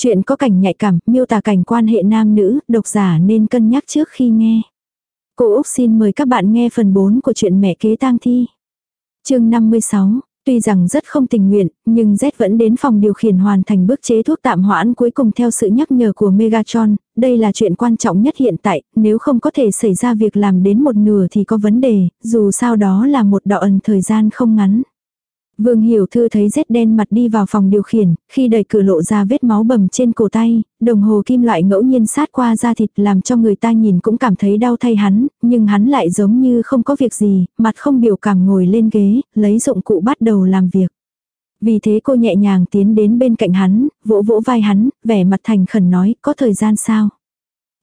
Chuyện có cảnh nhạy cảm, miêu tả cảnh quan hệ nam nữ, độc giả nên cân nhắc trước khi nghe. Cô Úc xin mời các bạn nghe phần 4 của chuyện mẹ kế tang thi. chương 56, tuy rằng rất không tình nguyện, nhưng Z vẫn đến phòng điều khiển hoàn thành bước chế thuốc tạm hoãn cuối cùng theo sự nhắc nhở của Megatron. Đây là chuyện quan trọng nhất hiện tại, nếu không có thể xảy ra việc làm đến một nửa thì có vấn đề, dù sao đó là một đọ ẩn thời gian không ngắn. Vương Hiểu Thư thấy rết đen mặt đi vào phòng điều khiển, khi đẩy cửa lộ ra vết máu bầm trên cổ tay, đồng hồ kim loại ngẫu nhiên sát qua da thịt làm cho người ta nhìn cũng cảm thấy đau thay hắn, nhưng hắn lại giống như không có việc gì, mặt không biểu cảm ngồi lên ghế, lấy dụng cụ bắt đầu làm việc. Vì thế cô nhẹ nhàng tiến đến bên cạnh hắn, vỗ vỗ vai hắn, vẻ mặt thành khẩn nói, có thời gian sao?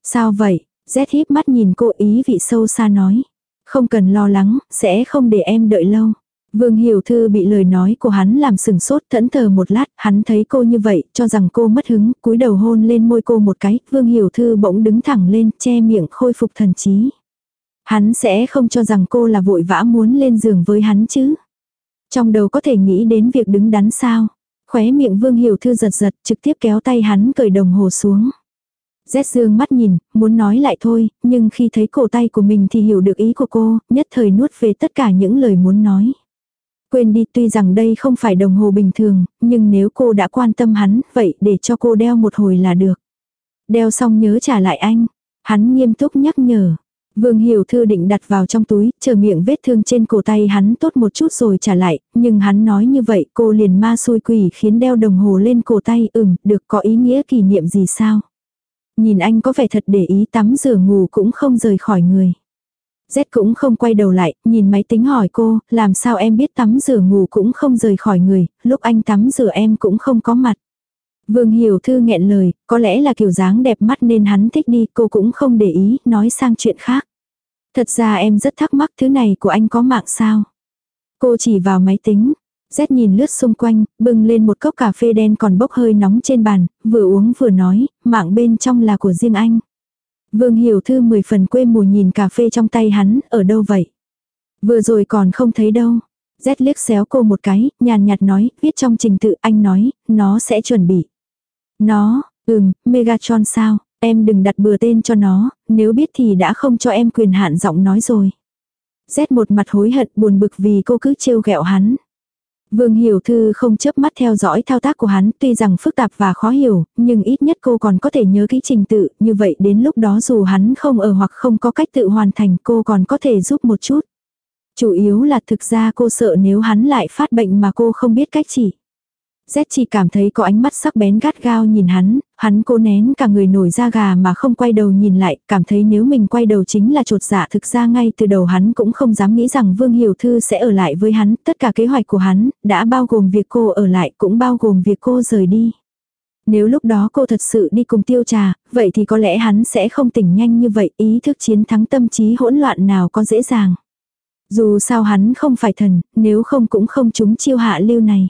Sao vậy? Rết híp mắt nhìn cô ý vị sâu xa nói. Không cần lo lắng, sẽ không để em đợi lâu. Vương Hiểu Thư bị lời nói của hắn làm sừng sốt thẫn thờ một lát, hắn thấy cô như vậy, cho rằng cô mất hứng, cúi đầu hôn lên môi cô một cái, Vương Hiểu Thư bỗng đứng thẳng lên, che miệng khôi phục thần trí. Hắn sẽ không cho rằng cô là vội vã muốn lên giường với hắn chứ. Trong đầu có thể nghĩ đến việc đứng đắn sao. Khóe miệng Vương Hiểu Thư giật giật, trực tiếp kéo tay hắn cởi đồng hồ xuống. Rét dương mắt nhìn, muốn nói lại thôi, nhưng khi thấy cổ tay của mình thì hiểu được ý của cô, nhất thời nuốt về tất cả những lời muốn nói. Quên đi tuy rằng đây không phải đồng hồ bình thường, nhưng nếu cô đã quan tâm hắn, vậy để cho cô đeo một hồi là được. Đeo xong nhớ trả lại anh. Hắn nghiêm túc nhắc nhở. Vương Hiểu Thư định đặt vào trong túi, chờ miệng vết thương trên cổ tay hắn tốt một chút rồi trả lại, nhưng hắn nói như vậy cô liền ma xui quỷ khiến đeo đồng hồ lên cổ tay ừm, được có ý nghĩa kỷ niệm gì sao. Nhìn anh có vẻ thật để ý tắm rửa ngủ cũng không rời khỏi người. Z cũng không quay đầu lại, nhìn máy tính hỏi cô, làm sao em biết tắm rửa ngủ cũng không rời khỏi người, lúc anh tắm rửa em cũng không có mặt. Vương Hiểu Thư nghẹn lời, có lẽ là kiểu dáng đẹp mắt nên hắn thích đi, cô cũng không để ý, nói sang chuyện khác. Thật ra em rất thắc mắc thứ này của anh có mạng sao. Cô chỉ vào máy tính. Z nhìn lướt xung quanh, bưng lên một cốc cà phê đen còn bốc hơi nóng trên bàn, vừa uống vừa nói, mạng bên trong là của riêng anh. Vương Hiểu Thư mười phần quê mùa nhìn cà phê trong tay hắn, ở đâu vậy? Vừa rồi còn không thấy đâu. Z liếc xéo cô một cái, nhàn nhạt nói, viết trong trình tự anh nói, nó sẽ chuẩn bị. Nó, ừm, Megatron sao, em đừng đặt bừa tên cho nó, nếu biết thì đã không cho em quyền hạn giọng nói rồi. Z một mặt hối hận buồn bực vì cô cứ trêu ghẹo hắn. Vương Hiểu Thư không chớp mắt theo dõi thao tác của hắn, tuy rằng phức tạp và khó hiểu, nhưng ít nhất cô còn có thể nhớ kỹ trình tự, như vậy đến lúc đó dù hắn không ở hoặc không có cách tự hoàn thành cô còn có thể giúp một chút. Chủ yếu là thực ra cô sợ nếu hắn lại phát bệnh mà cô không biết cách chỉ. Z chỉ cảm thấy có ánh mắt sắc bén gắt gao nhìn hắn, hắn cố nén cả người nổi da gà mà không quay đầu nhìn lại, cảm thấy nếu mình quay đầu chính là trột dạ thực ra ngay từ đầu hắn cũng không dám nghĩ rằng Vương Hiểu Thư sẽ ở lại với hắn, tất cả kế hoạch của hắn, đã bao gồm việc cô ở lại cũng bao gồm việc cô rời đi. Nếu lúc đó cô thật sự đi cùng tiêu trà, vậy thì có lẽ hắn sẽ không tỉnh nhanh như vậy, ý thức chiến thắng tâm trí hỗn loạn nào có dễ dàng. Dù sao hắn không phải thần, nếu không cũng không trúng chiêu hạ lưu này.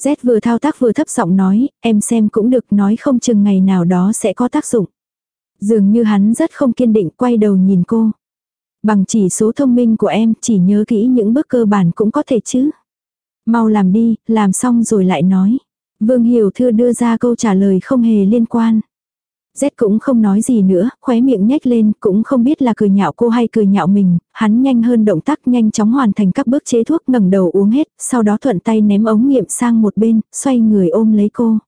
Z vừa thao tác vừa thấp giọng nói, em xem cũng được nói không chừng ngày nào đó sẽ có tác dụng. Dường như hắn rất không kiên định quay đầu nhìn cô. Bằng chỉ số thông minh của em chỉ nhớ kỹ những bước cơ bản cũng có thể chứ. Mau làm đi, làm xong rồi lại nói. Vương Hiểu Thư đưa ra câu trả lời không hề liên quan. Z cũng không nói gì nữa, khóe miệng nhếch lên, cũng không biết là cười nhạo cô hay cười nhạo mình, hắn nhanh hơn động tác nhanh chóng hoàn thành các bước chế thuốc ngẩng đầu uống hết, sau đó thuận tay ném ống nghiệm sang một bên, xoay người ôm lấy cô.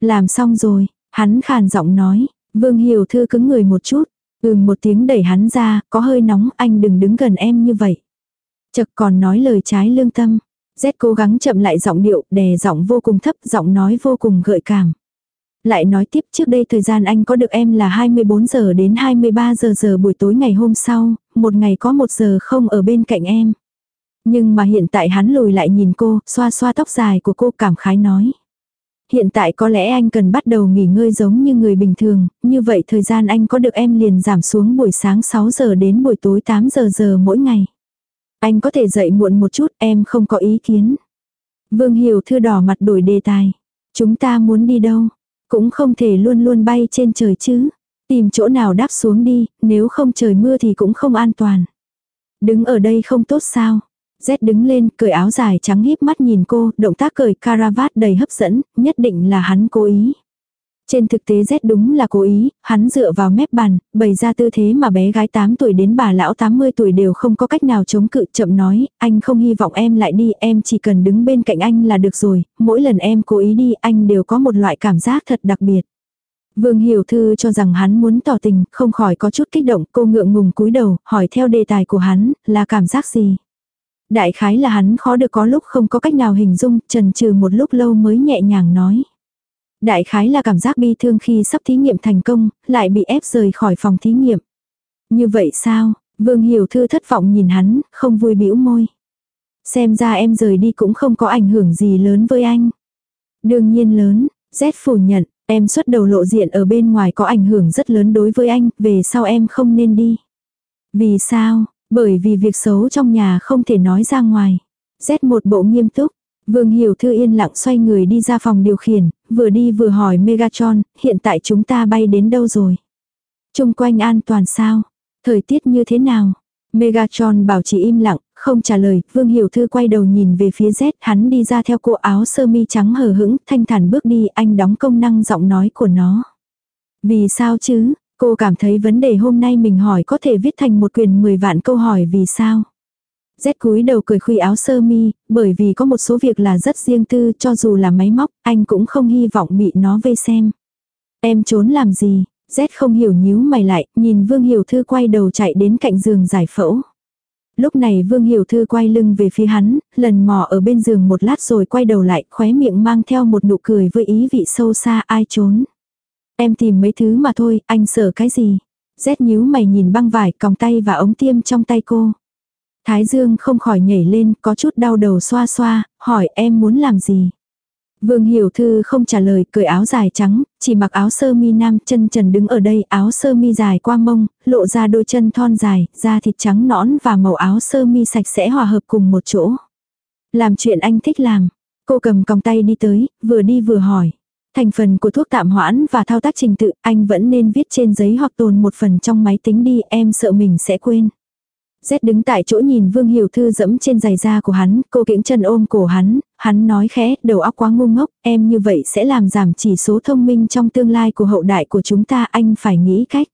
Làm xong rồi, hắn khàn giọng nói, Vương Hiểu Thư cứng người một chút, ừm một tiếng đẩy hắn ra, có hơi nóng, anh đừng đứng gần em như vậy. Chật còn nói lời trái lương tâm. Z cố gắng chậm lại giọng điệu, đè giọng vô cùng thấp, giọng nói vô cùng gợi cảm. Lại nói tiếp trước đây thời gian anh có được em là 24 giờ đến 23 giờ giờ buổi tối ngày hôm sau, một ngày có một giờ không ở bên cạnh em. Nhưng mà hiện tại hắn lùi lại nhìn cô, xoa xoa tóc dài của cô cảm khái nói. Hiện tại có lẽ anh cần bắt đầu nghỉ ngơi giống như người bình thường, như vậy thời gian anh có được em liền giảm xuống buổi sáng 6 giờ đến buổi tối 8 giờ giờ mỗi ngày. Anh có thể dậy muộn một chút, em không có ý kiến. Vương Hiểu thư đỏ mặt đổi đề tài. Chúng ta muốn đi đâu? Cũng không thể luôn luôn bay trên trời chứ. Tìm chỗ nào đáp xuống đi, nếu không trời mưa thì cũng không an toàn. Đứng ở đây không tốt sao. Z đứng lên, cởi áo dài trắng híp mắt nhìn cô, động tác cởi caravat đầy hấp dẫn, nhất định là hắn cố ý. Trên thực tế Z đúng là cố ý, hắn dựa vào mép bàn, bày ra tư thế mà bé gái 8 tuổi đến bà lão 80 tuổi đều không có cách nào chống cự chậm nói, anh không hy vọng em lại đi, em chỉ cần đứng bên cạnh anh là được rồi, mỗi lần em cố ý đi anh đều có một loại cảm giác thật đặc biệt. Vương Hiểu Thư cho rằng hắn muốn tỏ tình, không khỏi có chút kích động, cô ngượng ngùng cúi đầu, hỏi theo đề tài của hắn, là cảm giác gì? Đại khái là hắn khó được có lúc không có cách nào hình dung, trần trừ một lúc lâu mới nhẹ nhàng nói. Đại khái là cảm giác bi thương khi sắp thí nghiệm thành công, lại bị ép rời khỏi phòng thí nghiệm. Như vậy sao? Vương Hiểu Thư thất vọng nhìn hắn, không vui bĩu môi. Xem ra em rời đi cũng không có ảnh hưởng gì lớn với anh. Đương nhiên lớn, Z phủ nhận, em xuất đầu lộ diện ở bên ngoài có ảnh hưởng rất lớn đối với anh, về sau em không nên đi. Vì sao? Bởi vì việc xấu trong nhà không thể nói ra ngoài. Z một bộ nghiêm túc, Vương Hiểu Thư yên lặng xoay người đi ra phòng điều khiển, vừa đi vừa hỏi Megatron, hiện tại chúng ta bay đến đâu rồi? Trung quanh an toàn sao? Thời tiết như thế nào? Megatron bảo chỉ im lặng, không trả lời, Vương Hiểu Thư quay đầu nhìn về phía Z, hắn đi ra theo cô áo sơ mi trắng hờ hững, thanh thản bước đi, anh đóng công năng giọng nói của nó. Vì sao chứ? Cô cảm thấy vấn đề hôm nay mình hỏi có thể viết thành một quyền 10 vạn câu hỏi vì sao? Z cúi đầu cười khuy áo sơ mi, bởi vì có một số việc là rất riêng tư cho dù là máy móc, anh cũng không hy vọng bị nó vây xem. Em trốn làm gì? Z không hiểu nhíu mày lại, nhìn Vương Hiểu Thư quay đầu chạy đến cạnh giường giải phẫu. Lúc này Vương Hiểu Thư quay lưng về phía hắn, lần mò ở bên giường một lát rồi quay đầu lại, khóe miệng mang theo một nụ cười với ý vị sâu xa ai trốn. Em tìm mấy thứ mà thôi, anh sợ cái gì? Z nhíu mày nhìn băng vải, còng tay và ống tiêm trong tay cô. Thái Dương không khỏi nhảy lên, có chút đau đầu xoa xoa, hỏi em muốn làm gì. Vương Hiểu Thư không trả lời, cởi áo dài trắng, chỉ mặc áo sơ mi nam, chân trần đứng ở đây, áo sơ mi dài qua mông, lộ ra đôi chân thon dài, da thịt trắng nõn và màu áo sơ mi sạch sẽ hòa hợp cùng một chỗ. Làm chuyện anh thích làm. Cô cầm còng tay đi tới, vừa đi vừa hỏi. Thành phần của thuốc tạm hoãn và thao tác trình tự, anh vẫn nên viết trên giấy hoặc tồn một phần trong máy tính đi, em sợ mình sẽ quên. Z đứng tại chỗ nhìn Vương Hiểu Thư dẫm trên giày da của hắn, cô kiễng chân ôm cổ hắn, hắn nói khẽ, đầu óc quá ngu ngốc, em như vậy sẽ làm giảm chỉ số thông minh trong tương lai của hậu đại của chúng ta, anh phải nghĩ cách.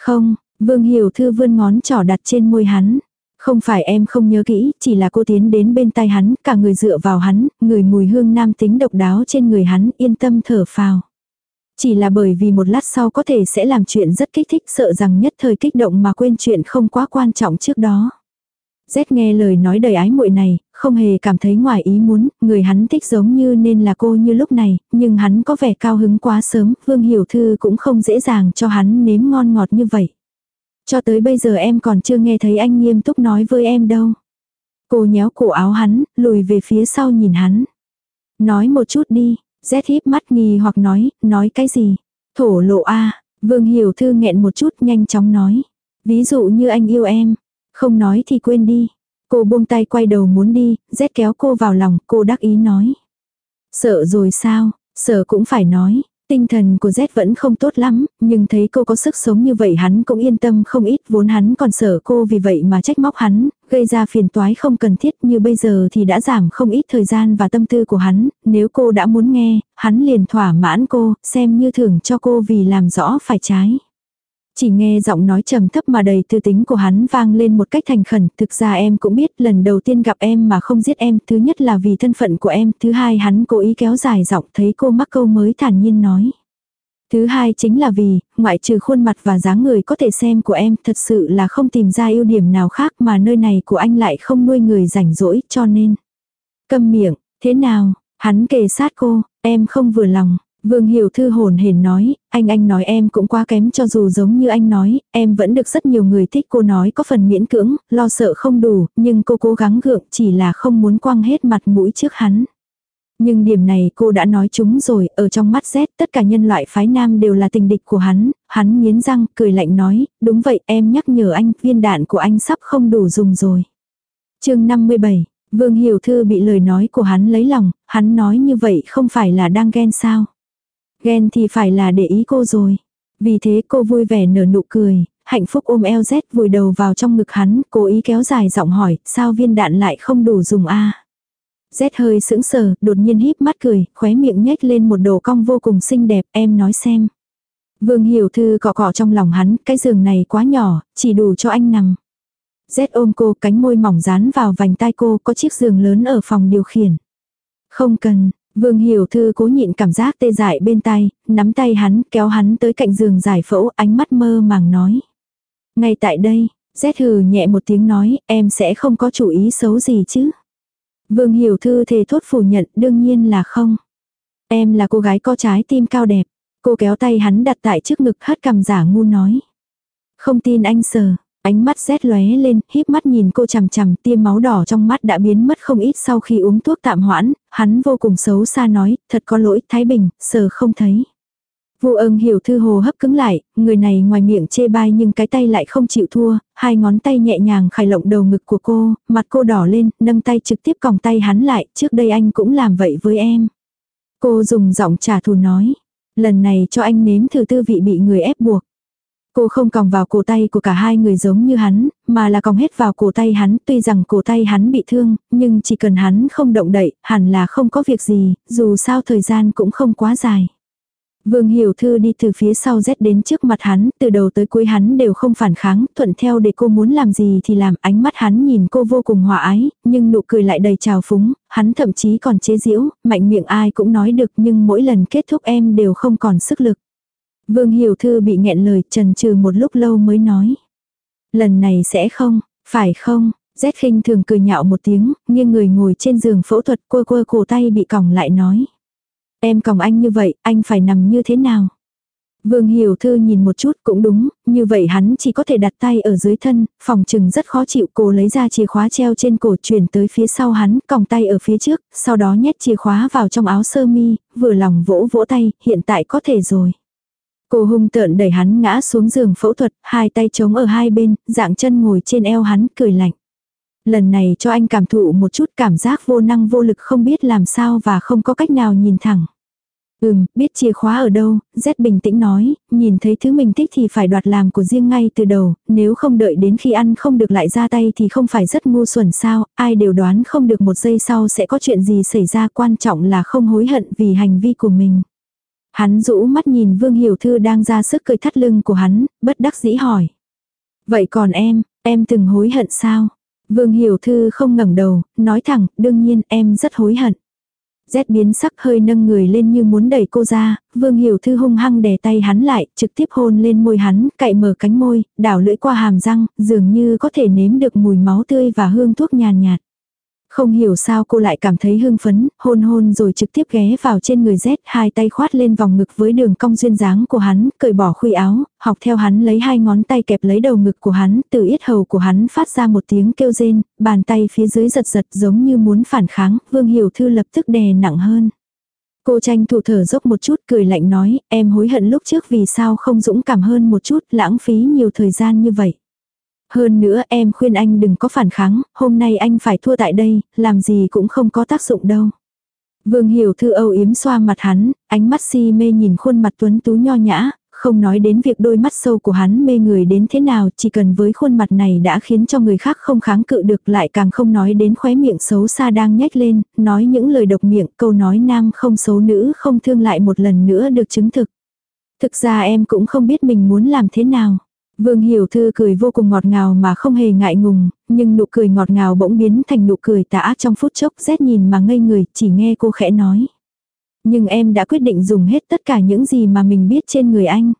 Không, Vương Hiểu Thư vươn ngón trỏ đặt trên môi hắn. Không phải em không nhớ kỹ, chỉ là cô tiến đến bên tay hắn, cả người dựa vào hắn, người mùi hương nam tính độc đáo trên người hắn, yên tâm thở phào. Chỉ là bởi vì một lát sau có thể sẽ làm chuyện rất kích thích sợ rằng nhất thời kích động mà quên chuyện không quá quan trọng trước đó. Rét nghe lời nói đầy ái muội này, không hề cảm thấy ngoài ý muốn, người hắn thích giống như nên là cô như lúc này, nhưng hắn có vẻ cao hứng quá sớm, Vương Hiểu Thư cũng không dễ dàng cho hắn nếm ngon ngọt như vậy. Cho tới bây giờ em còn chưa nghe thấy anh nghiêm túc nói với em đâu. Cô nhéo cổ áo hắn, lùi về phía sau nhìn hắn. Nói một chút đi, Z híp mắt nghi hoặc nói, nói cái gì? Thổ lộ a Vương Hiểu Thư nghẹn một chút nhanh chóng nói. Ví dụ như anh yêu em. Không nói thì quên đi. Cô buông tay quay đầu muốn đi, Z kéo cô vào lòng, cô đắc ý nói. Sợ rồi sao, sợ cũng phải nói. Tinh thần của Z vẫn không tốt lắm, nhưng thấy cô có sức sống như vậy hắn cũng yên tâm không ít vốn hắn còn sợ cô vì vậy mà trách móc hắn, gây ra phiền toái không cần thiết như bây giờ thì đã giảm không ít thời gian và tâm tư của hắn, nếu cô đã muốn nghe, hắn liền thỏa mãn cô, xem như thưởng cho cô vì làm rõ phải trái. Chỉ nghe giọng nói trầm thấp mà đầy tư tính của hắn vang lên một cách thành khẩn, thực ra em cũng biết lần đầu tiên gặp em mà không giết em, thứ nhất là vì thân phận của em, thứ hai hắn cố ý kéo dài giọng thấy cô mắc câu mới thản nhiên nói. Thứ hai chính là vì, ngoại trừ khuôn mặt và dáng người có thể xem của em, thật sự là không tìm ra ưu điểm nào khác mà nơi này của anh lại không nuôi người rảnh rỗi, cho nên. Câm miệng, thế nào, hắn kề sát cô, em không vừa lòng, Vương Hiểu Thư hồn hển nói, anh anh nói em cũng quá kém cho dù giống như anh nói, em vẫn được rất nhiều người thích cô nói có phần miễn cưỡng, lo sợ không đủ, nhưng cô cố gắng gượng chỉ là không muốn quăng hết mặt mũi trước hắn. Nhưng điểm này cô đã nói chúng rồi, ở trong mắt Z tất cả nhân loại phái nam đều là tình địch của hắn, hắn nghiến răng, cười lạnh nói, đúng vậy em nhắc nhở anh, viên đạn của anh sắp không đủ dùng rồi. chương 57, Vương Hiểu Thư bị lời nói của hắn lấy lòng, hắn nói như vậy không phải là đang ghen sao. Ghen thì phải là để ý cô rồi. Vì thế cô vui vẻ nở nụ cười, hạnh phúc ôm eo Z vùi đầu vào trong ngực hắn, cố ý kéo dài giọng hỏi, sao viên đạn lại không đủ dùng a Z hơi sững sờ, đột nhiên híp mắt cười, khóe miệng nhếch lên một đồ cong vô cùng xinh đẹp, em nói xem. Vương Hiểu Thư cọ cọ trong lòng hắn, cái giường này quá nhỏ, chỉ đủ cho anh nằm. Z ôm cô, cánh môi mỏng dán vào vành tai cô, có chiếc giường lớn ở phòng điều khiển. Không cần, Vương Hiểu Thư cố nhịn cảm giác tê dại bên tay, nắm tay hắn, kéo hắn tới cạnh giường giải phẫu, ánh mắt mơ màng nói. Ngay tại đây, rét hừ nhẹ một tiếng nói, em sẽ không có chủ ý xấu gì chứ. Vương Hiểu Thư thề thốt phủ nhận, đương nhiên là không. Em là cô gái có trái tim cao đẹp. Cô kéo tay hắn đặt tại trước ngực hất cầm giả ngu nói. Không tin anh sờ, Ánh mắt rét lóe lên, híp mắt nhìn cô chằm chằm, tiêm máu đỏ trong mắt đã biến mất không ít sau khi uống thuốc tạm hoãn, hắn vô cùng xấu xa nói, thật có lỗi, Thái Bình, sờ không thấy. Vu ân hiểu thư hồ hấp cứng lại, người này ngoài miệng chê bai nhưng cái tay lại không chịu thua, hai ngón tay nhẹ nhàng khải lộng đầu ngực của cô, mặt cô đỏ lên, nâng tay trực tiếp còng tay hắn lại, trước đây anh cũng làm vậy với em. Cô dùng giọng trả thù nói, lần này cho anh nếm thử tư vị bị người ép buộc. Cô không còng vào cổ tay của cả hai người giống như hắn, mà là còng hết vào cổ tay hắn, tuy rằng cổ tay hắn bị thương, nhưng chỉ cần hắn không động đậy, hẳn là không có việc gì, dù sao thời gian cũng không quá dài. Vương Hiểu Thư đi từ phía sau rét đến trước mặt hắn, từ đầu tới cuối hắn đều không phản kháng, thuận theo để cô muốn làm gì thì làm, ánh mắt hắn nhìn cô vô cùng hòa ái, nhưng nụ cười lại đầy trào phúng, hắn thậm chí còn chế giễu, mạnh miệng ai cũng nói được nhưng mỗi lần kết thúc em đều không còn sức lực. Vương Hiểu Thư bị nghẹn lời trần trừ một lúc lâu mới nói. Lần này sẽ không, phải không? Z khinh thường cười nhạo một tiếng, nhưng người ngồi trên giường phẫu thuật quơ quơ cổ tay bị còng lại nói. Em còng anh như vậy, anh phải nằm như thế nào? Vương Hiểu Thư nhìn một chút cũng đúng, như vậy hắn chỉ có thể đặt tay ở dưới thân, phòng trừng rất khó chịu cô lấy ra chìa khóa treo trên cổ chuyển tới phía sau hắn, còng tay ở phía trước, sau đó nhét chìa khóa vào trong áo sơ mi, vừa lòng vỗ vỗ tay, hiện tại có thể rồi. Cô hung tợn đẩy hắn ngã xuống giường phẫu thuật, hai tay chống ở hai bên, dạng chân ngồi trên eo hắn, cười lạnh. Lần này cho anh cảm thụ một chút cảm giác vô năng vô lực không biết làm sao và không có cách nào nhìn thẳng. Ừm, biết chìa khóa ở đâu, Z bình tĩnh nói, nhìn thấy thứ mình thích thì phải đoạt làm của riêng ngay từ đầu, nếu không đợi đến khi ăn không được lại ra tay thì không phải rất ngu xuẩn sao, ai đều đoán không được một giây sau sẽ có chuyện gì xảy ra quan trọng là không hối hận vì hành vi của mình. Hắn rũ mắt nhìn Vương Hiểu Thư đang ra sức cười thắt lưng của hắn, bất đắc dĩ hỏi. Vậy còn em, em từng hối hận sao? Vương Hiểu Thư không ngẩng đầu, nói thẳng, đương nhiên em rất hối hận. Rét biến sắc hơi nâng người lên như muốn đẩy cô ra, Vương Hiểu Thư hung hăng đè tay hắn lại, trực tiếp hôn lên môi hắn, cậy mở cánh môi, đảo lưỡi qua hàm răng, dường như có thể nếm được mùi máu tươi và hương thuốc nhàn nhạt. Không hiểu sao cô lại cảm thấy hưng phấn, hôn hôn rồi trực tiếp ghé vào trên người Z, hai tay khoát lên vòng ngực với đường cong duyên dáng của hắn, cởi bỏ khuy áo, học theo hắn lấy hai ngón tay kẹp lấy đầu ngực của hắn, từ yết hầu của hắn phát ra một tiếng kêu rên, bàn tay phía dưới giật giật giống như muốn phản kháng, Vương Hiểu Thư lập tức đè nặng hơn. Cô tranh thủ thở dốc một chút cười lạnh nói, em hối hận lúc trước vì sao không dũng cảm hơn một chút, lãng phí nhiều thời gian như vậy. Hơn nữa em khuyên anh đừng có phản kháng, hôm nay anh phải thua tại đây, làm gì cũng không có tác dụng đâu. Vương Hiểu Thư âu yếm xoa mặt hắn, ánh mắt si mê nhìn khuôn mặt tuấn tú nho nhã, không nói đến việc đôi mắt sâu của hắn mê người đến thế nào, chỉ cần với khuôn mặt này đã khiến cho người khác không kháng cự được lại càng không nói đến khóe miệng xấu xa đang nhếch lên, nói những lời độc miệng, câu nói nam không xấu nữ không thương lại một lần nữa được chứng thực. Thực ra em cũng không biết mình muốn làm thế nào. Vương Hiểu Thư cười vô cùng ngọt ngào mà không hề ngại ngùng, nhưng nụ cười ngọt ngào bỗng biến thành nụ cười tả trong phút chốc rét nhìn mà ngây người, chỉ nghe cô khẽ nói. Nhưng em đã quyết định dùng hết tất cả những gì mà mình biết trên người anh.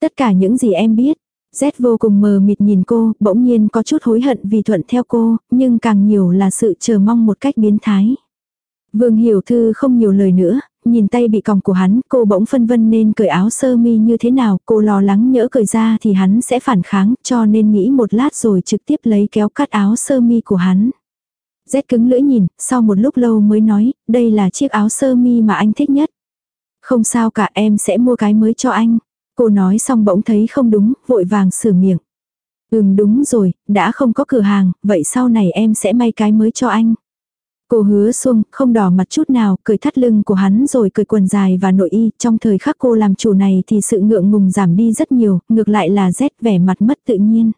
Tất cả những gì em biết. Rét vô cùng mờ mịt nhìn cô, bỗng nhiên có chút hối hận vì thuận theo cô, nhưng càng nhiều là sự chờ mong một cách biến thái. Vương Hiểu Thư không nhiều lời nữa, nhìn tay bị còng của hắn, cô bỗng phân vân nên cởi áo sơ mi như thế nào, cô lo lắng nhỡ cởi ra thì hắn sẽ phản kháng, cho nên nghĩ một lát rồi trực tiếp lấy kéo cắt áo sơ mi của hắn. Rét cứng lưỡi nhìn, sau một lúc lâu mới nói, đây là chiếc áo sơ mi mà anh thích nhất. Không sao cả em sẽ mua cái mới cho anh. Cô nói xong bỗng thấy không đúng, vội vàng sửa miệng. Ừm đúng rồi, đã không có cửa hàng, vậy sau này em sẽ may cái mới cho anh. Cô hứa xuông, không đỏ mặt chút nào, cười thắt lưng của hắn rồi cười quần dài và nội y, trong thời khắc cô làm chủ này thì sự ngượng ngùng giảm đi rất nhiều, ngược lại là rét vẻ mặt mất tự nhiên.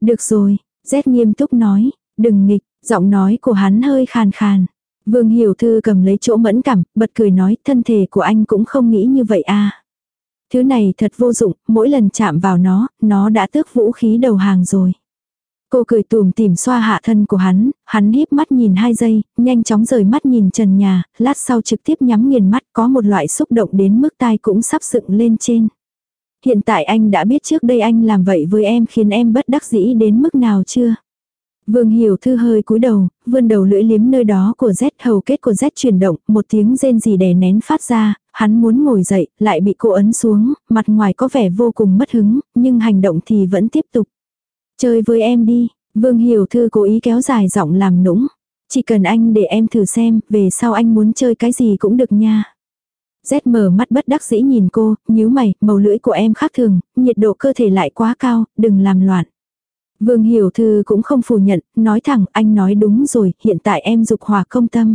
Được rồi, rét nghiêm túc nói, đừng nghịch, giọng nói của hắn hơi khàn khàn. Vương Hiểu Thư cầm lấy chỗ mẫn cảm, bật cười nói, thân thể của anh cũng không nghĩ như vậy à. Thứ này thật vô dụng, mỗi lần chạm vào nó, nó đã tước vũ khí đầu hàng rồi. Cô cười tùm tìm xoa hạ thân của hắn, hắn híp mắt nhìn hai giây, nhanh chóng rời mắt nhìn trần nhà, lát sau trực tiếp nhắm nghiền mắt có một loại xúc động đến mức tai cũng sắp dựng lên trên. Hiện tại anh đã biết trước đây anh làm vậy với em khiến em bất đắc dĩ đến mức nào chưa? Vương Hiểu Thư hơi cúi đầu, vươn đầu lưỡi liếm nơi đó của Z hầu kết của Z chuyển động, một tiếng rên gì đè nén phát ra, hắn muốn ngồi dậy, lại bị cô ấn xuống, mặt ngoài có vẻ vô cùng mất hứng, nhưng hành động thì vẫn tiếp tục. Chơi với em đi, Vương Hiểu Thư cố ý kéo dài giọng làm nũng. Chỉ cần anh để em thử xem, về sau anh muốn chơi cái gì cũng được nha. Z mở mắt bất đắc dĩ nhìn cô, nhíu mày, màu lưỡi của em khác thường, nhiệt độ cơ thể lại quá cao, đừng làm loạn. Vương Hiểu Thư cũng không phủ nhận, nói thẳng, anh nói đúng rồi, hiện tại em dục hòa công tâm.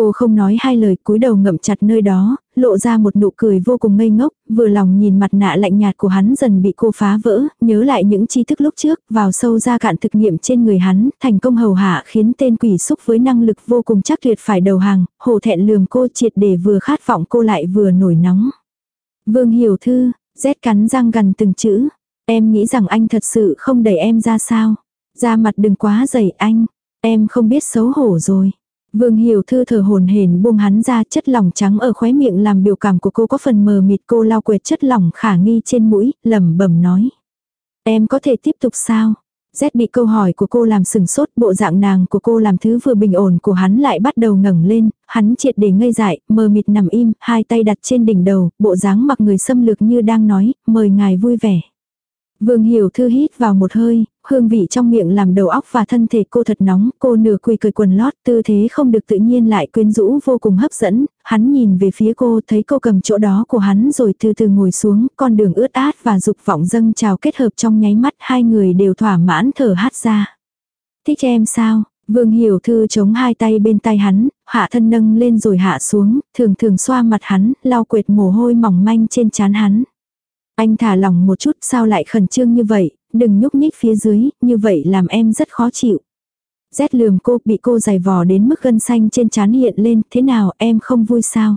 Cô không nói hai lời cúi đầu ngậm chặt nơi đó, lộ ra một nụ cười vô cùng ngây ngốc, vừa lòng nhìn mặt nạ lạnh nhạt của hắn dần bị cô phá vỡ, nhớ lại những tri thức lúc trước, vào sâu ra cạn thực nghiệm trên người hắn, thành công hầu hạ khiến tên quỷ xúc với năng lực vô cùng chắc tuyệt phải đầu hàng, hổ thẹn lườm cô triệt để vừa khát vọng cô lại vừa nổi nóng. Vương Hiểu Thư, rét cắn răng gần từng chữ, em nghĩ rằng anh thật sự không đẩy em ra sao. Ra mặt đừng quá dày anh, em không biết xấu hổ rồi. Vương Hiểu Thư thở hồn hển buông hắn ra chất lỏng trắng ở khóe miệng làm biểu cảm của cô có phần mờ mịt cô lau quệt chất lỏng khả nghi trên mũi, lẩm bẩm nói. Em có thể tiếp tục sao? Z bị câu hỏi của cô làm sừng sốt bộ dạng nàng của cô làm thứ vừa bình ổn của hắn lại bắt đầu ngẩng lên, hắn triệt để ngây dại, mờ mịt nằm im, hai tay đặt trên đỉnh đầu, bộ dáng mặc người xâm lược như đang nói, mời ngài vui vẻ. Vương Hiểu Thư hít vào một hơi, hương vị trong miệng làm đầu óc và thân thể cô thật nóng, cô nửa quỳ cười quần lót, tư thế không được tự nhiên lại quyến rũ vô cùng hấp dẫn, hắn nhìn về phía cô thấy cô cầm chỗ đó của hắn rồi từ từ ngồi xuống, con đường ướt át và dục vọng dâng trào kết hợp trong nháy mắt hai người đều thỏa mãn thở hát ra. Thích em sao? Vương Hiểu Thư chống hai tay bên tay hắn, hạ thân nâng lên rồi hạ xuống, thường thường xoa mặt hắn, lau quệt mồ hôi mỏng manh trên trán hắn. Anh thả lòng một chút sao lại khẩn trương như vậy, đừng nhúc nhích phía dưới, như vậy làm em rất khó chịu. Rét lườm cô bị cô giày vò đến mức gân xanh trên trán hiện lên, thế nào em không vui sao?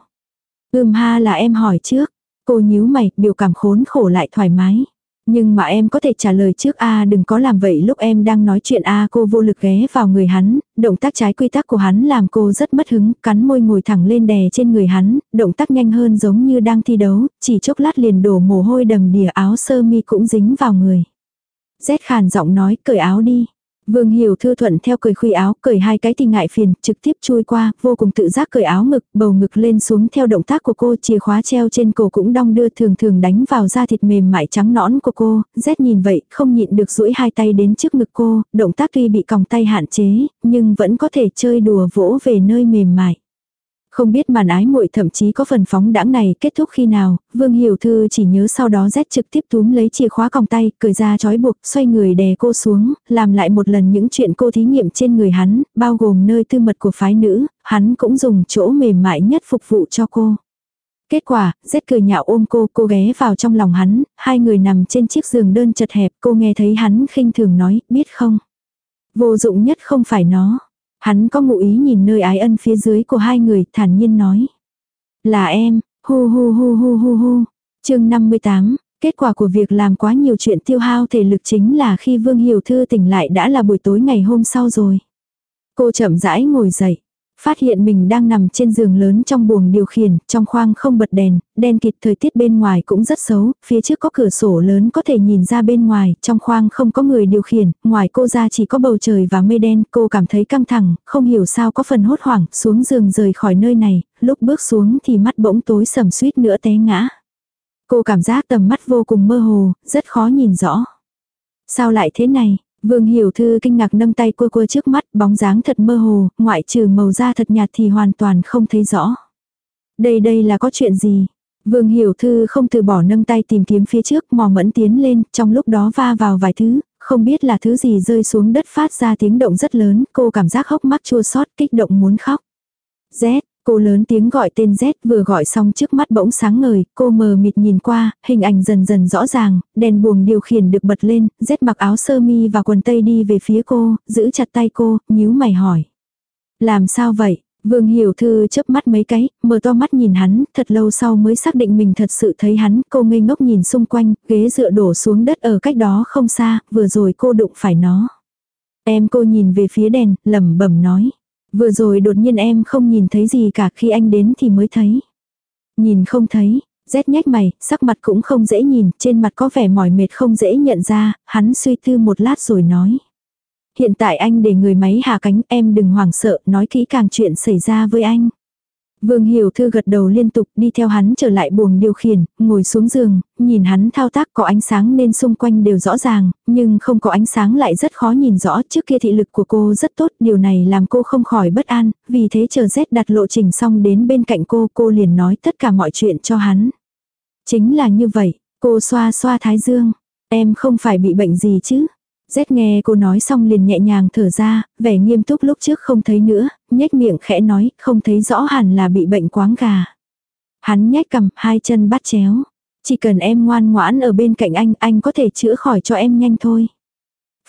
Ưm ha là em hỏi trước. Cô nhíu mày, biểu cảm khốn khổ lại thoải mái. Nhưng mà em có thể trả lời trước a đừng có làm vậy lúc em đang nói chuyện a cô vô lực ghé vào người hắn, động tác trái quy tắc của hắn làm cô rất mất hứng, cắn môi ngồi thẳng lên đè trên người hắn, động tác nhanh hơn giống như đang thi đấu, chỉ chốc lát liền đổ mồ hôi đầm đìa áo sơ mi cũng dính vào người. Rét khàn giọng nói cởi áo đi. Vương Hiểu Thư thuận theo cởi khuy áo, cởi hai cái thì ngại phiền, trực tiếp chui qua, vô cùng tự giác cởi áo ngực, bầu ngực lên xuống theo động tác của cô, chìa khóa treo trên cổ cũng đong đưa thường thường đánh vào da thịt mềm mại trắng nõn của cô, rét nhìn vậy, không nhịn được duỗi hai tay đến trước ngực cô, động tác tuy bị còng tay hạn chế, nhưng vẫn có thể chơi đùa vỗ về nơi mềm mại. Không biết màn ái muội thậm chí có phần phóng đãng này kết thúc khi nào, Vương Hiểu Thư chỉ nhớ sau đó rét trực tiếp túm lấy chìa khóa còng tay, cười ra trói buộc, xoay người đè cô xuống, làm lại một lần những chuyện cô thí nghiệm trên người hắn, bao gồm nơi tư mật của phái nữ, hắn cũng dùng chỗ mềm mại nhất phục vụ cho cô. Kết quả, rét cười nhạo ôm cô, cô ghé vào trong lòng hắn, hai người nằm trên chiếc giường đơn chật hẹp, cô nghe thấy hắn khinh thường nói, biết không? Vô dụng nhất không phải nó, Hắn có ngụ ý nhìn nơi ái ân phía dưới của hai người, thản nhiên nói. Là em, hu hu hu hu hu hu. chương 58, kết quả của việc làm quá nhiều chuyện tiêu hao thể lực chính là khi Vương Hiểu Thư tỉnh lại đã là buổi tối ngày hôm sau rồi. Cô chậm rãi ngồi dậy. Phát hiện mình đang nằm trên giường lớn trong buồng điều khiển, trong khoang không bật đèn, đen kịt thời tiết bên ngoài cũng rất xấu, phía trước có cửa sổ lớn có thể nhìn ra bên ngoài, trong khoang không có người điều khiển, ngoài cô ra chỉ có bầu trời và mây đen, cô cảm thấy căng thẳng, không hiểu sao có phần hốt hoảng, xuống giường rời khỏi nơi này, lúc bước xuống thì mắt bỗng tối sầm suýt nữa té ngã. Cô cảm giác tầm mắt vô cùng mơ hồ, rất khó nhìn rõ. Sao lại thế này? Vương Hiểu Thư kinh ngạc nâng tay cua cua trước mắt, bóng dáng thật mơ hồ, ngoại trừ màu da thật nhạt thì hoàn toàn không thấy rõ. Đây đây là có chuyện gì? Vương Hiểu Thư không từ bỏ nâng tay tìm kiếm phía trước, mò mẫn tiến lên, trong lúc đó va vào vài thứ, không biết là thứ gì rơi xuống đất phát ra tiếng động rất lớn, cô cảm giác hốc mắt chua xót kích động muốn khóc. Z, Cô lớn tiếng gọi tên Z vừa gọi xong trước mắt bỗng sáng ngời, cô mờ mịt nhìn qua, hình ảnh dần dần rõ ràng, đèn buồng điều khiển được bật lên, Z mặc áo sơ mi và quần tây đi về phía cô, giữ chặt tay cô, nhíu mày hỏi. Làm sao vậy? Vương Hiểu Thư chớp mắt mấy cái, mở to mắt nhìn hắn, thật lâu sau mới xác định mình thật sự thấy hắn, cô ngây ngốc nhìn xung quanh, ghế dựa đổ xuống đất ở cách đó không xa, vừa rồi cô đụng phải nó. Em cô nhìn về phía đèn, lẩm bẩm nói. Vừa rồi đột nhiên em không nhìn thấy gì cả khi anh đến thì mới thấy. Nhìn không thấy, rét nhách mày, sắc mặt cũng không dễ nhìn, trên mặt có vẻ mỏi mệt không dễ nhận ra, hắn suy tư một lát rồi nói. Hiện tại anh để người máy hạ cánh em đừng hoảng sợ, nói kỹ càng chuyện xảy ra với anh. Vương Hiểu Thư gật đầu liên tục đi theo hắn trở lại buồng điều khiển, ngồi xuống giường, nhìn hắn thao tác có ánh sáng nên xung quanh đều rõ ràng, nhưng không có ánh sáng lại rất khó nhìn rõ. Trước kia thị lực của cô rất tốt, điều này làm cô không khỏi bất an, vì thế chờ Z đặt lộ trình xong đến bên cạnh cô, cô liền nói tất cả mọi chuyện cho hắn. Chính là như vậy, cô xoa xoa thái dương. Em không phải bị bệnh gì chứ? Rét nghe cô nói xong liền nhẹ nhàng thở ra, vẻ nghiêm túc lúc trước không thấy nữa, nhếch miệng khẽ nói, không thấy rõ hẳn là bị bệnh quáng gà. Hắn nhếch cầm, hai chân bắt chéo. Chỉ cần em ngoan ngoãn ở bên cạnh anh, anh có thể chữa khỏi cho em nhanh thôi.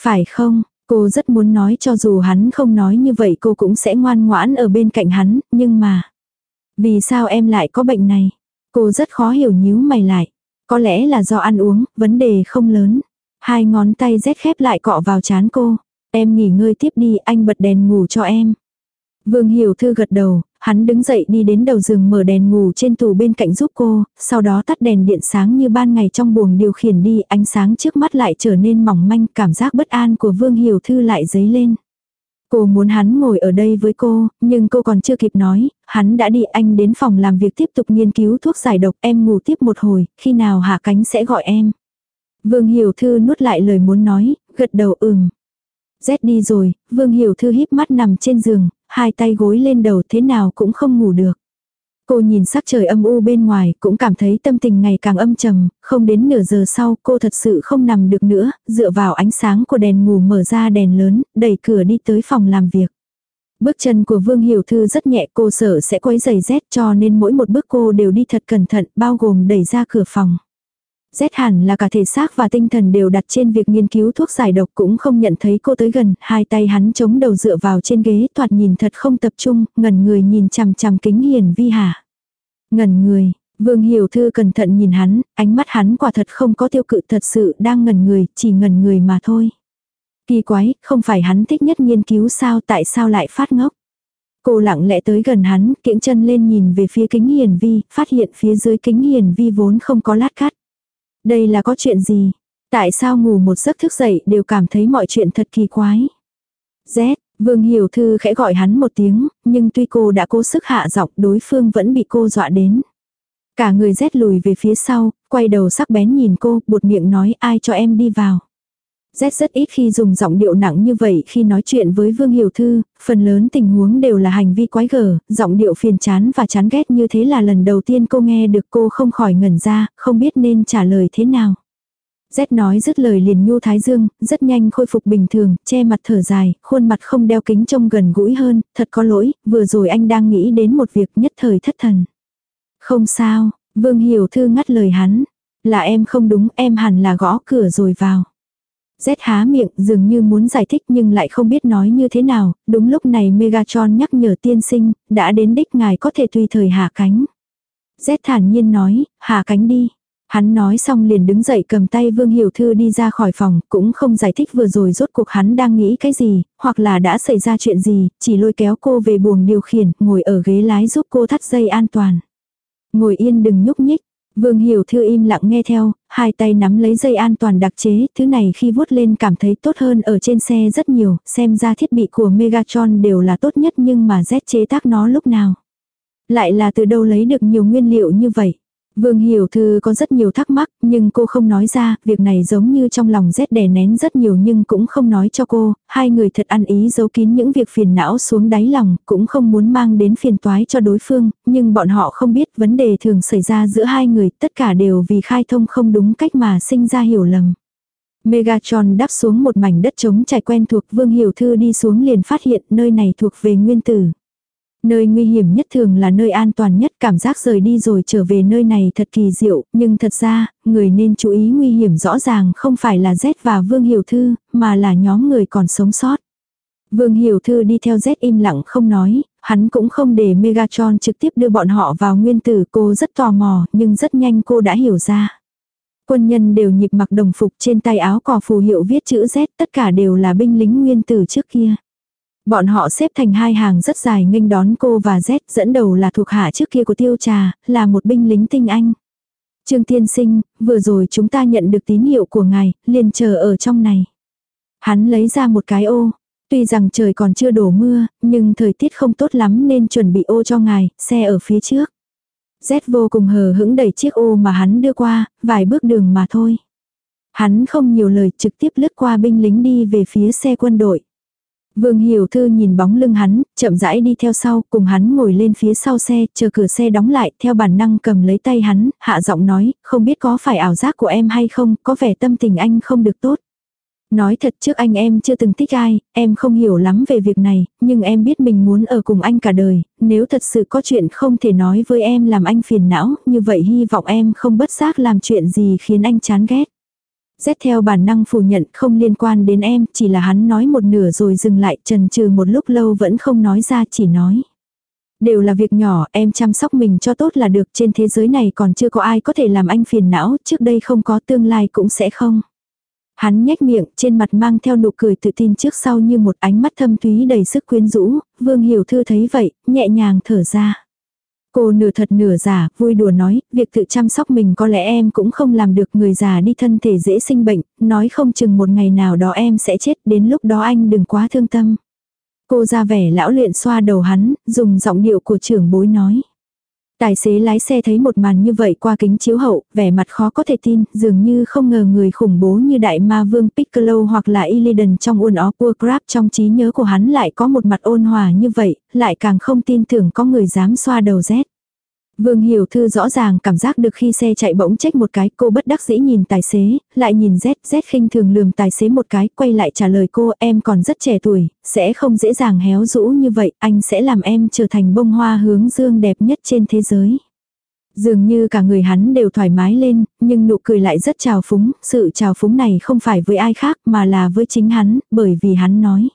Phải không, cô rất muốn nói cho dù hắn không nói như vậy cô cũng sẽ ngoan ngoãn ở bên cạnh hắn, nhưng mà. Vì sao em lại có bệnh này? Cô rất khó hiểu nhíu mày lại. Có lẽ là do ăn uống, vấn đề không lớn. Hai ngón tay rét khép lại cọ vào chán cô. Em nghỉ ngơi tiếp đi, anh bật đèn ngủ cho em. Vương Hiểu Thư gật đầu, hắn đứng dậy đi đến đầu giường mở đèn ngủ trên tủ bên cạnh giúp cô, sau đó tắt đèn điện sáng như ban ngày trong buồng điều khiển đi, ánh sáng trước mắt lại trở nên mỏng manh, cảm giác bất an của Vương Hiểu Thư lại dấy lên. Cô muốn hắn ngồi ở đây với cô, nhưng cô còn chưa kịp nói, hắn đã đi anh đến phòng làm việc tiếp tục nghiên cứu thuốc giải độc em ngủ tiếp một hồi, khi nào hạ cánh sẽ gọi em. Vương Hiểu Thư nuốt lại lời muốn nói, gật đầu ừm. Rét đi rồi, Vương Hiểu Thư híp mắt nằm trên giường, hai tay gối lên đầu thế nào cũng không ngủ được. Cô nhìn sắc trời âm u bên ngoài, cũng cảm thấy tâm tình ngày càng âm trầm, không đến nửa giờ sau cô thật sự không nằm được nữa, dựa vào ánh sáng của đèn ngủ mở ra đèn lớn, đẩy cửa đi tới phòng làm việc. Bước chân của Vương Hiểu Thư rất nhẹ cô sợ sẽ quấy giày rét cho nên mỗi một bước cô đều đi thật cẩn thận bao gồm đẩy ra cửa phòng. Rét hẳn là cả thể xác và tinh thần đều đặt trên việc nghiên cứu thuốc giải độc cũng không nhận thấy cô tới gần, hai tay hắn chống đầu dựa vào trên ghế thoạt nhìn thật không tập trung, ngẩn người nhìn chằm chằm kính hiền vi hà. Ngẩn người, Vương Hiểu Thư cẩn thận nhìn hắn, ánh mắt hắn quả thật không có tiêu cự thật sự đang ngẩn người, chỉ ngẩn người mà thôi. Kỳ quái, không phải hắn thích nhất nghiên cứu sao tại sao lại phát ngốc. Cô lặng lẽ tới gần hắn, kiễng chân lên nhìn về phía kính hiền vi, phát hiện phía dưới kính hiền vi vốn không có lát cắt. Đây là có chuyện gì? Tại sao ngủ một giấc thức dậy đều cảm thấy mọi chuyện thật kỳ quái? Z, Vương Hiểu Thư khẽ gọi hắn một tiếng, nhưng tuy cô đã cố sức hạ giọng đối phương vẫn bị cô dọa đến. Cả người rét lùi về phía sau, quay đầu sắc bén nhìn cô, buột miệng nói ai cho em đi vào. Z rất ít khi dùng giọng điệu nặng như vậy khi nói chuyện với Vương Hiểu Thư, phần lớn tình huống đều là hành vi quái gở, giọng điệu phiền chán và chán ghét như thế là lần đầu tiên cô nghe được cô không khỏi ngẩn ra, không biết nên trả lời thế nào. Z nói dứt lời liền nhu thái dương, rất nhanh khôi phục bình thường, che mặt thở dài, khuôn mặt không đeo kính trông gần gũi hơn, thật có lỗi, vừa rồi anh đang nghĩ đến một việc nhất thời thất thần. Không sao, Vương Hiểu Thư ngắt lời hắn, là em không đúng, em hẳn là gõ cửa rồi vào rét há miệng dường như muốn giải thích nhưng lại không biết nói như thế nào, đúng lúc này Megatron nhắc nhở tiên sinh, đã đến đích ngài có thể tùy thời hạ cánh. rét thản nhiên nói, hạ cánh đi. Hắn nói xong liền đứng dậy cầm tay Vương Hiểu Thư đi ra khỏi phòng, cũng không giải thích vừa rồi rốt cuộc hắn đang nghĩ cái gì, hoặc là đã xảy ra chuyện gì, chỉ lôi kéo cô về buồng điều khiển, ngồi ở ghế lái giúp cô thắt dây an toàn. Ngồi yên đừng nhúc nhích, Vương Hiểu Thư im lặng nghe theo, hai tay nắm lấy dây an toàn đặc chế, thứ này khi vuốt lên cảm thấy tốt hơn ở trên xe rất nhiều, xem ra thiết bị của Megatron đều là tốt nhất nhưng mà Z chế tác nó lúc nào. Lại là từ đâu lấy được nhiều nguyên liệu như vậy. Vương Hiểu Thư có rất nhiều thắc mắc, nhưng cô không nói ra, việc này giống như trong lòng rét đè nén rất nhiều nhưng cũng không nói cho cô, hai người thật ăn ý giấu kín những việc phiền não xuống đáy lòng, cũng không muốn mang đến phiền toái cho đối phương, nhưng bọn họ không biết vấn đề thường xảy ra giữa hai người, tất cả đều vì khai thông không đúng cách mà sinh ra hiểu lầm. Megatron đáp xuống một mảnh đất trống trải quen thuộc Vương Hiểu Thư đi xuống liền phát hiện nơi này thuộc về nguyên tử. Nơi nguy hiểm nhất thường là nơi an toàn nhất cảm giác rời đi rồi trở về nơi này thật kỳ diệu, nhưng thật ra, người nên chú ý nguy hiểm rõ ràng không phải là Z và Vương Hiểu Thư, mà là nhóm người còn sống sót. Vương Hiểu Thư đi theo Z im lặng không nói, hắn cũng không để Megatron trực tiếp đưa bọn họ vào nguyên tử cô rất tò mò nhưng rất nhanh cô đã hiểu ra. Quân nhân đều nhịp mặc đồng phục trên tay áo cò phù hiệu viết chữ Z tất cả đều là binh lính nguyên tử trước kia. Bọn họ xếp thành hai hàng rất dài nghênh đón cô và Z dẫn đầu là thuộc hạ trước kia của tiêu trà, là một binh lính tinh anh. Trương tiên sinh, vừa rồi chúng ta nhận được tín hiệu của ngài, liền chờ ở trong này. Hắn lấy ra một cái ô. Tuy rằng trời còn chưa đổ mưa, nhưng thời tiết không tốt lắm nên chuẩn bị ô cho ngài, xe ở phía trước. Z vô cùng hờ hững đẩy chiếc ô mà hắn đưa qua, vài bước đường mà thôi. Hắn không nhiều lời trực tiếp lướt qua binh lính đi về phía xe quân đội. Vương Hiểu Thư nhìn bóng lưng hắn, chậm rãi đi theo sau, cùng hắn ngồi lên phía sau xe, chờ cửa xe đóng lại, theo bản năng cầm lấy tay hắn, hạ giọng nói, không biết có phải ảo giác của em hay không, có vẻ tâm tình anh không được tốt. Nói thật trước anh em chưa từng thích ai, em không hiểu lắm về việc này, nhưng em biết mình muốn ở cùng anh cả đời, nếu thật sự có chuyện không thể nói với em làm anh phiền não, như vậy hy vọng em không bất giác làm chuyện gì khiến anh chán ghét. Z theo bản năng phủ nhận không liên quan đến em, chỉ là hắn nói một nửa rồi dừng lại trần trừ một lúc lâu vẫn không nói ra chỉ nói. Đều là việc nhỏ, em chăm sóc mình cho tốt là được, trên thế giới này còn chưa có ai có thể làm anh phiền não, trước đây không có tương lai cũng sẽ không. Hắn nhếch miệng, trên mặt mang theo nụ cười tự tin trước sau như một ánh mắt thâm thúy đầy sức quyến rũ, Vương Hiểu Thư thấy vậy, nhẹ nhàng thở ra. Cô nửa thật nửa giả, vui đùa nói, việc tự chăm sóc mình có lẽ em cũng không làm được người già đi thân thể dễ sinh bệnh, nói không chừng một ngày nào đó em sẽ chết, đến lúc đó anh đừng quá thương tâm. Cô ra vẻ lão luyện xoa đầu hắn, dùng giọng điệu của trưởng bối nói. Tài xế lái xe thấy một màn như vậy qua kính chiếu hậu, vẻ mặt khó có thể tin, dường như không ngờ người khủng bố như đại ma vương Piccolo hoặc là Illidan trong uôn ó Pua Grab trong trí nhớ của hắn lại có một mặt ôn hòa như vậy, lại càng không tin tưởng có người dám xoa đầu rét. Vương Hiểu Thư rõ ràng cảm giác được khi xe chạy bỗng trách một cái, cô bất đắc dĩ nhìn tài xế, lại nhìn Z, Z khinh thường lườm tài xế một cái, quay lại trả lời cô, em còn rất trẻ tuổi, sẽ không dễ dàng héo rũ như vậy, anh sẽ làm em trở thành bông hoa hướng dương đẹp nhất trên thế giới. Dường như cả người hắn đều thoải mái lên, nhưng nụ cười lại rất trào phúng, sự trào phúng này không phải với ai khác mà là với chính hắn, bởi vì hắn nói.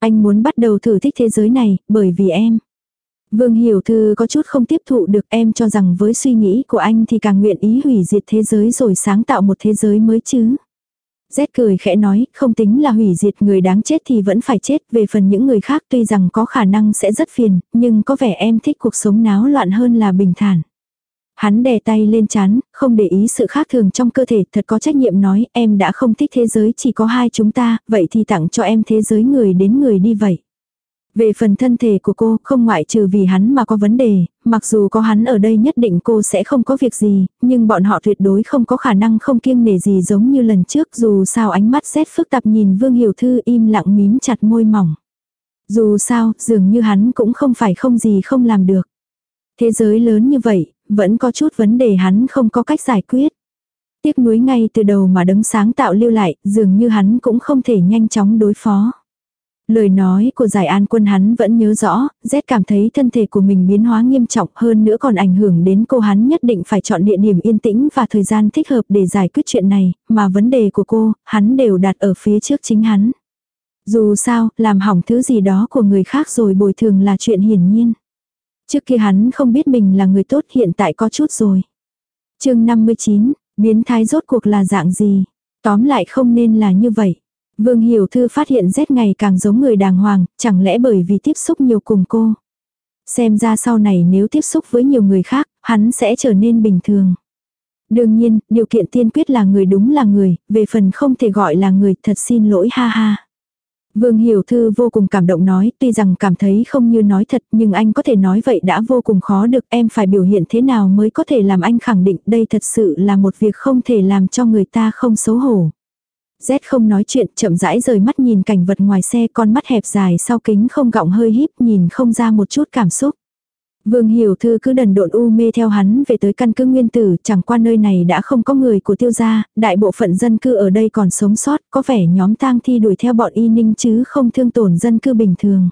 Anh muốn bắt đầu thử thích thế giới này, bởi vì em. Vương Hiểu Thư có chút không tiếp thụ được em cho rằng với suy nghĩ của anh thì càng nguyện ý hủy diệt thế giới rồi sáng tạo một thế giới mới chứ. Z cười khẽ nói, không tính là hủy diệt người đáng chết thì vẫn phải chết, về phần những người khác tuy rằng có khả năng sẽ rất phiền, nhưng có vẻ em thích cuộc sống náo loạn hơn là bình thản. Hắn đè tay lên chán, không để ý sự khác thường trong cơ thể, thật có trách nhiệm nói, em đã không thích thế giới chỉ có hai chúng ta, vậy thì tặng cho em thế giới người đến người đi vậy. Về phần thân thể của cô, không ngoại trừ vì hắn mà có vấn đề, mặc dù có hắn ở đây nhất định cô sẽ không có việc gì, nhưng bọn họ tuyệt đối không có khả năng không kiêng nể gì giống như lần trước dù sao ánh mắt xét phức tạp nhìn Vương Hiểu Thư im lặng mím chặt môi mỏng. Dù sao, dường như hắn cũng không phải không gì không làm được. Thế giới lớn như vậy, vẫn có chút vấn đề hắn không có cách giải quyết. Tiếc nuối ngay từ đầu mà đấng sáng tạo lưu lại, dường như hắn cũng không thể nhanh chóng đối phó. Lời nói của giải an quân hắn vẫn nhớ rõ, Z cảm thấy thân thể của mình biến hóa nghiêm trọng hơn nữa còn ảnh hưởng đến cô hắn nhất định phải chọn địa điểm yên tĩnh và thời gian thích hợp để giải quyết chuyện này, mà vấn đề của cô, hắn đều đặt ở phía trước chính hắn. Dù sao, làm hỏng thứ gì đó của người khác rồi bồi thường là chuyện hiển nhiên. Trước kia hắn không biết mình là người tốt hiện tại có chút rồi. chương 59, biến thái rốt cuộc là dạng gì? Tóm lại không nên là như vậy. Vương Hiểu Thư phát hiện Z ngày càng giống người đàng hoàng, chẳng lẽ bởi vì tiếp xúc nhiều cùng cô. Xem ra sau này nếu tiếp xúc với nhiều người khác, hắn sẽ trở nên bình thường. Đương nhiên, điều kiện tiên quyết là người đúng là người, về phần không thể gọi là người thật xin lỗi ha ha. Vương Hiểu Thư vô cùng cảm động nói, tuy rằng cảm thấy không như nói thật nhưng anh có thể nói vậy đã vô cùng khó được em phải biểu hiện thế nào mới có thể làm anh khẳng định đây thật sự là một việc không thể làm cho người ta không xấu hổ. Z không nói chuyện, chậm rãi rời mắt nhìn cảnh vật ngoài xe con mắt hẹp dài sau kính không gọng hơi híp nhìn không ra một chút cảm xúc. Vương Hiểu Thư cứ đần độn u mê theo hắn về tới căn cứ nguyên tử, chẳng qua nơi này đã không có người của tiêu gia, đại bộ phận dân cư ở đây còn sống sót, có vẻ nhóm tang thi đuổi theo bọn y ninh chứ không thương tổn dân cư bình thường.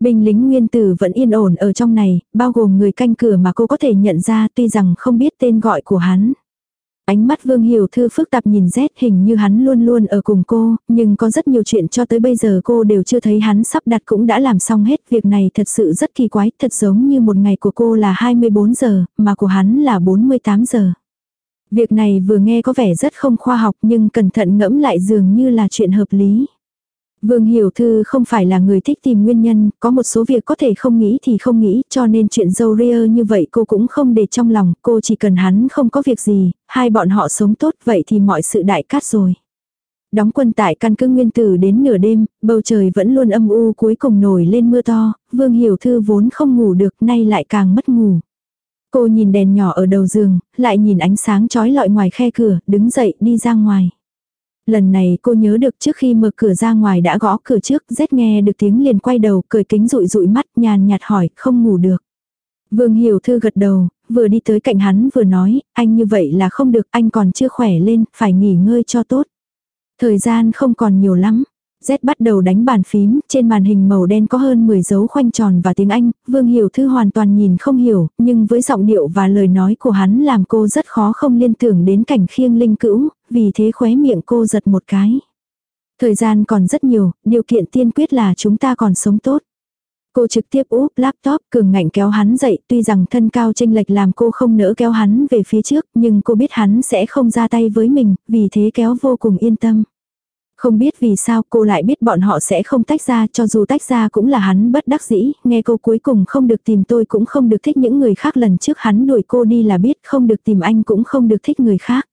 Binh lính nguyên tử vẫn yên ổn ở trong này, bao gồm người canh cửa mà cô có thể nhận ra tuy rằng không biết tên gọi của hắn. Ánh mắt Vương Hiểu Thư phức tạp nhìn rét, hình như hắn luôn luôn ở cùng cô, nhưng có rất nhiều chuyện cho tới bây giờ cô đều chưa thấy hắn sắp đặt cũng đã làm xong hết. Việc này thật sự rất kỳ quái, thật giống như một ngày của cô là 24 giờ, mà của hắn là 48 giờ. Việc này vừa nghe có vẻ rất không khoa học nhưng cẩn thận ngẫm lại dường như là chuyện hợp lý. Vương Hiểu Thư không phải là người thích tìm nguyên nhân, có một số việc có thể không nghĩ thì không nghĩ, cho nên chuyện dâu ria như vậy cô cũng không để trong lòng, cô chỉ cần hắn không có việc gì, hai bọn họ sống tốt vậy thì mọi sự đại cát rồi. Đóng quân tại căn cứ nguyên tử đến nửa đêm, bầu trời vẫn luôn âm u cuối cùng nổi lên mưa to, Vương Hiểu Thư vốn không ngủ được nay lại càng mất ngủ. Cô nhìn đèn nhỏ ở đầu giường, lại nhìn ánh sáng trói lọi ngoài khe cửa, đứng dậy đi ra ngoài. Lần này cô nhớ được trước khi mở cửa ra ngoài đã gõ cửa trước, rét nghe được tiếng liền quay đầu, cười kính rụi rụi mắt, nhàn nhạt hỏi, không ngủ được. Vương Hiểu Thư gật đầu, vừa đi tới cạnh hắn vừa nói, anh như vậy là không được, anh còn chưa khỏe lên, phải nghỉ ngơi cho tốt. Thời gian không còn nhiều lắm, Z bắt đầu đánh bàn phím, trên màn hình màu đen có hơn 10 dấu khoanh tròn và tiếng Anh, Vương Hiểu Thư hoàn toàn nhìn không hiểu, nhưng với giọng điệu và lời nói của hắn làm cô rất khó không liên tưởng đến cảnh khiêng linh cữu, vì thế khóe miệng cô giật một cái. Thời gian còn rất nhiều, điều kiện tiên quyết là chúng ta còn sống tốt. Cô trực tiếp úp laptop cường ngạnh kéo hắn dậy tuy rằng thân cao chênh lệch làm cô không nỡ kéo hắn về phía trước nhưng cô biết hắn sẽ không ra tay với mình, vì thế kéo vô cùng yên tâm. Không biết vì sao cô lại biết bọn họ sẽ không tách ra cho dù tách ra cũng là hắn bất đắc dĩ, nghe cô cuối cùng không được tìm tôi cũng không được thích những người khác lần trước hắn đuổi cô đi là biết không được tìm anh cũng không được thích người khác.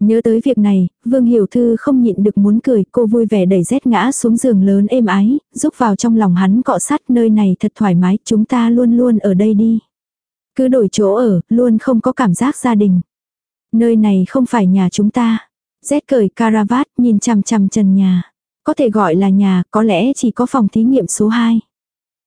Nhớ tới việc này, Vương Hiểu Thư không nhịn được muốn cười, cô vui vẻ đẩy rét ngã xuống giường lớn êm ái, rúc vào trong lòng hắn cọ sát nơi này thật thoải mái, chúng ta luôn luôn ở đây đi. Cứ đổi chỗ ở, luôn không có cảm giác gia đình. Nơi này không phải nhà chúng ta. Z cởi caravat nhìn chằm chằm trần nhà. Có thể gọi là nhà, có lẽ chỉ có phòng thí nghiệm số 2.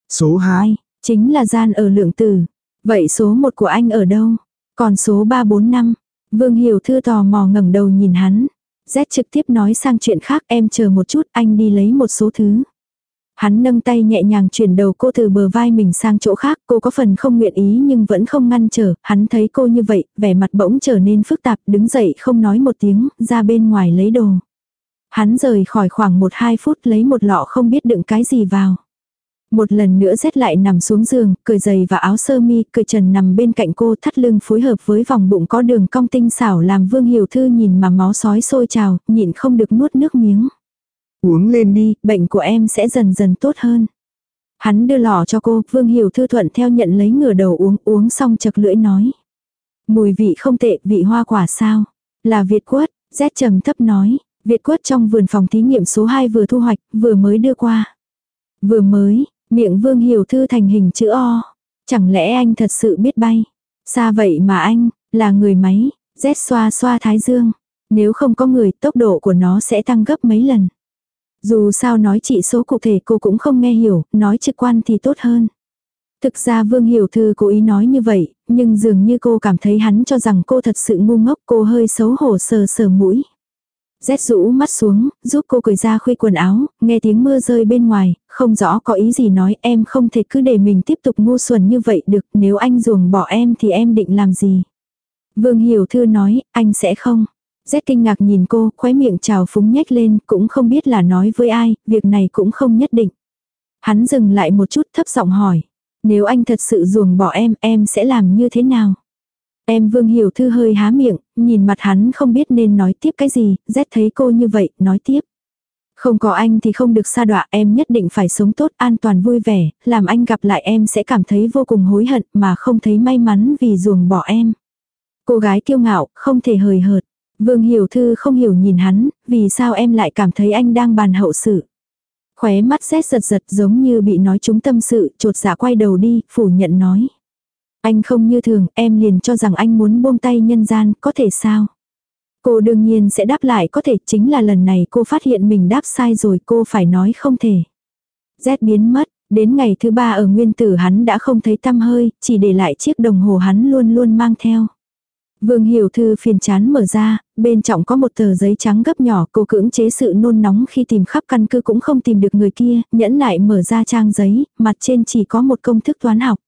Số 2, Chính là gian ở lượng tử. Vậy số 1 của anh ở đâu? Còn số 3 4 5. Vương Hiểu Thư tò mò ngẩng đầu nhìn hắn. Z trực tiếp nói sang chuyện khác em chờ một chút anh đi lấy một số thứ. Hắn nâng tay nhẹ nhàng chuyển đầu cô từ bờ vai mình sang chỗ khác, cô có phần không nguyện ý nhưng vẫn không ngăn trở, hắn thấy cô như vậy, vẻ mặt bỗng trở nên phức tạp, đứng dậy không nói một tiếng, ra bên ngoài lấy đồ. Hắn rời khỏi khoảng 1-2 phút lấy một lọ không biết đựng cái gì vào. Một lần nữa rét lại nằm xuống giường, cười giày và áo sơ mi, cười trần nằm bên cạnh cô thắt lưng phối hợp với vòng bụng có đường cong tinh xảo làm Vương Hiểu Thư nhìn mà máu sói sôi trào, nhịn không được nuốt nước miếng uống lên đi. bệnh của em sẽ dần dần tốt hơn. Hắn đưa lọ cho cô, Vương Hiểu Thư thuận theo nhận lấy ngửa đầu uống, uống xong chật lưỡi nói. Mùi vị không tệ, vị hoa quả sao? Là Việt quất, Z trầm thấp nói, Việt quất trong vườn phòng thí nghiệm số 2 vừa thu hoạch, vừa mới đưa qua. Vừa mới, miệng Vương Hiểu Thư thành hình chữ O. Chẳng lẽ anh thật sự biết bay? Xa vậy mà anh, là người máy, Z xoa xoa thái dương. Nếu không có người, tốc độ của nó sẽ tăng gấp mấy lần. Dù sao nói chỉ số cụ thể cô cũng không nghe hiểu, nói trực quan thì tốt hơn. Thực ra Vương Hiểu Thư cố ý nói như vậy, nhưng dường như cô cảm thấy hắn cho rằng cô thật sự ngu ngốc cô hơi xấu hổ sờ sờ mũi. Rét rũ mắt xuống, giúp cô cởi ra khuy quần áo, nghe tiếng mưa rơi bên ngoài, không rõ có ý gì nói em không thể cứ để mình tiếp tục ngu xuẩn như vậy được, nếu anh ruồng bỏ em thì em định làm gì. Vương Hiểu Thư nói, anh sẽ không. Rét kinh ngạc nhìn cô, khóe miệng trào phúng nhếch lên, cũng không biết là nói với ai, việc này cũng không nhất định. Hắn dừng lại một chút thấp giọng hỏi. Nếu anh thật sự ruồng bỏ em, em sẽ làm như thế nào? Em Vương Hiểu Thư hơi há miệng, nhìn mặt hắn không biết nên nói tiếp cái gì, rét thấy cô như vậy, nói tiếp. Không có anh thì không được xa đọa, em nhất định phải sống tốt, an toàn vui vẻ, làm anh gặp lại em sẽ cảm thấy vô cùng hối hận mà không thấy may mắn vì ruồng bỏ em. Cô gái kiêu ngạo, không thể hời hợt. Vương Hiểu Thư không hiểu nhìn hắn, vì sao em lại cảm thấy anh đang bàn hậu sự. Khóe mắt rét giật giật giống như bị nói trúng tâm sự, trột dạ quay đầu đi, phủ nhận nói. Anh không như thường, em liền cho rằng anh muốn buông tay nhân gian, có thể sao? Cô đương nhiên sẽ đáp lại có thể, chính là lần này cô phát hiện mình đáp sai rồi cô phải nói không thể. Z biến mất, đến ngày thứ ba ở nguyên tử hắn đã không thấy tăm hơi, chỉ để lại chiếc đồng hồ hắn luôn luôn mang theo. Vương Hiểu Thư phiền chán mở ra, bên trong có một tờ giấy trắng gấp nhỏ, cô cưỡng chế sự nôn nóng khi tìm khắp căn cứ cũng không tìm được người kia, nhẫn nại mở ra trang giấy, mặt trên chỉ có một công thức toán học.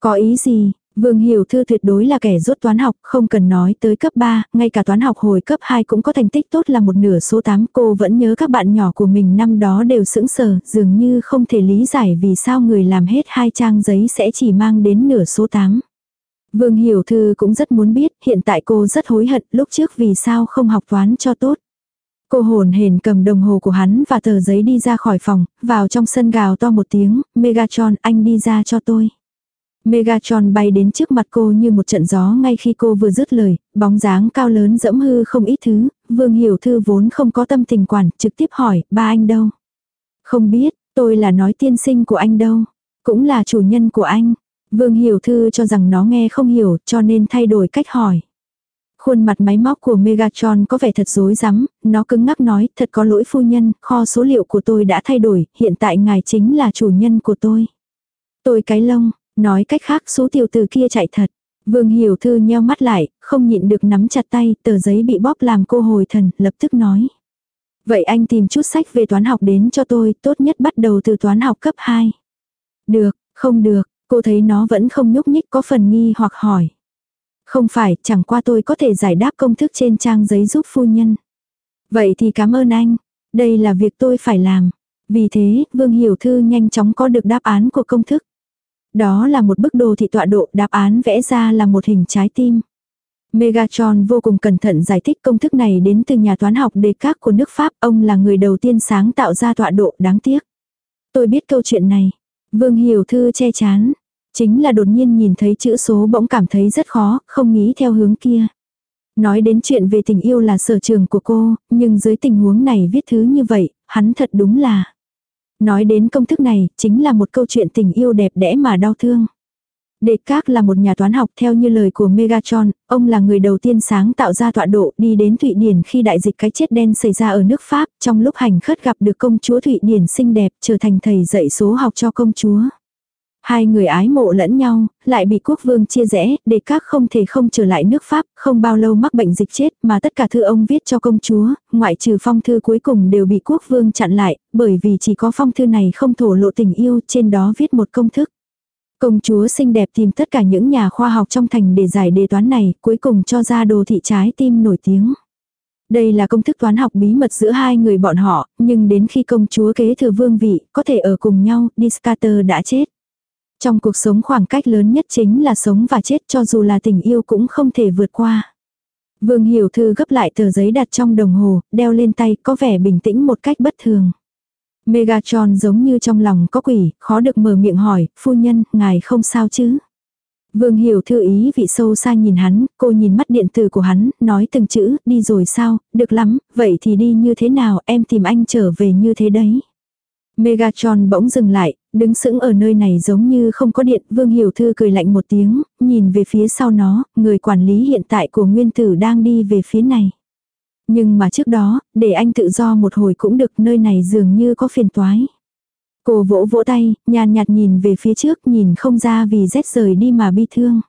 Có ý gì? Vương Hiểu Thư tuyệt đối là kẻ rốt toán học, không cần nói tới cấp 3, ngay cả toán học hồi cấp 2 cũng có thành tích tốt là một nửa số 8. Cô vẫn nhớ các bạn nhỏ của mình năm đó đều sững sờ, dường như không thể lý giải vì sao người làm hết hai trang giấy sẽ chỉ mang đến nửa số 8. Vương Hiểu Thư cũng rất muốn biết, hiện tại cô rất hối hận lúc trước vì sao không học toán cho tốt. Cô hồn hển cầm đồng hồ của hắn và tờ giấy đi ra khỏi phòng, vào trong sân gào to một tiếng, Megatron anh đi ra cho tôi. Megatron bay đến trước mặt cô như một trận gió ngay khi cô vừa dứt lời, bóng dáng cao lớn dẫm hư không ít thứ, Vương Hiểu Thư vốn không có tâm tình quản, trực tiếp hỏi, ba anh đâu? Không biết, tôi là nói tiên sinh của anh đâu, cũng là chủ nhân của anh. Vương Hiểu Thư cho rằng nó nghe không hiểu cho nên thay đổi cách hỏi. Khuôn mặt máy móc của Megatron có vẻ thật rối rắm, nó cứng ngắc nói, thật có lỗi phu nhân, kho số liệu của tôi đã thay đổi, hiện tại ngài chính là chủ nhân của tôi. Tôi cái lông, nói cách khác số tiểu từ kia chạy thật. Vương Hiểu Thư nheo mắt lại, không nhịn được nắm chặt tay, tờ giấy bị bóp làm cô hồi thần, lập tức nói. Vậy anh tìm chút sách về toán học đến cho tôi, tốt nhất bắt đầu từ toán học cấp 2. Được, không được, cô thấy nó vẫn không nhúc nhích có phần nghi hoặc hỏi. Không phải, chẳng qua tôi có thể giải đáp công thức trên trang giấy giúp phu nhân. Vậy thì cảm ơn anh. Đây là việc tôi phải làm. Vì thế, Vương Hiểu Thư nhanh chóng có được đáp án của công thức. Đó là một bức đồ thị tọa độ, đáp án vẽ ra là một hình trái tim. Megatron vô cùng cẩn thận giải thích công thức này đến từ nhà toán học đề các của nước Pháp, ông là người đầu tiên sáng tạo ra tọa độ đáng tiếc. Tôi biết câu chuyện này. Vương Hiểu Thư che chán. Chính là đột nhiên nhìn thấy chữ số bỗng cảm thấy rất khó, không nghĩ theo hướng kia. Nói đến chuyện về tình yêu là sở trường của cô, nhưng dưới tình huống này viết thứ như vậy, hắn thật đúng là. Nói đến công thức này, chính là một câu chuyện tình yêu đẹp đẽ mà đau thương. Descartes là một nhà toán học theo như lời của Megatron, ông là người đầu tiên sáng tạo ra tọa độ đi đến Thụy Điển khi đại dịch cái chết đen xảy ra ở nước Pháp, trong lúc hành khất gặp được công chúa Thụy Điển xinh đẹp trở thành thầy dạy số học cho công chúa. Hai người ái mộ lẫn nhau, lại bị quốc vương chia rẽ, để các không thể không trở lại nước Pháp, không bao lâu mắc bệnh dịch chết, mà tất cả thư ông viết cho công chúa, ngoại trừ phong thư cuối cùng đều bị quốc vương chặn lại, bởi vì chỉ có phong thư này không thổ lộ tình yêu, trên đó viết một công thức. Công chúa xinh đẹp tìm tất cả những nhà khoa học trong thành để giải đề toán này, cuối cùng cho ra đồ thị trái tim nổi tiếng. Đây là công thức toán học bí mật giữa hai người bọn họ, nhưng đến khi công chúa kế thừa vương vị, có thể ở cùng nhau, Discarter đã chết. Trong cuộc sống khoảng cách lớn nhất chính là sống và chết cho dù là tình yêu cũng không thể vượt qua. Vương Hiểu Thư gấp lại tờ giấy đặt trong đồng hồ, đeo lên tay có vẻ bình tĩnh một cách bất thường. Megatron giống như trong lòng có quỷ, khó được mở miệng hỏi, phu nhân, ngài không sao chứ? Vương Hiểu Thư ý vị sâu xa nhìn hắn, cô nhìn mắt điện tử của hắn, nói từng chữ, đi rồi sao, được lắm, vậy thì đi như thế nào, em tìm anh trở về như thế đấy. Megatron bỗng dừng lại, đứng sững ở nơi này giống như không có điện, Vương Hiểu Thư cười lạnh một tiếng, nhìn về phía sau nó, người quản lý hiện tại của nguyên tử đang đi về phía này. Nhưng mà trước đó, để anh tự do một hồi cũng được nơi này dường như có phiền toái. Cô vỗ vỗ tay, nhàn nhạt nhìn về phía trước nhìn không ra vì rét rời đi mà bi thương.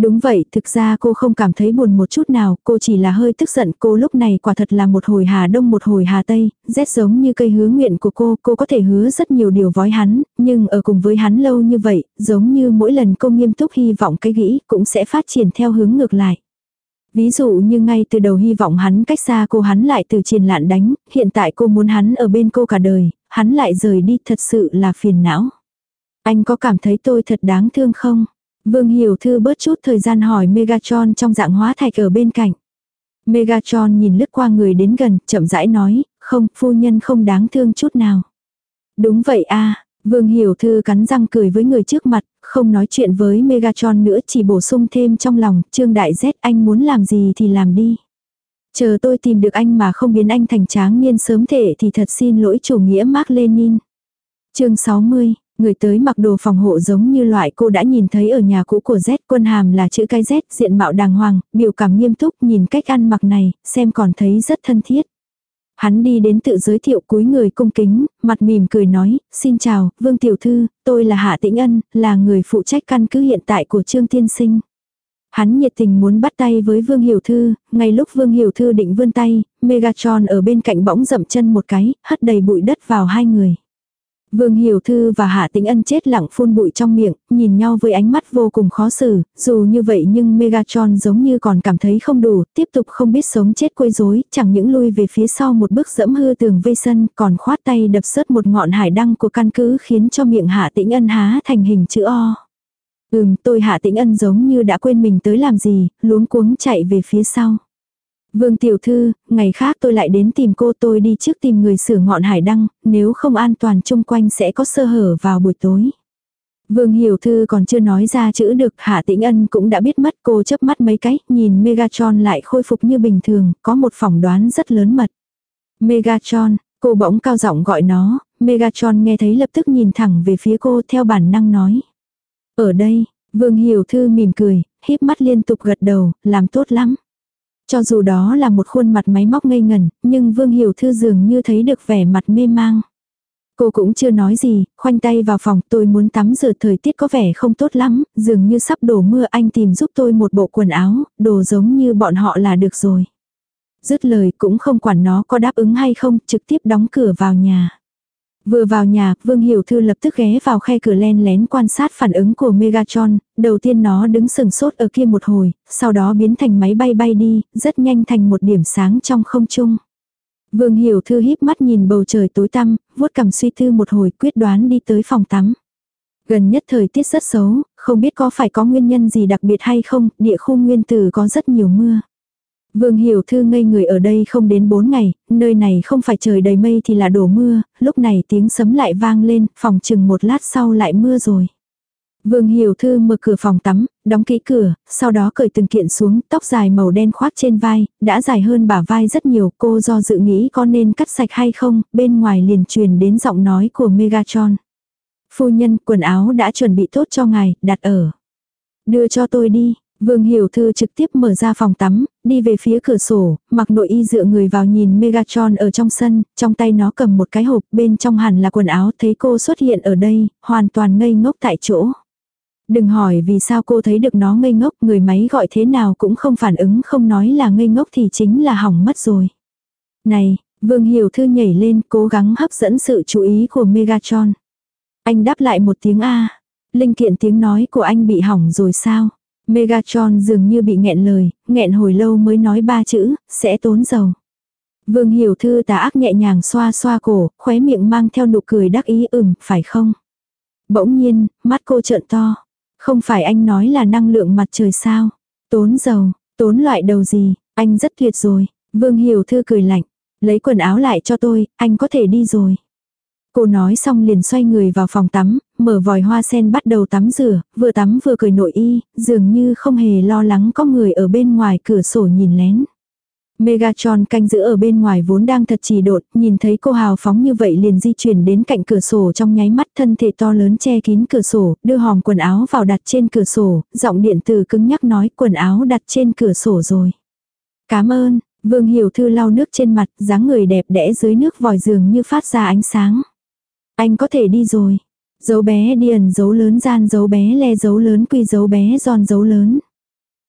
Đúng vậy, thực ra cô không cảm thấy buồn một chút nào, cô chỉ là hơi tức giận. Cô lúc này quả thật là một hồi hà đông một hồi hà tây, rét giống như cây hứa nguyện của cô, cô có thể hứa rất nhiều điều với hắn, nhưng ở cùng với hắn lâu như vậy, giống như mỗi lần cô nghiêm túc hy vọng cái nghĩ cũng sẽ phát triển theo hướng ngược lại. Ví dụ như ngay từ đầu hy vọng hắn cách xa cô hắn lại từ triền lạn đánh, hiện tại cô muốn hắn ở bên cô cả đời, hắn lại rời đi thật sự là phiền não. Anh có cảm thấy tôi thật đáng thương không? Vương Hiểu Thư bớt chút thời gian hỏi Megatron trong dạng hóa thạch ở bên cạnh. Megatron nhìn lướt qua người đến gần, chậm rãi nói, không, phu nhân không đáng thương chút nào. Đúng vậy a Vương Hiểu Thư cắn răng cười với người trước mặt, không nói chuyện với Megatron nữa chỉ bổ sung thêm trong lòng, Trương Đại Z anh muốn làm gì thì làm đi. Chờ tôi tìm được anh mà không biến anh thành tráng niên sớm thể thì thật xin lỗi chủ nghĩa Mark Lenin. chương 60, Người tới mặc đồ phòng hộ giống như loại cô đã nhìn thấy ở nhà cũ của Z quân hàm là chữ cái Z diện mạo đàng hoàng, biểu cảm nghiêm túc nhìn cách ăn mặc này, xem còn thấy rất thân thiết. Hắn đi đến tự giới thiệu cúi người cung kính, mặt mỉm cười nói, xin chào, Vương Tiểu Thư, tôi là Hạ Tĩnh Ân, là người phụ trách căn cứ hiện tại của Trương Tiên Sinh. Hắn nhiệt tình muốn bắt tay với Vương Hiểu Thư, ngay lúc Vương Hiểu Thư định vươn tay, Megatron ở bên cạnh bỗng dậm chân một cái, hất đầy bụi đất vào hai người. Vương Hiểu Thư và Hạ Tĩnh Ân chết lặng phun bụi trong miệng, nhìn nhau với ánh mắt vô cùng khó xử, dù như vậy nhưng Megatron giống như còn cảm thấy không đủ, tiếp tục không biết sống chết quấy rối, chẳng những lui về phía sau một bước dẫm hư tường vây sân, còn khoát tay đập sớt một ngọn hải đăng của căn cứ khiến cho miệng Hạ Tĩnh Ân há thành hình chữ O. Ừm, tôi Hạ Tĩnh Ân giống như đã quên mình tới làm gì, luống cuống chạy về phía sau. Vương tiểu thư, ngày khác tôi lại đến tìm cô tôi đi trước tìm người sửa ngọn hải đăng, nếu không an toàn chung quanh sẽ có sơ hở vào buổi tối. Vương Hiểu Thư còn chưa nói ra chữ được, Hạ Tĩnh Ân cũng đã biết mất cô chớp mắt mấy cái, nhìn Megatron lại khôi phục như bình thường, có một phỏng đoán rất lớn mật. Megatron, cô bỗng cao giọng gọi nó, Megatron nghe thấy lập tức nhìn thẳng về phía cô theo bản năng nói. Ở đây, Vương Hiểu Thư mỉm cười, híp mắt liên tục gật đầu, làm tốt lắm. Cho dù đó là một khuôn mặt máy móc ngây ngần, nhưng Vương Hiểu Thư dường như thấy được vẻ mặt mê mang. Cô cũng chưa nói gì, khoanh tay vào phòng tôi muốn tắm rửa thời tiết có vẻ không tốt lắm, dường như sắp đổ mưa anh tìm giúp tôi một bộ quần áo, đồ giống như bọn họ là được rồi. Dứt lời cũng không quản nó có đáp ứng hay không, trực tiếp đóng cửa vào nhà. Vừa vào nhà, Vương Hiểu Thư lập tức ghé vào khe cửa len lén quan sát phản ứng của Megatron, đầu tiên nó đứng sừng sốt ở kia một hồi, sau đó biến thành máy bay bay đi, rất nhanh thành một điểm sáng trong không trung. Vương Hiểu Thư híp mắt nhìn bầu trời tối tăm, vuốt cầm suy tư một hồi quyết đoán đi tới phòng tắm. Gần nhất thời tiết rất xấu, không biết có phải có nguyên nhân gì đặc biệt hay không, địa khu nguyên tử có rất nhiều mưa. Vương Hiểu Thư ngây người ở đây không đến 4 ngày, nơi này không phải trời đầy mây thì là đổ mưa, lúc này tiếng sấm lại vang lên, phòng chừng một lát sau lại mưa rồi. Vương Hiểu Thư mở cửa phòng tắm, đóng kỹ cửa, sau đó cởi từng kiện xuống, tóc dài màu đen khoác trên vai, đã dài hơn bả vai rất nhiều, cô do dự nghĩ có nên cắt sạch hay không, bên ngoài liền truyền đến giọng nói của Megatron. Phu nhân, quần áo đã chuẩn bị tốt cho ngài, đặt ở. Đưa cho tôi đi, Vương Hiểu Thư trực tiếp mở ra phòng tắm, đi về phía cửa sổ, mặc nội y dựa người vào nhìn Megatron ở trong sân, trong tay nó cầm một cái hộp, bên trong hẳn là quần áo, thấy cô xuất hiện ở đây, hoàn toàn ngây ngốc tại chỗ. Đừng hỏi vì sao cô thấy được nó ngây ngốc, người máy gọi thế nào cũng không phản ứng không nói là ngây ngốc thì chính là hỏng mất rồi. Này, Vương Hiểu Thư nhảy lên cố gắng hấp dẫn sự chú ý của Megatron. Anh đáp lại một tiếng A. Linh kiện tiếng nói của anh bị hỏng rồi sao? Megatron dường như bị nghẹn lời, nghẹn hồi lâu mới nói ba chữ, sẽ tốn dầu. Vương Hiểu Thư tà ác nhẹ nhàng xoa xoa cổ, khóe miệng mang theo nụ cười đắc ý ửng, phải không? Bỗng nhiên, mắt cô trợn to. Không phải anh nói là năng lượng mặt trời sao? Tốn dầu, tốn loại đầu gì, anh rất tuyệt rồi. Vương Hiểu Thư cười lạnh. Lấy quần áo lại cho tôi, anh có thể đi rồi. Cô nói xong liền xoay người vào phòng tắm, mở vòi hoa sen bắt đầu tắm rửa, vừa tắm vừa cười nội y, dường như không hề lo lắng có người ở bên ngoài cửa sổ nhìn lén. Megatron canh giữ ở bên ngoài vốn đang thật trì đột, nhìn thấy cô hào phóng như vậy liền di chuyển đến cạnh cửa sổ trong nháy mắt thân thể to lớn che kín cửa sổ, đưa hòm quần áo vào đặt trên cửa sổ, giọng điện tử cứng nhắc nói quần áo đặt trên cửa sổ rồi. Cảm ơn, Vương Hiểu Thư lau nước trên mặt, dáng người đẹp đẽ dưới nước vòi giường như phát ra ánh sáng. Anh có thể đi rồi. Dấu bé điền dấu lớn gian dấu bé le dấu lớn quy dấu bé giòn dấu lớn.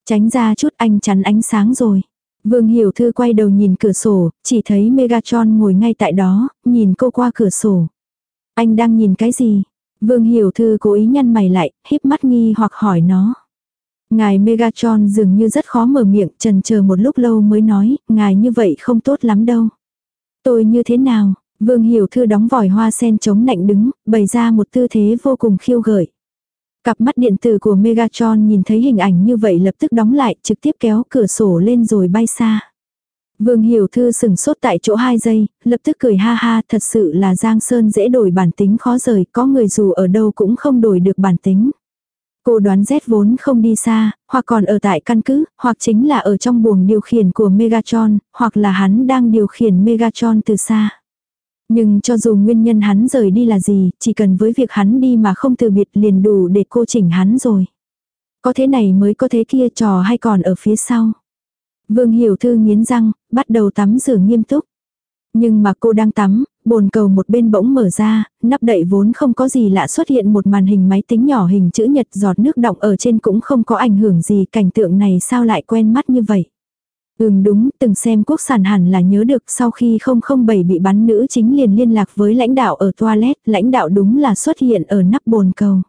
Tránh ra chút anh chắn ánh sáng rồi. Vương Hiểu Thư quay đầu nhìn cửa sổ, chỉ thấy Megatron ngồi ngay tại đó, nhìn cô qua cửa sổ. Anh đang nhìn cái gì? Vương Hiểu Thư cố ý nhăn mày lại, híp mắt nghi hoặc hỏi nó. Ngài Megatron dường như rất khó mở miệng, trần chờ một lúc lâu mới nói, ngài như vậy không tốt lắm đâu. Tôi như thế nào? Vương Hiểu Thư đóng vòi hoa sen chống nạnh đứng, bày ra một tư thế vô cùng khiêu gợi. Cặp mắt điện tử của Megatron nhìn thấy hình ảnh như vậy lập tức đóng lại, trực tiếp kéo cửa sổ lên rồi bay xa. Vương Hiểu Thư sừng sốt tại chỗ 2 giây, lập tức cười ha ha, thật sự là Giang Sơn dễ đổi bản tính khó rời, có người dù ở đâu cũng không đổi được bản tính. Cô đoán Z vốn không đi xa, hoặc còn ở tại căn cứ, hoặc chính là ở trong buồng điều khiển của Megatron, hoặc là hắn đang điều khiển Megatron từ xa. Nhưng cho dù nguyên nhân hắn rời đi là gì, chỉ cần với việc hắn đi mà không từ biệt liền đủ để cô chỉnh hắn rồi. Có thế này mới có thế kia trò hay còn ở phía sau. Vương Hiểu Thư nghiến răng, bắt đầu tắm rửa nghiêm túc. Nhưng mà cô đang tắm, bồn cầu một bên bỗng mở ra, nắp đậy vốn không có gì lạ xuất hiện một màn hình máy tính nhỏ hình chữ nhật giọt nước động ở trên cũng không có ảnh hưởng gì cảnh tượng này sao lại quen mắt như vậy. Ừm đúng, từng xem quốc sản hẳn là nhớ được sau khi 007 bị bắn nữ chính liền liên lạc với lãnh đạo ở toilet, lãnh đạo đúng là xuất hiện ở nắp bồn cầu.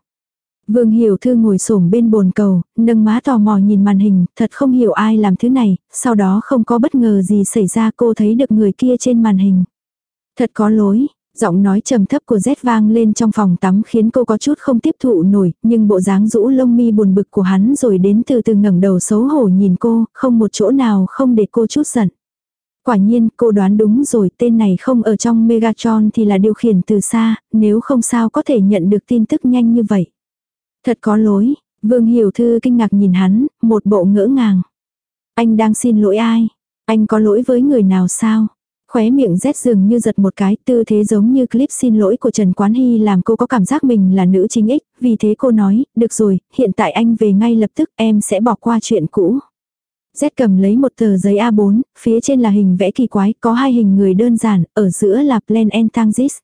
Vương Hiểu Thư ngồi xổm bên bồn cầu, nâng má tò mò nhìn màn hình, thật không hiểu ai làm thứ này, sau đó không có bất ngờ gì xảy ra cô thấy được người kia trên màn hình. Thật có lỗi, giọng nói trầm thấp của Z vang lên trong phòng tắm khiến cô có chút không tiếp thụ nổi, nhưng bộ dáng rũ lông mi buồn bực của hắn rồi đến từ từ ngẩng đầu xấu hổ nhìn cô, không một chỗ nào không để cô chút giận. Quả nhiên, cô đoán đúng rồi, tên này không ở trong Megatron thì là điều khiển từ xa, nếu không sao có thể nhận được tin tức nhanh như vậy. Thật có lỗi, Vương Hiểu Thư kinh ngạc nhìn hắn, một bộ ngỡ ngàng. Anh đang xin lỗi ai? Anh có lỗi với người nào sao? Khóe miệng rét dường như giật một cái tư thế giống như clip xin lỗi của Trần Quán Hy làm cô có cảm giác mình là nữ chính ích, vì thế cô nói, được rồi, hiện tại anh về ngay lập tức em sẽ bỏ qua chuyện cũ. Z cầm lấy một tờ giấy A4, phía trên là hình vẽ kỳ quái, có hai hình người đơn giản, ở giữa là Plan and Tangis.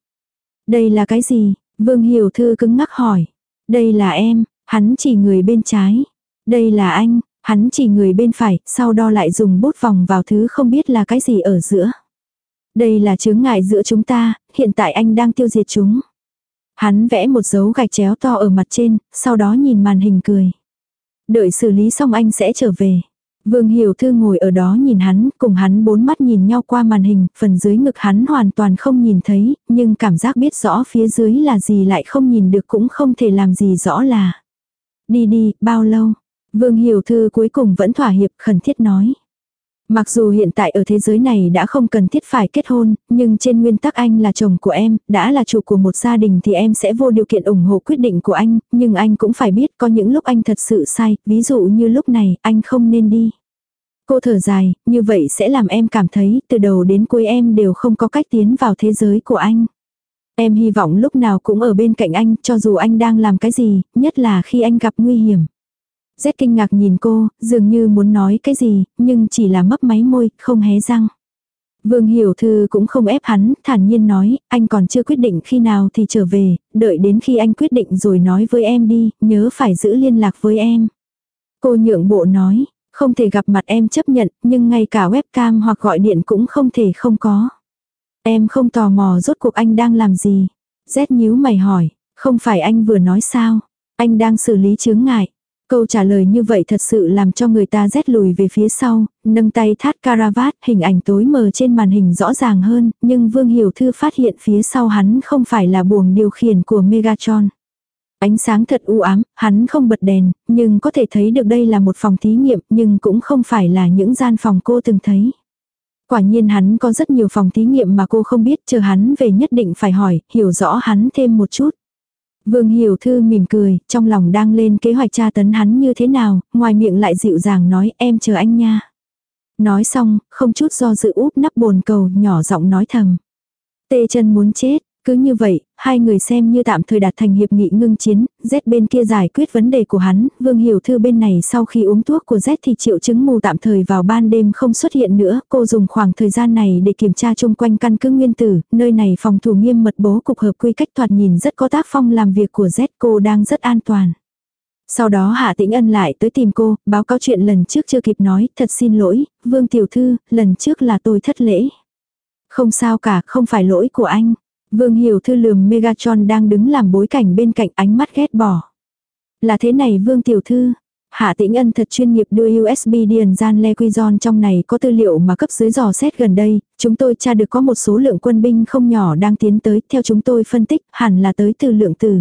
Đây là cái gì? Vương Hiểu Thư cứng ngắc hỏi. Đây là em, hắn chỉ người bên trái. Đây là anh, hắn chỉ người bên phải, sau đó lại dùng bút vòng vào thứ không biết là cái gì ở giữa. Đây là chướng ngại giữa chúng ta, hiện tại anh đang tiêu diệt chúng. Hắn vẽ một dấu gạch chéo to ở mặt trên, sau đó nhìn màn hình cười. Đợi xử lý xong anh sẽ trở về. Vương Hiểu Thư ngồi ở đó nhìn hắn, cùng hắn bốn mắt nhìn nhau qua màn hình, phần dưới ngực hắn hoàn toàn không nhìn thấy, nhưng cảm giác biết rõ phía dưới là gì lại không nhìn được cũng không thể làm gì rõ là. Đi đi, bao lâu? Vương Hiểu Thư cuối cùng vẫn thỏa hiệp khẩn thiết nói. Mặc dù hiện tại ở thế giới này đã không cần thiết phải kết hôn, nhưng trên nguyên tắc anh là chồng của em, đã là chủ của một gia đình thì em sẽ vô điều kiện ủng hộ quyết định của anh, nhưng anh cũng phải biết có những lúc anh thật sự sai, ví dụ như lúc này, anh không nên đi. Cô thở dài, như vậy sẽ làm em cảm thấy từ đầu đến cuối em đều không có cách tiến vào thế giới của anh. Em hy vọng lúc nào cũng ở bên cạnh anh, cho dù anh đang làm cái gì, nhất là khi anh gặp nguy hiểm. Z kinh ngạc nhìn cô, dường như muốn nói cái gì, nhưng chỉ là mấp máy môi, không hé răng. Vương Hiểu Thư cũng không ép hắn, thản nhiên nói, anh còn chưa quyết định khi nào thì trở về, đợi đến khi anh quyết định rồi nói với em đi, nhớ phải giữ liên lạc với em. Cô nhượng bộ nói, không thể gặp mặt em chấp nhận, nhưng ngay cả webcam hoặc gọi điện cũng không thể không có. Em không tò mò rốt cuộc anh đang làm gì. Z nhíu mày hỏi, không phải anh vừa nói sao, anh đang xử lý chướng ngại. Câu trả lời như vậy thật sự làm cho người ta rét lùi về phía sau, nâng tay thắt caravat, hình ảnh tối mờ trên màn hình rõ ràng hơn, nhưng Vương Hiểu Thư phát hiện phía sau hắn không phải là buồng điều khiển của Megatron. Ánh sáng thật u ám, hắn không bật đèn, nhưng có thể thấy được đây là một phòng thí nghiệm, nhưng cũng không phải là những gian phòng cô từng thấy. Quả nhiên hắn có rất nhiều phòng thí nghiệm mà cô không biết, chờ hắn về nhất định phải hỏi, hiểu rõ hắn thêm một chút. Vương Hiểu Thư mỉm cười, trong lòng đang lên kế hoạch tra tấn hắn như thế nào, ngoài miệng lại dịu dàng nói em chờ anh nha. Nói xong, không chút do dự úp nắp bồn cầu, nhỏ giọng nói thầm. Tê chân muốn chết, cứ như vậy, hai người xem như tạm thời đạt thành hiệp nghị ngưng chiến, Z bên kia giải quyết vấn đề của hắn, Vương Hiểu Thư bên này sau khi uống thuốc của Z thì triệu chứng mù tạm thời vào ban đêm không xuất hiện nữa, cô dùng khoảng thời gian này để kiểm tra chung quanh căn cứ nguyên tử, nơi này phòng thủ nghiêm mật bố cục hợp quy cách thoạt nhìn rất có tác phong làm việc của Z cô đang rất an toàn. Sau đó Hạ Tĩnh Ân lại tới tìm cô, báo cáo chuyện lần trước chưa kịp nói, thật xin lỗi, Vương Tiểu Thư, lần trước là tôi thất lễ. Không sao cả, không phải lỗi của anh. Vương Hiểu Thư lườm Megatron đang đứng làm bối cảnh bên cạnh ánh mắt ghét bỏ. Là thế này Vương Tiểu Thư. Hạ Tĩnh Ân thật chuyên nghiệp đưa USB điền gian Lequizon trong này có tư liệu mà cấp dưới dò xét gần đây, chúng tôi tra được có một số lượng quân binh không nhỏ đang tiến tới, theo chúng tôi phân tích, hẳn là tới từ lượng tử.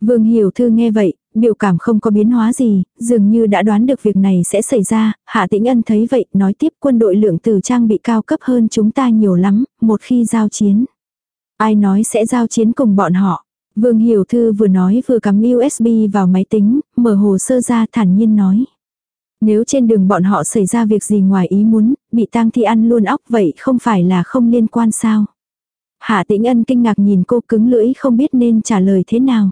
Vương Hiểu Thư nghe vậy, biểu cảm không có biến hóa gì, dường như đã đoán được việc này sẽ xảy ra, Hạ Tĩnh Ân thấy vậy, nói tiếp quân đội lượng tử trang bị cao cấp hơn chúng ta nhiều lắm, một khi giao chiến. Ai nói sẽ giao chiến cùng bọn họ. Vương Hiểu Thư vừa nói vừa cắm USB vào máy tính, mở hồ sơ ra thản nhiên nói. Nếu trên đường bọn họ xảy ra việc gì ngoài ý muốn, bị tang thi ăn luôn óc vậy không phải là không liên quan sao. Hạ tĩnh ân kinh ngạc nhìn cô cứng lưỡi không biết nên trả lời thế nào.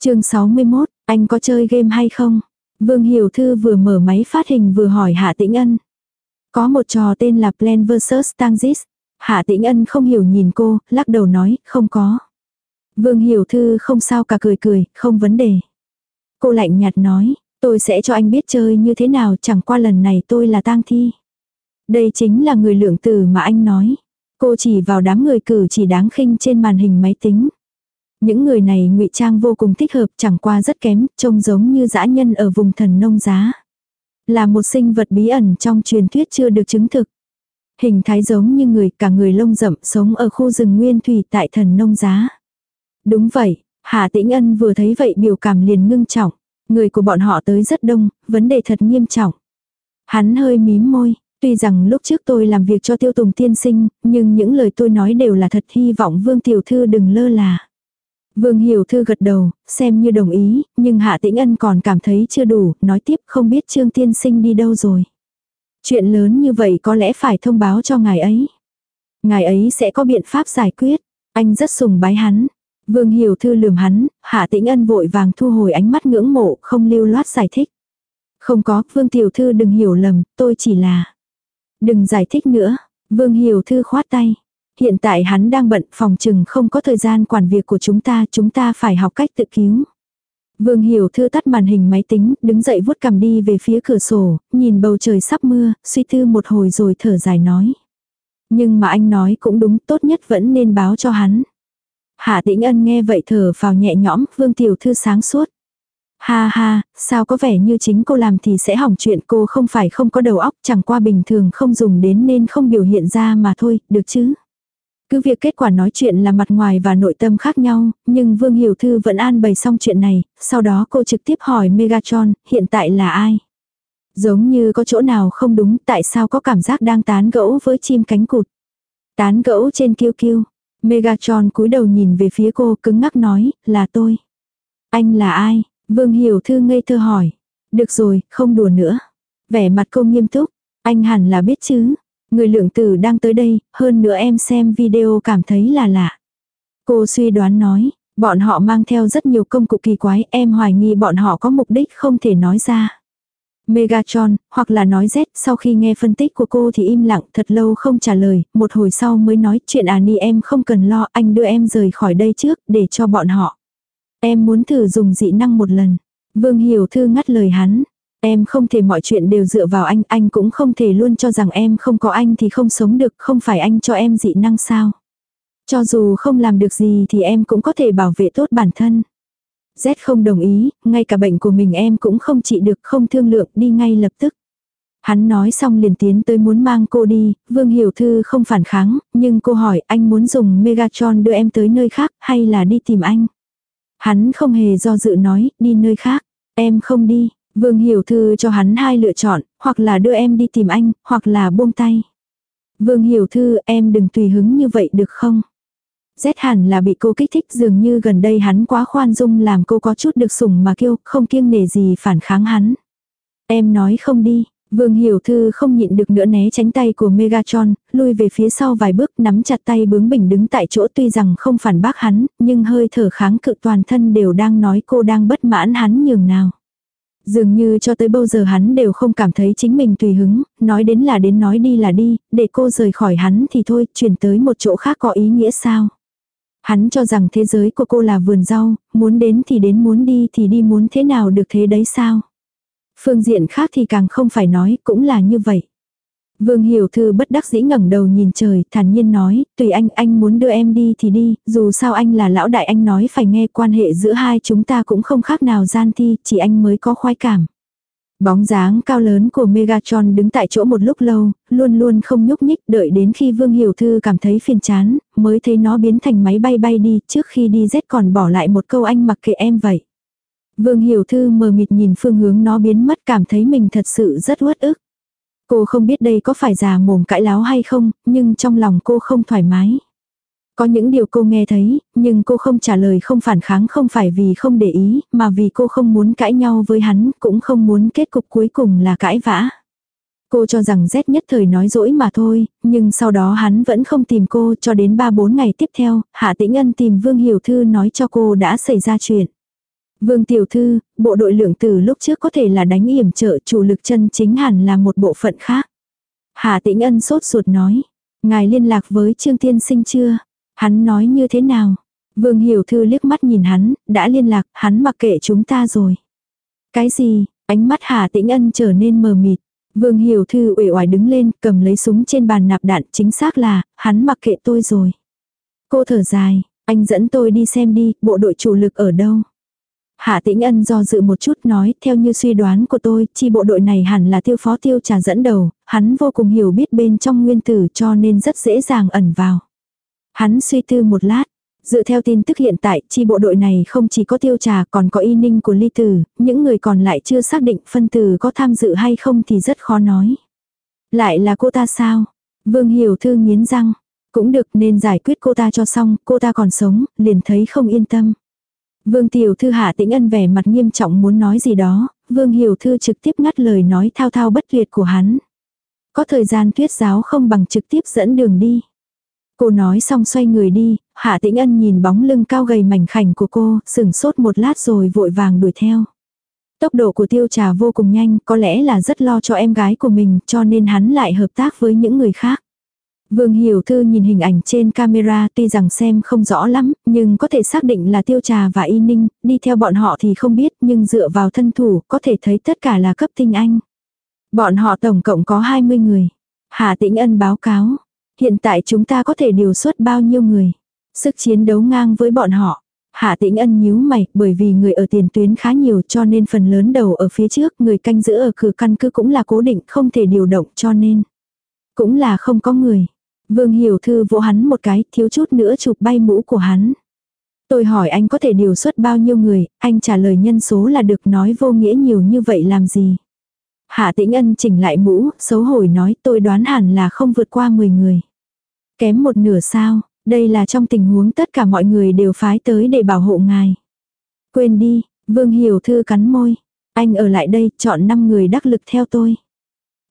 chương 61, anh có chơi game hay không? Vương Hiểu Thư vừa mở máy phát hình vừa hỏi Hạ tĩnh ân. Có một trò tên là Plan vs. Tangis. Hạ tĩnh ân không hiểu nhìn cô, lắc đầu nói, không có. Vương hiểu thư không sao cả cười cười, không vấn đề. Cô lạnh nhạt nói, tôi sẽ cho anh biết chơi như thế nào chẳng qua lần này tôi là tang thi. Đây chính là người lượng tử mà anh nói. Cô chỉ vào đám người cử chỉ đáng khinh trên màn hình máy tính. Những người này ngụy trang vô cùng thích hợp chẳng qua rất kém, trông giống như dã nhân ở vùng thần nông giá. Là một sinh vật bí ẩn trong truyền thuyết chưa được chứng thực. Hình thái giống như người, cả người lông rậm sống ở khu rừng nguyên thủy tại thần nông giá. Đúng vậy, Hà Tĩnh Ân vừa thấy vậy biểu cảm liền ngưng trọng. Người của bọn họ tới rất đông, vấn đề thật nghiêm trọng. Hắn hơi mím môi, tuy rằng lúc trước tôi làm việc cho tiêu tùng tiên sinh, nhưng những lời tôi nói đều là thật hy vọng Vương Tiểu Thư đừng lơ là. Vương Hiểu Thư gật đầu, xem như đồng ý, nhưng Hạ Tĩnh Ân còn cảm thấy chưa đủ, nói tiếp không biết Trương Tiên Sinh đi đâu rồi. Chuyện lớn như vậy có lẽ phải thông báo cho ngài ấy. Ngài ấy sẽ có biện pháp giải quyết. Anh rất sùng bái hắn. Vương Hiểu Thư lườm hắn, Hạ Tĩnh Ân vội vàng thu hồi ánh mắt ngưỡng mộ, không lưu loát giải thích. Không có, Vương Tiểu Thư đừng hiểu lầm, tôi chỉ là... Đừng giải thích nữa. Vương Hiểu Thư khoát tay. Hiện tại hắn đang bận phòng trừng không có thời gian quản việc của chúng ta, chúng ta phải học cách tự cứu. Vương Hiểu Thư tắt màn hình máy tính, đứng dậy vuốt cầm đi về phía cửa sổ, nhìn bầu trời sắp mưa, suy tư một hồi rồi thở dài nói. Nhưng mà anh nói cũng đúng, tốt nhất vẫn nên báo cho hắn. Hạ tĩnh ân nghe vậy thở vào nhẹ nhõm, Vương Tiểu Thư sáng suốt. Ha ha, sao có vẻ như chính cô làm thì sẽ hỏng chuyện cô không phải không có đầu óc chẳng qua bình thường không dùng đến nên không biểu hiện ra mà thôi, được chứ. Cứ việc kết quả nói chuyện là mặt ngoài và nội tâm khác nhau, nhưng Vương Hiểu Thư vẫn an bày xong chuyện này, sau đó cô trực tiếp hỏi Megatron, hiện tại là ai? Giống như có chỗ nào không đúng, tại sao có cảm giác đang tán gẫu với chim cánh cụt? Tán gẫu trên kiêu kiêu. Megatron cúi đầu nhìn về phía cô cứng ngắc nói, là tôi. Anh là ai? Vương Hiểu Thư ngây thơ hỏi. Được rồi, không đùa nữa. Vẻ mặt cô nghiêm túc. Anh hẳn là biết chứ. Người lượng tử đang tới đây, hơn nữa em xem video cảm thấy là lạ. Cô suy đoán nói, bọn họ mang theo rất nhiều công cụ kỳ quái, em hoài nghi bọn họ có mục đích không thể nói ra. Megatron, hoặc là nói Z, sau khi nghe phân tích của cô thì im lặng thật lâu không trả lời, một hồi sau mới nói chuyện à ni em không cần lo, anh đưa em rời khỏi đây trước, để cho bọn họ. Em muốn thử dùng dị năng một lần. Vương Hiểu Thư ngắt lời hắn. Em không thể mọi chuyện đều dựa vào anh, anh cũng không thể luôn cho rằng em không có anh thì không sống được, không phải anh cho em dị năng sao. Cho dù không làm được gì thì em cũng có thể bảo vệ tốt bản thân. Z không đồng ý, ngay cả bệnh của mình em cũng không trị được, không thương lượng, đi ngay lập tức. Hắn nói xong liền tiến tới muốn mang cô đi, Vương Hiểu Thư không phản kháng, nhưng cô hỏi anh muốn dùng Megatron đưa em tới nơi khác hay là đi tìm anh. Hắn không hề do dự nói, đi nơi khác, em không đi, Vương Hiểu Thư cho hắn hai lựa chọn, hoặc là đưa em đi tìm anh, hoặc là buông tay. Vương Hiểu Thư, em đừng tùy hứng như vậy được không? Rét hẳn là bị cô kích thích dường như gần đây hắn quá khoan dung làm cô có chút được sủng mà kêu, không kiêng nể gì phản kháng hắn. Em nói không đi, Vương Hiểu Thư không nhịn được nữa né tránh tay của Megatron, lui về phía sau vài bước nắm chặt tay bướng bỉnh đứng tại chỗ tuy rằng không phản bác hắn, nhưng hơi thở kháng cự toàn thân đều đang nói cô đang bất mãn hắn nhường nào. Dường như cho tới bao giờ hắn đều không cảm thấy chính mình tùy hứng, nói đến là đến nói đi là đi, để cô rời khỏi hắn thì thôi, chuyển tới một chỗ khác có ý nghĩa sao. Hắn cho rằng thế giới của cô là vườn rau, muốn đến thì đến muốn đi thì đi muốn thế nào được thế đấy sao. Phương diện khác thì càng không phải nói, cũng là như vậy. Vương Hiểu Thư bất đắc dĩ ngẩng đầu nhìn trời, thản nhiên nói, tùy anh, anh muốn đưa em đi thì đi, dù sao anh là lão đại anh nói phải nghe quan hệ giữa hai chúng ta cũng không khác nào gian thi, chỉ anh mới có khoái cảm. Bóng dáng cao lớn của Megatron đứng tại chỗ một lúc lâu, luôn luôn không nhúc nhích đợi đến khi Vương Hiểu Thư cảm thấy phiền chán, mới thấy nó biến thành máy bay bay đi, trước khi đi rét còn bỏ lại một câu anh mặc kệ em vậy. Vương Hiểu Thư mờ mịt nhìn phương hướng nó biến mất cảm thấy mình thật sự rất uất ức. Cô không biết đây có phải già mồm cãi láo hay không, nhưng trong lòng cô không thoải mái. Có những điều cô nghe thấy, nhưng cô không trả lời không phản kháng không phải vì không để ý, mà vì cô không muốn cãi nhau với hắn, cũng không muốn kết cục cuối cùng là cãi vã. Cô cho rằng rét nhất thời nói dỗi mà thôi, nhưng sau đó hắn vẫn không tìm cô cho đến 3-4 ngày tiếp theo, Hạ Tĩnh Ân tìm Vương Hiểu Thư nói cho cô đã xảy ra chuyện. Vương Tiểu Thư, bộ đội lượng tử lúc trước có thể là đánh yểm trợ chủ lực chân chính hẳn là một bộ phận khác. hà Tĩnh Ân sốt ruột nói. Ngài liên lạc với Trương Tiên Sinh chưa? Hắn nói như thế nào? Vương Hiểu Thư liếc mắt nhìn hắn, đã liên lạc, hắn mặc kệ chúng ta rồi. Cái gì? Ánh mắt Hà Tĩnh Ân trở nên mờ mịt. Vương Hiểu Thư uể oải đứng lên, cầm lấy súng trên bàn nạp đạn, chính xác là, hắn mặc kệ tôi rồi. Cô thở dài, anh dẫn tôi đi xem đi, bộ đội chủ lực ở đâu. Hạ Tĩnh Ân do dự một chút nói, theo như suy đoán của tôi, chi bộ đội này hẳn là tiêu phó tiêu trà dẫn đầu, hắn vô cùng hiểu biết bên trong nguyên tử cho nên rất dễ dàng ẩn vào. Hắn suy tư một lát, dựa theo tin tức hiện tại, chi bộ đội này không chỉ có tiêu trà còn có y ninh của ly tử, những người còn lại chưa xác định phân tử có tham dự hay không thì rất khó nói. Lại là cô ta sao? Vương Hiểu Thư nghiến răng. Cũng được nên giải quyết cô ta cho xong, cô ta còn sống, liền thấy không yên tâm. Vương Tiểu Thư hạ tĩnh ân vẻ mặt nghiêm trọng muốn nói gì đó, Vương Hiểu Thư trực tiếp ngắt lời nói thao thao bất tuyệt của hắn. Có thời gian thuyết giáo không bằng trực tiếp dẫn đường đi. Cô nói xong xoay người đi, Hạ Tĩnh Ân nhìn bóng lưng cao gầy mảnh khảnh của cô, sừng sốt một lát rồi vội vàng đuổi theo. Tốc độ của tiêu trà vô cùng nhanh, có lẽ là rất lo cho em gái của mình, cho nên hắn lại hợp tác với những người khác. Vương Hiểu Thư nhìn hình ảnh trên camera tuy rằng xem không rõ lắm, nhưng có thể xác định là Tiêu Trà và Y Ninh, đi theo bọn họ thì không biết, nhưng dựa vào thân thủ, có thể thấy tất cả là cấp tinh anh. Bọn họ tổng cộng có 20 người. Hà Tĩnh Ân báo cáo, hiện tại chúng ta có thể điều suất bao nhiêu người. Sức chiến đấu ngang với bọn họ. Hạ tĩnh ân nhíu mày, bởi vì người ở tiền tuyến khá nhiều cho nên phần lớn đầu ở phía trước, người canh giữ ở cửa căn cứ cũng là cố định, không thể điều động cho nên. Cũng là không có người. Vương Hiểu Thư vỗ hắn một cái, thiếu chút nữa chụp bay mũ của hắn. Tôi hỏi anh có thể điều xuất bao nhiêu người, anh trả lời nhân số là được nói vô nghĩa nhiều như vậy làm gì. Hạ tĩnh ân chỉnh lại mũ, xấu hổ nói tôi đoán hẳn là không vượt qua 10 người. Kém một nửa sao, đây là trong tình huống tất cả mọi người đều phái tới để bảo hộ ngài. Quên đi, Vương Hiểu Thư cắn môi. Anh ở lại đây, chọn 5 người đắc lực theo tôi.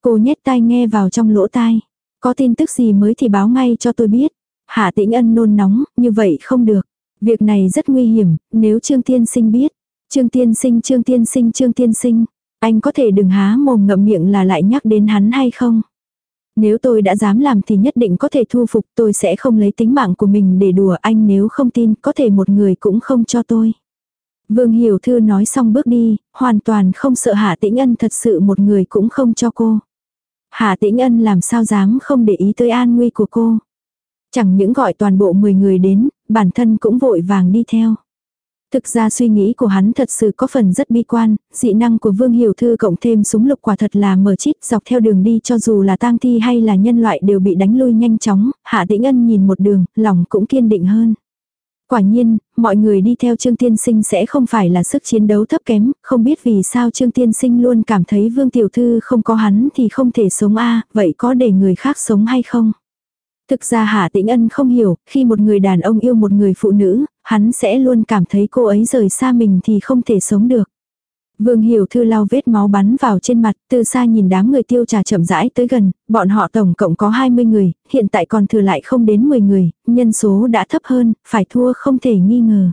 Cô nhét tai nghe vào trong lỗ tai. Có tin tức gì mới thì báo ngay cho tôi biết. Hạ tĩnh ân nôn nóng, như vậy không được. Việc này rất nguy hiểm, nếu Trương Tiên Sinh biết. Trương Tiên Sinh, Trương Tiên Sinh, Trương Tiên Sinh. Anh có thể đừng há mồm ngậm miệng là lại nhắc đến hắn hay không? Nếu tôi đã dám làm thì nhất định có thể thu phục tôi sẽ không lấy tính mạng của mình để đùa anh nếu không tin có thể một người cũng không cho tôi. Vương Hiểu Thư nói xong bước đi, hoàn toàn không sợ Hạ Tĩnh Ân thật sự một người cũng không cho cô. Hạ Tĩnh Ân làm sao dám không để ý tới an nguy của cô. Chẳng những gọi toàn bộ 10 người đến, bản thân cũng vội vàng đi theo. Thực ra suy nghĩ của hắn thật sự có phần rất bi quan, dị năng của Vương Hiểu Thư cộng thêm súng lục quả thật là mở chít dọc theo đường đi cho dù là tang thi hay là nhân loại đều bị đánh lui nhanh chóng, Hạ Tĩnh Ân nhìn một đường, lòng cũng kiên định hơn. Quả nhiên, mọi người đi theo Trương Tiên Sinh sẽ không phải là sức chiến đấu thấp kém, không biết vì sao Trương Tiên Sinh luôn cảm thấy Vương Tiểu Thư không có hắn thì không thể sống a vậy có để người khác sống hay không? Thực ra Hạ Tĩnh Ân không hiểu, khi một người đàn ông yêu một người phụ nữ, hắn sẽ luôn cảm thấy cô ấy rời xa mình thì không thể sống được. Vương Hiểu Thư lau vết máu bắn vào trên mặt, từ xa nhìn đám người tiêu trà chậm rãi tới gần, bọn họ tổng cộng có 20 người, hiện tại còn thừa lại không đến 10 người, nhân số đã thấp hơn, phải thua không thể nghi ngờ.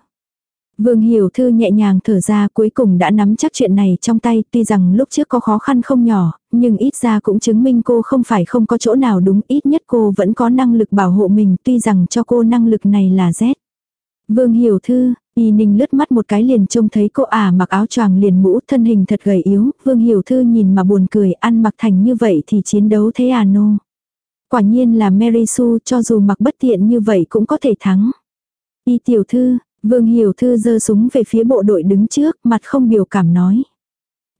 Vương Hiểu Thư nhẹ nhàng thở ra cuối cùng đã nắm chắc chuyện này trong tay tuy rằng lúc trước có khó khăn không nhỏ, nhưng ít ra cũng chứng minh cô không phải không có chỗ nào đúng ít nhất cô vẫn có năng lực bảo hộ mình tuy rằng cho cô năng lực này là rét. Vương Hiểu Thư, Y Ninh lướt mắt một cái liền trông thấy cô ả mặc áo choàng liền mũ thân hình thật gầy yếu, Vương Hiểu Thư nhìn mà buồn cười ăn mặc thành như vậy thì chiến đấu thế à nô. Quả nhiên là Mary Sue cho dù mặc bất tiện như vậy cũng có thể thắng. Y tiểu thư, Vương Hiểu Thư giơ súng về phía bộ đội đứng trước, mặt không biểu cảm nói.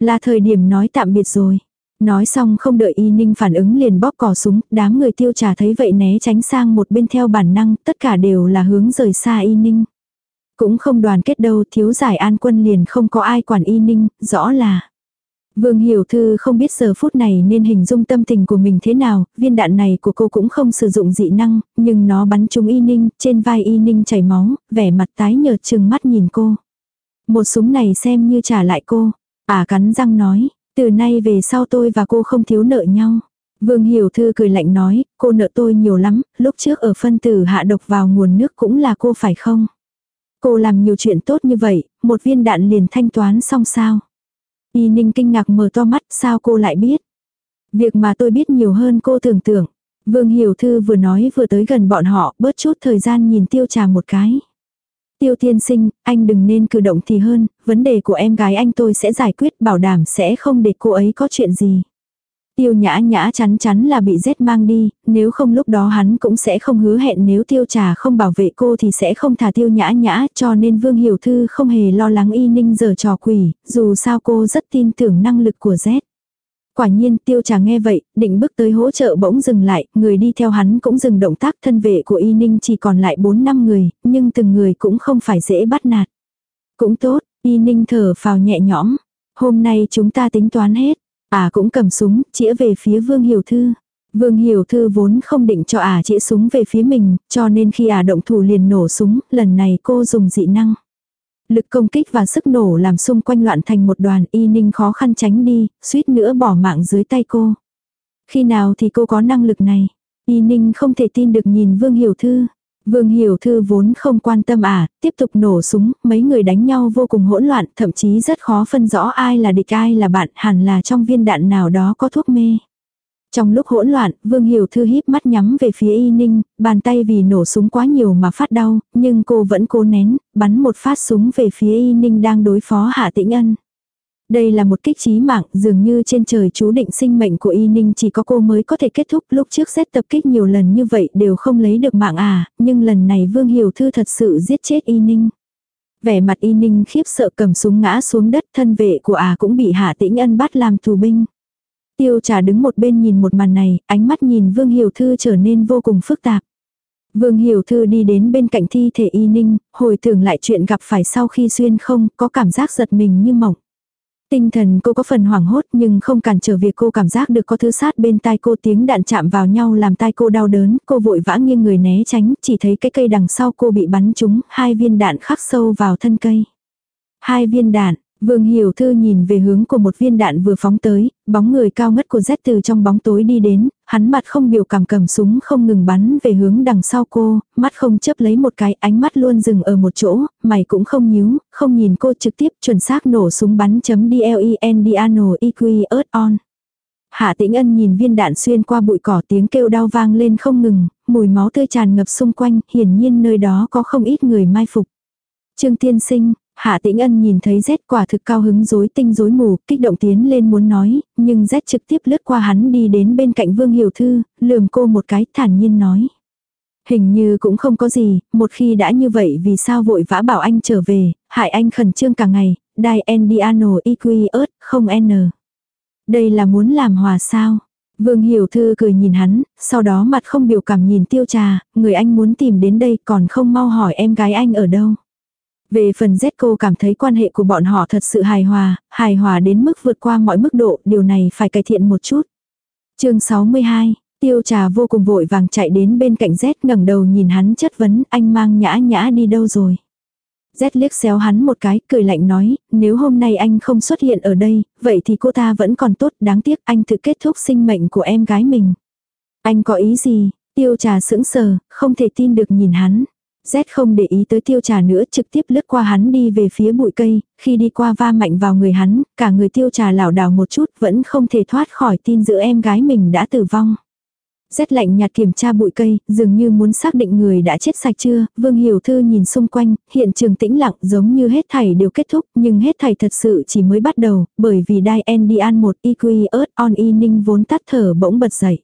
Là thời điểm nói tạm biệt rồi. Nói xong không đợi y ninh phản ứng liền bóp cò súng, đám người tiêu trà thấy vậy né tránh sang một bên theo bản năng, tất cả đều là hướng rời xa y ninh. Cũng không đoàn kết đâu, thiếu giải an quân liền không có ai quản y ninh, rõ là. Vương Hiểu Thư không biết giờ phút này nên hình dung tâm tình của mình thế nào, viên đạn này của cô cũng không sử dụng dị năng, nhưng nó bắn trúng y ninh, trên vai y ninh chảy máu, vẻ mặt tái nhợt chừng mắt nhìn cô. Một súng này xem như trả lại cô. À cắn răng nói, từ nay về sau tôi và cô không thiếu nợ nhau. Vương Hiểu Thư cười lạnh nói, cô nợ tôi nhiều lắm, lúc trước ở phân tử hạ độc vào nguồn nước cũng là cô phải không? Cô làm nhiều chuyện tốt như vậy, một viên đạn liền thanh toán xong sao? Y Ninh kinh ngạc mở to mắt, sao cô lại biết? Việc mà tôi biết nhiều hơn cô tưởng tượng. Vương Hiểu Thư vừa nói vừa tới gần bọn họ, bớt chút thời gian nhìn tiêu trà một cái. Tiêu tiên sinh, anh đừng nên cử động thì hơn, vấn đề của em gái anh tôi sẽ giải quyết bảo đảm sẽ không để cô ấy có chuyện gì. Tiêu nhã nhã chắn chắn là bị rét mang đi, nếu không lúc đó hắn cũng sẽ không hứa hẹn nếu tiêu trà không bảo vệ cô thì sẽ không thả tiêu nhã nhã cho nên Vương Hiểu Thư không hề lo lắng y ninh giờ trò quỷ, dù sao cô rất tin tưởng năng lực của rét. Quả nhiên tiêu trà nghe vậy, định bước tới hỗ trợ bỗng dừng lại, người đi theo hắn cũng dừng động tác thân vệ của y ninh chỉ còn lại 4 năm người, nhưng từng người cũng không phải dễ bắt nạt. Cũng tốt, y ninh thở phào nhẹ nhõm. Hôm nay chúng ta tính toán hết. À cũng cầm súng, chĩa về phía Vương Hiểu Thư. Vương Hiểu Thư vốn không định cho ả à chĩa súng về phía mình, cho nên khi ả à động thủ liền nổ súng, lần này cô dùng dị năng. Lực công kích và sức nổ làm xung quanh loạn thành một đoàn y ninh khó khăn tránh đi, suýt nữa bỏ mạng dưới tay cô. Khi nào thì cô có năng lực này? Y ninh không thể tin được nhìn Vương Hiểu Thư. Vương Hiểu Thư vốn không quan tâm à, tiếp tục nổ súng, mấy người đánh nhau vô cùng hỗn loạn, thậm chí rất khó phân rõ ai là địch ai là bạn, hẳn là trong viên đạn nào đó có thuốc mê. Trong lúc hỗn loạn, Vương Hiểu Thư híp mắt nhắm về phía Y Ninh, bàn tay vì nổ súng quá nhiều mà phát đau, nhưng cô vẫn cố nén, bắn một phát súng về phía Y Ninh đang đối phó Hạ Tĩnh Ân. Đây là một kích trí mạng, dường như trên trời chú định sinh mệnh của Y Ninh chỉ có cô mới có thể kết thúc. Lúc trước xét tập kích nhiều lần như vậy đều không lấy được mạng à, nhưng lần này Vương Hiểu Thư thật sự giết chết Y Ninh. Vẻ mặt Y Ninh khiếp sợ cầm súng ngã xuống đất thân vệ của à cũng bị Hạ Tĩnh Ân bắt làm tù binh. Tiêu trà đứng một bên nhìn một màn này, ánh mắt nhìn Vương Hiểu Thư trở nên vô cùng phức tạp. Vương Hiểu Thư đi đến bên cạnh thi thể y ninh, hồi tưởng lại chuyện gặp phải sau khi xuyên không, có cảm giác giật mình như mộng. Tinh thần cô có phần hoảng hốt nhưng không cản trở việc cô cảm giác được có thứ sát bên tai cô tiếng đạn chạm vào nhau làm tai cô đau đớn, cô vội vã nghiêng người né tránh, chỉ thấy cái cây đằng sau cô bị bắn trúng, hai viên đạn khắc sâu vào thân cây. Hai viên đạn, Vương Hiểu Thư nhìn về hướng của một viên đạn vừa phóng tới, bóng người cao ngất của Z từ trong bóng tối đi đến, hắn mặt không biểu cảm cầm súng không ngừng bắn về hướng đằng sau cô, mắt không chấp lấy một cái ánh mắt luôn dừng ở một chỗ, mày cũng không nhíu, không nhìn cô trực tiếp chuẩn xác nổ súng bắn chấm DLEN Diano EQ Earth On. Hạ tĩnh ân nhìn viên đạn xuyên qua bụi cỏ tiếng kêu đau vang lên không ngừng, mùi máu tươi tràn ngập xung quanh, hiển nhiên nơi đó có không ít người mai phục. Trương tiên sinh, Hạ tĩnh ân nhìn thấy Z quả thực cao hứng rối tinh rối mù, kích động tiến lên muốn nói, nhưng Z trực tiếp lướt qua hắn đi đến bên cạnh Vương Hiểu Thư, lườm cô một cái thản nhiên nói. Hình như cũng không có gì, một khi đã như vậy vì sao vội vã bảo anh trở về, hại anh khẩn trương cả ngày, đai endiano equi ớt, không n. Đây là muốn làm hòa sao? Vương Hiểu Thư cười nhìn hắn, sau đó mặt không biểu cảm nhìn tiêu trà, người anh muốn tìm đến đây còn không mau hỏi em gái anh ở đâu. Về phần Z cô cảm thấy quan hệ của bọn họ thật sự hài hòa, hài hòa đến mức vượt qua mọi mức độ, điều này phải cải thiện một chút. chương 62, tiêu trà vô cùng vội vàng chạy đến bên cạnh Z ngẩng đầu nhìn hắn chất vấn anh mang nhã nhã đi đâu rồi. Z liếc xéo hắn một cái, cười lạnh nói, nếu hôm nay anh không xuất hiện ở đây, vậy thì cô ta vẫn còn tốt, đáng tiếc anh tự kết thúc sinh mệnh của em gái mình. Anh có ý gì? Tiêu trà sững sờ, không thể tin được nhìn hắn. Z không để ý tới tiêu trà nữa trực tiếp lướt qua hắn đi về phía bụi cây, khi đi qua va mạnh vào người hắn, cả người tiêu trà lảo đảo một chút vẫn không thể thoát khỏi tin giữa em gái mình đã tử vong. Z lạnh nhạt kiểm tra bụi cây, dường như muốn xác định người đã chết sạch chưa, Vương Hiểu Thư nhìn xung quanh, hiện trường tĩnh lặng giống như hết thảy đều kết thúc, nhưng hết thảy thật sự chỉ mới bắt đầu, bởi vì đai An 1 EQ Earth on E Ninh vốn tắt thở bỗng bật dậy.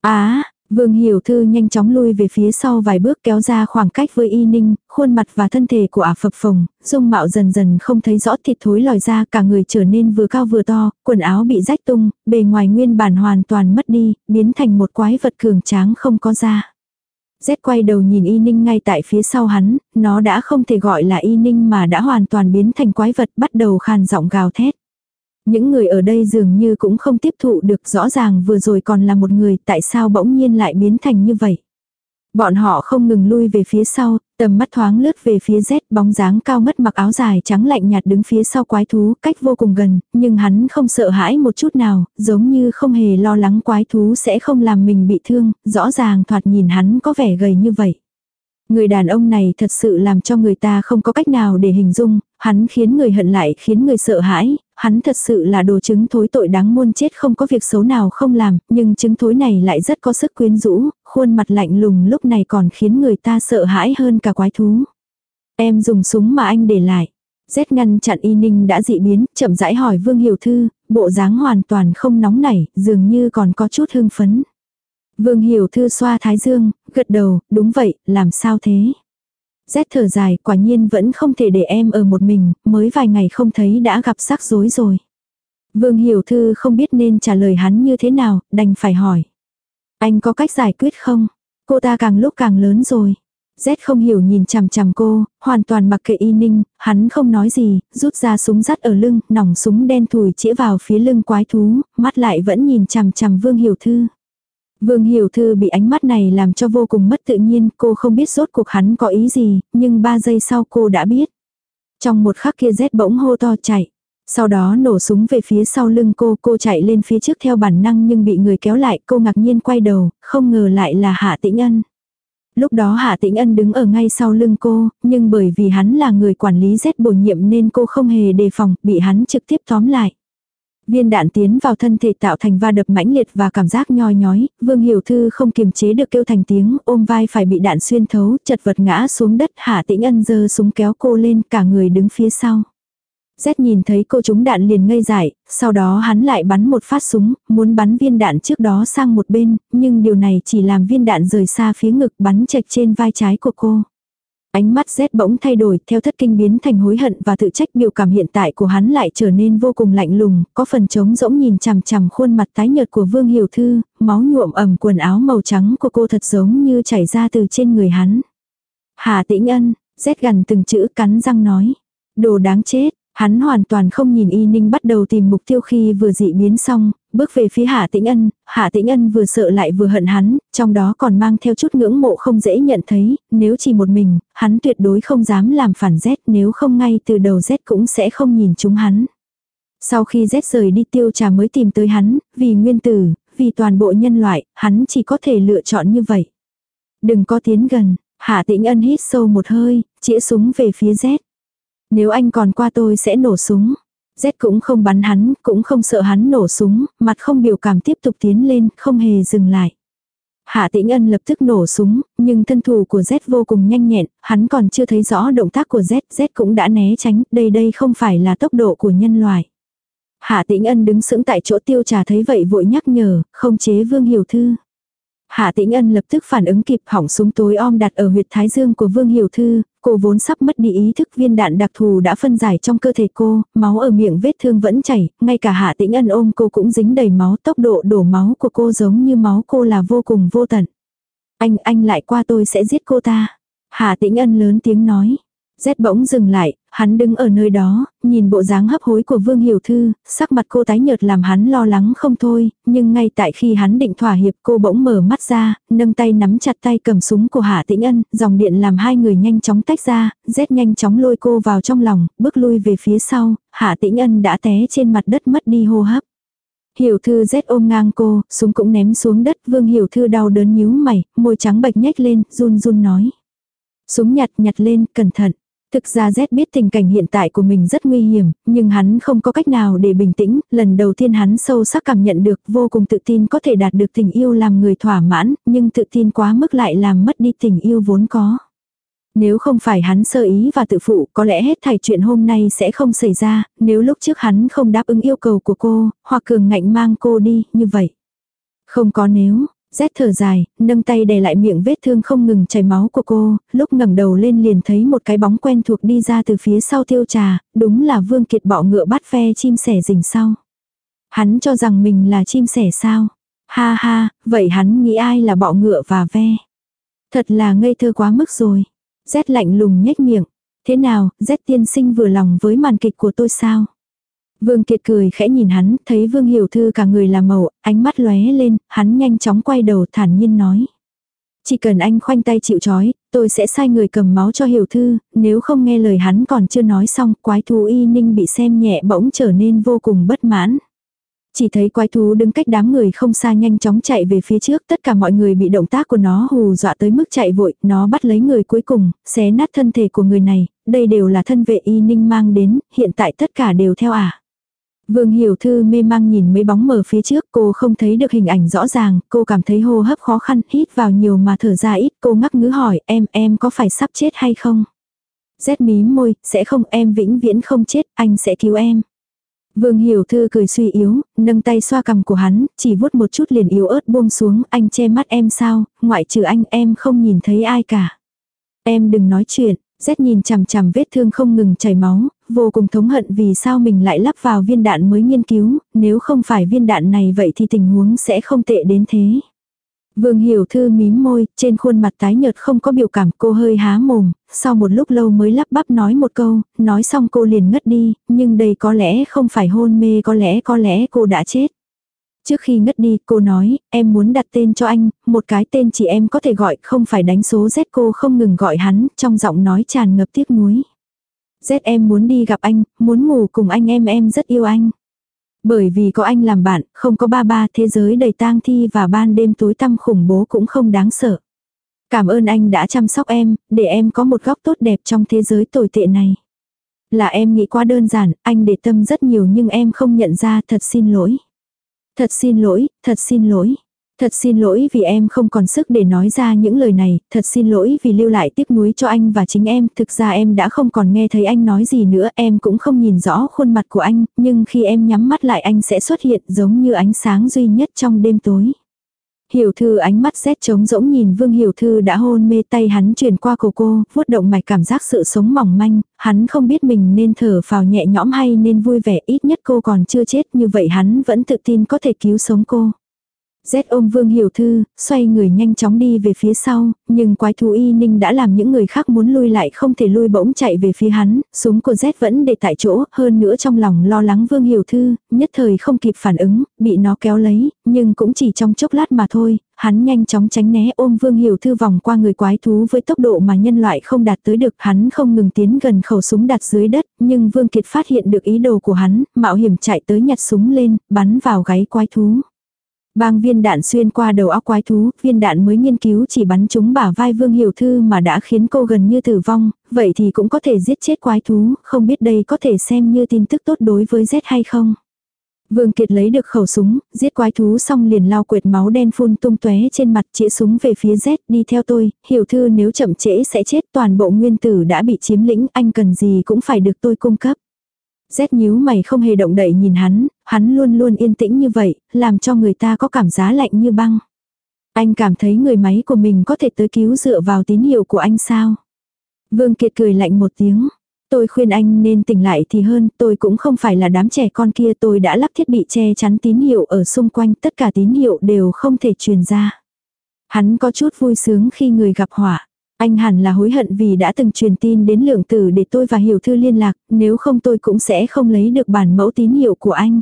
Á, Vương Hiểu Thư nhanh chóng lui về phía sau vài bước kéo ra khoảng cách với Y Ninh, khuôn mặt và thân thể của ả phập phồng, dung mạo dần dần không thấy rõ thịt thối lòi ra cả người trở nên vừa cao vừa to, quần áo bị rách tung, bề ngoài nguyên bản hoàn toàn mất đi, biến thành một quái vật cường tráng không có da. Z quay đầu nhìn Y Ninh ngay tại phía sau hắn, nó đã không thể gọi là Y Ninh mà đã hoàn toàn biến thành quái vật bắt đầu khàn giọng gào thét. Những người ở đây dường như cũng không tiếp thụ được rõ ràng vừa rồi còn là một người tại sao bỗng nhiên lại biến thành như vậy. Bọn họ không ngừng lui về phía sau, tầm mắt thoáng lướt về phía Z bóng dáng cao ngất mặc áo dài trắng lạnh nhạt đứng phía sau quái thú cách vô cùng gần, nhưng hắn không sợ hãi một chút nào, giống như không hề lo lắng quái thú sẽ không làm mình bị thương, rõ ràng thoạt nhìn hắn có vẻ gầy như vậy. Người đàn ông này thật sự làm cho người ta không có cách nào để hình dung, hắn khiến người hận lại khiến người sợ hãi, hắn thật sự là đồ chứng thối tội đáng muôn chết không có việc xấu nào không làm, nhưng chứng thối này lại rất có sức quyến rũ, khuôn mặt lạnh lùng lúc này còn khiến người ta sợ hãi hơn cả quái thú. Em dùng súng mà anh để lại. rét ngăn chặn y ninh đã dị biến, chậm rãi hỏi Vương Hiểu Thư, bộ dáng hoàn toàn không nóng nảy, dường như còn có chút hưng phấn. Vương Hiểu Thư xoa thái dương, gật đầu, đúng vậy, làm sao thế? Z thở dài, quả nhiên vẫn không thể để em ở một mình, mới vài ngày không thấy đã gặp rắc rối rồi. Vương Hiểu Thư không biết nên trả lời hắn như thế nào, đành phải hỏi. Anh có cách giải quyết không? Cô ta càng lúc càng lớn rồi. Z không hiểu nhìn chằm chằm cô, hoàn toàn mặc kệ y ninh, hắn không nói gì, rút ra súng dắt ở lưng, nòng súng đen thùi chĩa vào phía lưng quái thú, mắt lại vẫn nhìn chằm chằm Vương Hiểu Thư. Vương Hiểu Thư bị ánh mắt này làm cho vô cùng mất tự nhiên, cô không biết rốt cuộc hắn có ý gì, nhưng ba giây sau cô đã biết. Trong một khắc kia rét bỗng hô to chạy. Sau đó nổ súng về phía sau lưng cô, cô chạy lên phía trước theo bản năng nhưng bị người kéo lại, cô ngạc nhiên quay đầu, không ngờ lại là Hạ Tĩnh Ân. Lúc đó Hạ Tĩnh Ân đứng ở ngay sau lưng cô, nhưng bởi vì hắn là người quản lý rét bổ nhiệm nên cô không hề đề phòng, bị hắn trực tiếp tóm lại. Viên đạn tiến vào thân thể tạo thành va đập mãnh liệt và cảm giác nhoi nhói, Vương Hiểu Thư không kiềm chế được kêu thành tiếng, ôm vai phải bị đạn xuyên thấu, chật vật ngã xuống đất, Hạ Tĩnh Ân giơ súng kéo cô lên, cả người đứng phía sau. Rét nhìn thấy cô trúng đạn liền ngây dại, sau đó hắn lại bắn một phát súng, muốn bắn viên đạn trước đó sang một bên, nhưng điều này chỉ làm viên đạn rời xa phía ngực bắn chạch trên vai trái của cô. Ánh mắt rét bỗng thay đổi, theo thất kinh biến thành hối hận và tự trách biểu cảm hiện tại của hắn lại trở nên vô cùng lạnh lùng, có phần trống rỗng nhìn chằm chằm khuôn mặt tái nhợt của Vương Hiểu Thư, máu nhuộm ẩm quần áo màu trắng của cô thật giống như chảy ra từ trên người hắn. Hà tĩnh ân, rét gần từng chữ cắn răng nói. Đồ đáng chết, Hắn hoàn toàn không nhìn y ninh bắt đầu tìm mục tiêu khi vừa dị biến xong, bước về phía Hạ Tĩnh Ân, Hạ Tĩnh Ân vừa sợ lại vừa hận hắn, trong đó còn mang theo chút ngưỡng mộ không dễ nhận thấy, nếu chỉ một mình, hắn tuyệt đối không dám làm phản Z nếu không ngay từ đầu Z cũng sẽ không nhìn chúng hắn. Sau khi Z rời đi tiêu trà mới tìm tới hắn, vì nguyên tử, vì toàn bộ nhân loại, hắn chỉ có thể lựa chọn như vậy. Đừng có tiến gần, Hạ Tĩnh Ân hít sâu một hơi, chĩa súng về phía Z. Nếu anh còn qua tôi sẽ nổ súng. Z cũng không bắn hắn, cũng không sợ hắn nổ súng, mặt không biểu cảm tiếp tục tiến lên, không hề dừng lại. Hạ Tĩnh Ân lập tức nổ súng, nhưng thân thủ của Z vô cùng nhanh nhẹn, hắn còn chưa thấy rõ động tác của Z, Z cũng đã né tránh, đây đây không phải là tốc độ của nhân loại. Hạ Tĩnh Ân đứng sững tại chỗ tiêu trà thấy vậy vội nhắc nhở, không chế Vương Hiểu Thư. Hạ Tĩnh Ân lập tức phản ứng kịp hỏng súng tối om đặt ở huyệt thái dương của Vương Hiểu Thư, cô vốn sắp mất đi ý thức viên đạn đặc thù đã phân giải trong cơ thể cô, máu ở miệng vết thương vẫn chảy, ngay cả Hạ Tĩnh Ân ôm cô cũng dính đầy máu, tốc độ đổ máu của cô giống như máu cô là vô cùng vô tận. Anh, anh lại qua tôi sẽ giết cô ta. Hạ Tĩnh Ân lớn tiếng nói rét bỗng dừng lại, hắn đứng ở nơi đó, nhìn bộ dáng hấp hối của Vương Hiểu Thư, sắc mặt cô tái nhợt làm hắn lo lắng không thôi, nhưng ngay tại khi hắn định thỏa hiệp cô bỗng mở mắt ra, nâng tay nắm chặt tay cầm súng của Hạ Tĩnh Ân, dòng điện làm hai người nhanh chóng tách ra, rét nhanh chóng lôi cô vào trong lòng, bước lui về phía sau, Hạ Tĩnh Ân đã té trên mặt đất mất đi hô hấp. Hiểu Thư rét ôm ngang cô, súng cũng ném xuống đất, Vương Hiểu Thư đau đớn nhíu mày, môi trắng bệch nhếch lên, run run nói. Súng nhặt nhặt lên, cẩn thận. Thực ra Z biết tình cảnh hiện tại của mình rất nguy hiểm, nhưng hắn không có cách nào để bình tĩnh, lần đầu tiên hắn sâu sắc cảm nhận được vô cùng tự tin có thể đạt được tình yêu làm người thỏa mãn, nhưng tự tin quá mức lại làm mất đi tình yêu vốn có. Nếu không phải hắn sơ ý và tự phụ, có lẽ hết thảy chuyện hôm nay sẽ không xảy ra, nếu lúc trước hắn không đáp ứng yêu cầu của cô, hoặc cường ngạnh mang cô đi, như vậy. Không có nếu, Rét thở dài, nâng tay đè lại miệng vết thương không ngừng chảy máu của cô, lúc ngẩng đầu lên liền thấy một cái bóng quen thuộc đi ra từ phía sau tiêu trà, đúng là Vương Kiệt bọ ngựa bắt ve chim sẻ rình sau. Hắn cho rằng mình là chim sẻ sao? Ha ha, vậy hắn nghĩ ai là bọ ngựa và ve? Thật là ngây thơ quá mức rồi. Rét lạnh lùng nhếch miệng. Thế nào, rét tiên sinh vừa lòng với màn kịch của tôi sao? Vương Kiệt cười khẽ nhìn hắn, thấy Vương Hiểu Thư cả người là màu, ánh mắt lóe lên, hắn nhanh chóng quay đầu thản nhiên nói. Chỉ cần anh khoanh tay chịu chói, tôi sẽ sai người cầm máu cho Hiểu Thư, nếu không nghe lời hắn còn chưa nói xong, quái thú y ninh bị xem nhẹ bỗng trở nên vô cùng bất mãn. Chỉ thấy quái thú đứng cách đám người không xa nhanh chóng chạy về phía trước, tất cả mọi người bị động tác của nó hù dọa tới mức chạy vội, nó bắt lấy người cuối cùng, xé nát thân thể của người này, đây đều là thân vệ y ninh mang đến, hiện tại tất cả đều theo ả. À. Vương Hiểu Thư mê mang nhìn mấy bóng mờ phía trước, cô không thấy được hình ảnh rõ ràng, cô cảm thấy hô hấp khó khăn, hít vào nhiều mà thở ra ít, cô ngắc ngứ hỏi, em, em có phải sắp chết hay không? Rét mím môi, sẽ không em vĩnh viễn không chết, anh sẽ cứu em. Vương Hiểu Thư cười suy yếu, nâng tay xoa cằm của hắn, chỉ vuốt một chút liền yếu ớt buông xuống, anh che mắt em sao, ngoại trừ anh em không nhìn thấy ai cả. Em đừng nói chuyện, Z nhìn chằm chằm vết thương không ngừng chảy máu, vô cùng thống hận vì sao mình lại lắp vào viên đạn mới nghiên cứu, nếu không phải viên đạn này vậy thì tình huống sẽ không tệ đến thế. Vương Hiểu Thư mím môi, trên khuôn mặt tái nhợt không có biểu cảm cô hơi há mồm, sau một lúc lâu mới lắp bắp nói một câu, nói xong cô liền ngất đi, nhưng đây có lẽ không phải hôn mê có lẽ có lẽ cô đã chết. Trước khi ngất đi, cô nói, em muốn đặt tên cho anh, một cái tên chỉ em có thể gọi, không phải đánh số Z cô không ngừng gọi hắn, trong giọng nói tràn ngập tiếc nuối. Z em muốn đi gặp anh, muốn ngủ cùng anh em em rất yêu anh. Bởi vì có anh làm bạn, không có ba ba thế giới đầy tang thi và ban đêm tối tăm khủng bố cũng không đáng sợ. Cảm ơn anh đã chăm sóc em, để em có một góc tốt đẹp trong thế giới tồi tệ này. Là em nghĩ quá đơn giản, anh để tâm rất nhiều nhưng em không nhận ra thật xin lỗi. Thật xin lỗi, thật xin lỗi. Thật xin lỗi vì em không còn sức để nói ra những lời này, thật xin lỗi vì lưu lại tiếc nuối cho anh và chính em, thực ra em đã không còn nghe thấy anh nói gì nữa, em cũng không nhìn rõ khuôn mặt của anh, nhưng khi em nhắm mắt lại anh sẽ xuất hiện giống như ánh sáng duy nhất trong đêm tối. Hiểu thư ánh mắt rét trống rỗng nhìn vương hiểu thư đã hôn mê tay hắn truyền qua cổ cô, vuốt động mạch cảm giác sự sống mỏng manh, hắn không biết mình nên thở phào nhẹ nhõm hay nên vui vẻ ít nhất cô còn chưa chết như vậy hắn vẫn tự tin có thể cứu sống cô. Rét ôm Vương Hiểu Thư, xoay người nhanh chóng đi về phía sau, nhưng quái thú y ninh đã làm những người khác muốn lui lại không thể lui bỗng chạy về phía hắn, súng của rét vẫn để tại chỗ, hơn nữa trong lòng lo lắng Vương Hiểu Thư, nhất thời không kịp phản ứng, bị nó kéo lấy, nhưng cũng chỉ trong chốc lát mà thôi, hắn nhanh chóng tránh né ôm Vương Hiểu Thư vòng qua người quái thú với tốc độ mà nhân loại không đạt tới được, hắn không ngừng tiến gần khẩu súng đặt dưới đất, nhưng Vương Kiệt phát hiện được ý đồ của hắn, mạo hiểm chạy tới nhặt súng lên, bắn vào gáy quái thú. Bang viên đạn xuyên qua đầu óc quái thú, viên đạn mới nghiên cứu chỉ bắn trúng bả vai Vương Hiểu Thư mà đã khiến cô gần như tử vong, vậy thì cũng có thể giết chết quái thú, không biết đây có thể xem như tin tức tốt đối với Z hay không. Vương Kiệt lấy được khẩu súng, giết quái thú xong liền lao quệt máu đen phun tung tóe trên mặt chĩa súng về phía Z đi theo tôi, hiểu thư nếu chậm trễ sẽ chết toàn bộ nguyên tử đã bị chiếm lĩnh anh cần gì cũng phải được tôi cung cấp rét nhíu mày không hề động đậy nhìn hắn, hắn luôn luôn yên tĩnh như vậy, làm cho người ta có cảm giá lạnh như băng. Anh cảm thấy người máy của mình có thể tới cứu dựa vào tín hiệu của anh sao? Vương Kiệt cười lạnh một tiếng. Tôi khuyên anh nên tỉnh lại thì hơn, tôi cũng không phải là đám trẻ con kia tôi đã lắp thiết bị che chắn tín hiệu ở xung quanh, tất cả tín hiệu đều không thể truyền ra. Hắn có chút vui sướng khi người gặp họa. Anh hẳn là hối hận vì đã từng truyền tin đến lượng tử để tôi và hiểu thư liên lạc, nếu không tôi cũng sẽ không lấy được bản mẫu tín hiệu của anh.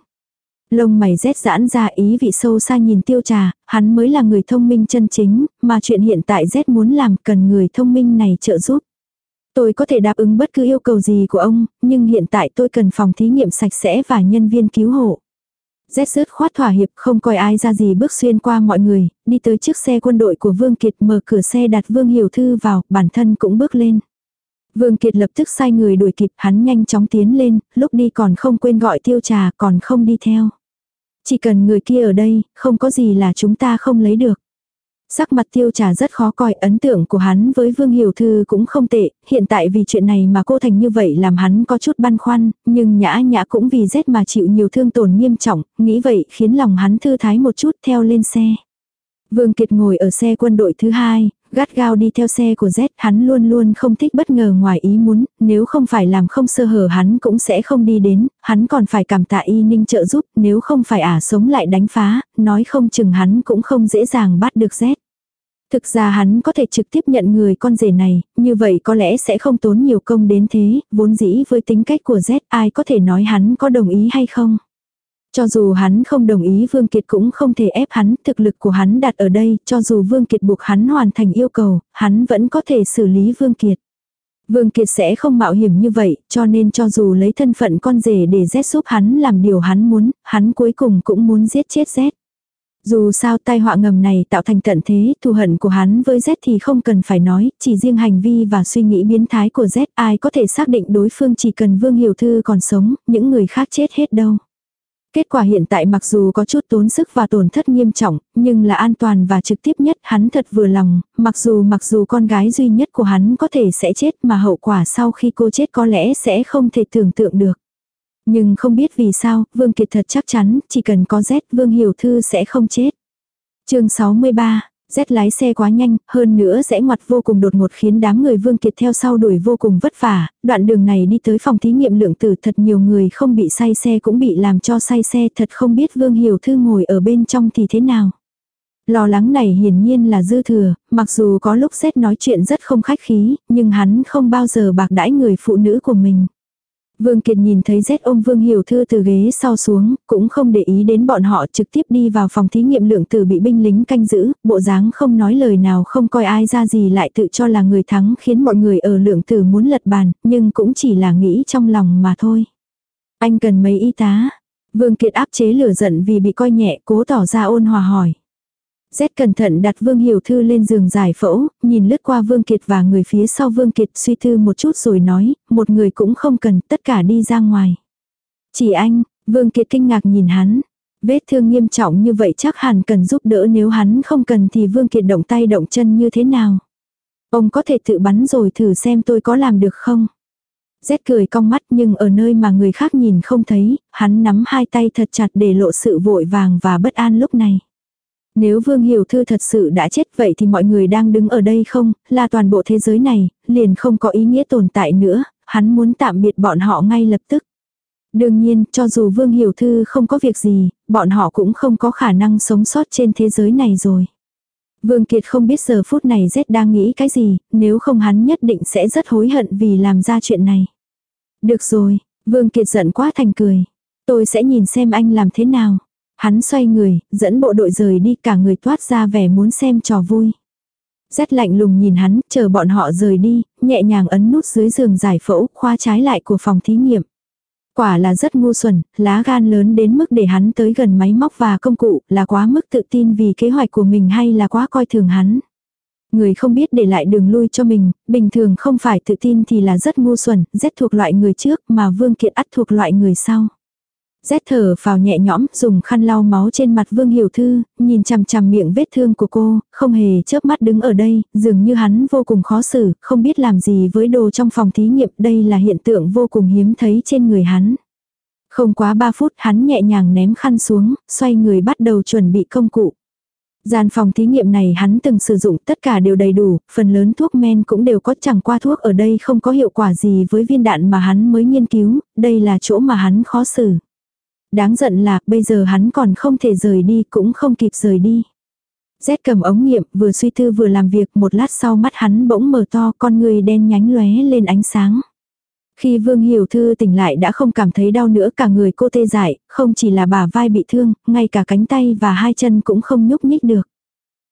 Lông mày rét giãn ra ý vị sâu xa nhìn tiêu trà, hắn mới là người thông minh chân chính, mà chuyện hiện tại rét muốn làm cần người thông minh này trợ giúp. Tôi có thể đáp ứng bất cứ yêu cầu gì của ông, nhưng hiện tại tôi cần phòng thí nghiệm sạch sẽ và nhân viên cứu hộ rét rớt khoát thỏa hiệp không coi ai ra gì bước xuyên qua mọi người, đi tới chiếc xe quân đội của Vương Kiệt mở cửa xe đặt Vương Hiểu Thư vào, bản thân cũng bước lên. Vương Kiệt lập tức sai người đuổi kịp hắn nhanh chóng tiến lên, lúc đi còn không quên gọi tiêu trà còn không đi theo. Chỉ cần người kia ở đây, không có gì là chúng ta không lấy được. Sắc mặt tiêu trà rất khó coi, ấn tượng của hắn với Vương Hiểu Thư cũng không tệ, hiện tại vì chuyện này mà cô thành như vậy làm hắn có chút băn khoăn, nhưng nhã nhã cũng vì rét mà chịu nhiều thương tổn nghiêm trọng, nghĩ vậy khiến lòng hắn thư thái một chút theo lên xe. Vương Kiệt ngồi ở xe quân đội thứ hai, gắt gao đi theo xe của Z, hắn luôn luôn không thích bất ngờ ngoài ý muốn, nếu không phải làm không sơ hở hắn cũng sẽ không đi đến, hắn còn phải cảm tạ y ninh trợ giúp, nếu không phải ả sống lại đánh phá, nói không chừng hắn cũng không dễ dàng bắt được Z. Thực ra hắn có thể trực tiếp nhận người con rể này, như vậy có lẽ sẽ không tốn nhiều công đến thế, vốn dĩ với tính cách của Z ai có thể nói hắn có đồng ý hay không. Cho dù hắn không đồng ý Vương Kiệt cũng không thể ép hắn, thực lực của hắn đặt ở đây, cho dù Vương Kiệt buộc hắn hoàn thành yêu cầu, hắn vẫn có thể xử lý Vương Kiệt. Vương Kiệt sẽ không mạo hiểm như vậy, cho nên cho dù lấy thân phận con rể để Z giúp hắn làm điều hắn muốn, hắn cuối cùng cũng muốn giết chết Z. Dù sao tai họa ngầm này tạo thành tận thế, thù hận của hắn với Z thì không cần phải nói, chỉ riêng hành vi và suy nghĩ biến thái của Z ai có thể xác định đối phương chỉ cần Vương Hiểu Thư còn sống, những người khác chết hết đâu. Kết quả hiện tại mặc dù có chút tốn sức và tổn thất nghiêm trọng, nhưng là an toàn và trực tiếp nhất hắn thật vừa lòng, mặc dù mặc dù con gái duy nhất của hắn có thể sẽ chết mà hậu quả sau khi cô chết có lẽ sẽ không thể tưởng tượng được. Nhưng không biết vì sao, Vương Kiệt thật chắc chắn, chỉ cần có Z Vương Hiểu Thư sẽ không chết. chương 63, Rét lái xe quá nhanh, hơn nữa sẽ ngoặt vô cùng đột ngột khiến đám người Vương Kiệt theo sau đuổi vô cùng vất vả, đoạn đường này đi tới phòng thí nghiệm lượng tử thật nhiều người không bị say xe cũng bị làm cho say xe thật không biết Vương Hiểu Thư ngồi ở bên trong thì thế nào. Lo lắng này hiển nhiên là dư thừa, mặc dù có lúc xét nói chuyện rất không khách khí, nhưng hắn không bao giờ bạc đãi người phụ nữ của mình. Vương Kiệt nhìn thấy Z ôm Vương Hiểu Thư từ ghế sau xuống, cũng không để ý đến bọn họ trực tiếp đi vào phòng thí nghiệm lượng tử bị binh lính canh giữ, bộ dáng không nói lời nào không coi ai ra gì lại tự cho là người thắng khiến mọi người ở lượng tử muốn lật bàn, nhưng cũng chỉ là nghĩ trong lòng mà thôi. Anh cần mấy y tá. Vương Kiệt áp chế lửa giận vì bị coi nhẹ cố tỏ ra ôn hòa hỏi. Z cẩn thận đặt Vương Hiểu Thư lên giường giải phẫu, nhìn lướt qua Vương Kiệt và người phía sau Vương Kiệt suy thư một chút rồi nói, một người cũng không cần, tất cả đi ra ngoài. Chỉ anh, Vương Kiệt kinh ngạc nhìn hắn. Vết thương nghiêm trọng như vậy chắc hẳn cần giúp đỡ nếu hắn không cần thì Vương Kiệt động tay động chân như thế nào. Ông có thể tự bắn rồi thử xem tôi có làm được không. Z cười cong mắt nhưng ở nơi mà người khác nhìn không thấy, hắn nắm hai tay thật chặt để lộ sự vội vàng và bất an lúc này. Nếu Vương Hiểu Thư thật sự đã chết vậy thì mọi người đang đứng ở đây không, là toàn bộ thế giới này, liền không có ý nghĩa tồn tại nữa, hắn muốn tạm biệt bọn họ ngay lập tức. Đương nhiên, cho dù Vương Hiểu Thư không có việc gì, bọn họ cũng không có khả năng sống sót trên thế giới này rồi. Vương Kiệt không biết giờ phút này Z đang nghĩ cái gì, nếu không hắn nhất định sẽ rất hối hận vì làm ra chuyện này. Được rồi, Vương Kiệt giận quá thành cười. Tôi sẽ nhìn xem anh làm thế nào. Hắn xoay người, dẫn bộ đội rời đi cả người toát ra vẻ muốn xem trò vui. Rét lạnh lùng nhìn hắn, chờ bọn họ rời đi, nhẹ nhàng ấn nút dưới giường giải phẫu, khoa trái lại của phòng thí nghiệm. Quả là rất ngu xuẩn, lá gan lớn đến mức để hắn tới gần máy móc và công cụ, là quá mức tự tin vì kế hoạch của mình hay là quá coi thường hắn. Người không biết để lại đường lui cho mình, bình thường không phải tự tin thì là rất ngu xuẩn, rét thuộc loại người trước mà Vương Kiệt ắt thuộc loại người sau. Rét thở vào nhẹ nhõm, dùng khăn lau máu trên mặt Vương Hiểu Thư, nhìn chằm chằm miệng vết thương của cô, không hề chớp mắt đứng ở đây, dường như hắn vô cùng khó xử, không biết làm gì với đồ trong phòng thí nghiệm, đây là hiện tượng vô cùng hiếm thấy trên người hắn. Không quá 3 phút hắn nhẹ nhàng ném khăn xuống, xoay người bắt đầu chuẩn bị công cụ. Gian phòng thí nghiệm này hắn từng sử dụng tất cả đều đầy đủ, phần lớn thuốc men cũng đều có chẳng qua thuốc ở đây không có hiệu quả gì với viên đạn mà hắn mới nghiên cứu, đây là chỗ mà hắn khó xử. Đáng giận là bây giờ hắn còn không thể rời đi cũng không kịp rời đi. Rét cầm ống nghiệm vừa suy tư vừa làm việc một lát sau mắt hắn bỗng mở to con người đen nhánh lóe lên ánh sáng. Khi Vương Hiểu Thư tỉnh lại đã không cảm thấy đau nữa cả người cô tê dại, không chỉ là bả vai bị thương, ngay cả cánh tay và hai chân cũng không nhúc nhích được.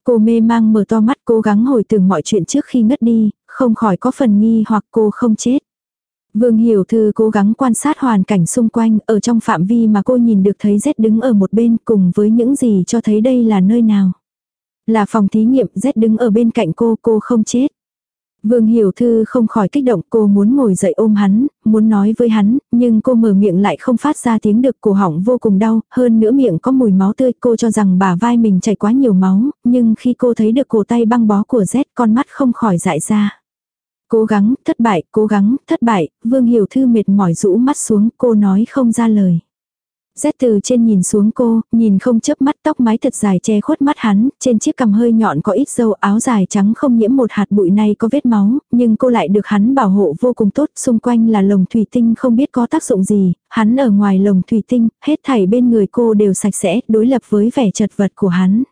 Cô mê mang mở to mắt cố gắng hồi tưởng mọi chuyện trước khi ngất đi, không khỏi có phần nghi hoặc cô không chết. Vương Hiểu Thư cố gắng quan sát hoàn cảnh xung quanh ở trong phạm vi mà cô nhìn được thấy Z đứng ở một bên cùng với những gì cho thấy đây là nơi nào. Là phòng thí nghiệm Z đứng ở bên cạnh cô, cô không chết. Vương Hiểu Thư không khỏi kích động cô muốn ngồi dậy ôm hắn, muốn nói với hắn, nhưng cô mở miệng lại không phát ra tiếng được cổ họng vô cùng đau, hơn nữa miệng có mùi máu tươi cô cho rằng bả vai mình chảy quá nhiều máu, nhưng khi cô thấy được cổ tay băng bó của Z con mắt không khỏi dại ra. Cố gắng, thất bại, cố gắng, thất bại, Vương Hiểu Thư mệt mỏi rũ mắt xuống, cô nói không ra lời. Rét từ trên nhìn xuống cô, nhìn không chớp mắt tóc mái thật dài che khuất mắt hắn, trên chiếc cằm hơi nhọn có ít dâu áo dài trắng không nhiễm một hạt bụi này có vết máu, nhưng cô lại được hắn bảo hộ vô cùng tốt, xung quanh là lồng thủy tinh không biết có tác dụng gì, hắn ở ngoài lồng thủy tinh, hết thảy bên người cô đều sạch sẽ, đối lập với vẻ chật vật của hắn.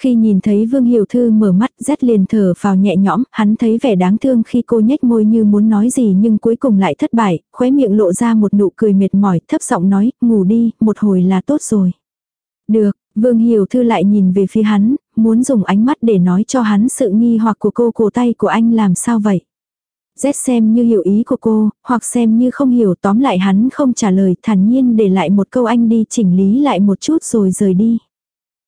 Khi nhìn thấy Vương Hiểu Thư mở mắt rét liền thở vào nhẹ nhõm, hắn thấy vẻ đáng thương khi cô nhếch môi như muốn nói gì nhưng cuối cùng lại thất bại, khóe miệng lộ ra một nụ cười mệt mỏi, thấp giọng nói, ngủ đi, một hồi là tốt rồi. Được, Vương Hiểu Thư lại nhìn về phía hắn, muốn dùng ánh mắt để nói cho hắn sự nghi hoặc của cô cổ tay của anh làm sao vậy. Rét xem như hiểu ý của cô, hoặc xem như không hiểu tóm lại hắn không trả lời thản nhiên để lại một câu anh đi chỉnh lý lại một chút rồi rời đi.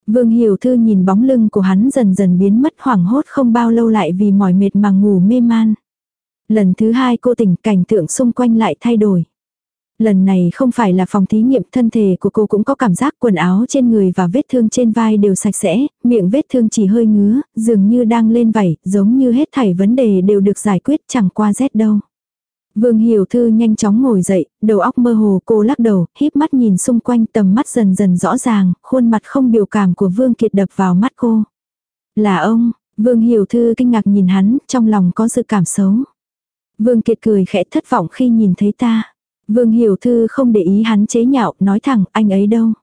Vương Hiểu Thư nhìn bóng lưng của hắn dần dần biến mất hoảng hốt không bao lâu lại vì mỏi mệt mà ngủ mê man. Lần thứ hai cô tỉnh cảnh tượng xung quanh lại thay đổi. Lần này không phải là phòng thí nghiệm, thân thể của cô cũng có cảm giác quần áo trên người và vết thương trên vai đều sạch sẽ, miệng vết thương chỉ hơi ngứa, dường như đang lên vảy, giống như hết thảy vấn đề đều được giải quyết chẳng qua rét đâu. Vương Hiểu Thư nhanh chóng ngồi dậy, đầu óc mơ hồ cô lắc đầu, híp mắt nhìn xung quanh tầm mắt dần dần rõ ràng, khuôn mặt không biểu cảm của Vương Kiệt đập vào mắt cô. Là ông, Vương Hiểu Thư kinh ngạc nhìn hắn, trong lòng có sự cảm xấu. Vương Kiệt cười khẽ thất vọng khi nhìn thấy ta. Vương Hiểu Thư không để ý hắn chế nhạo, nói thẳng, anh ấy đâu?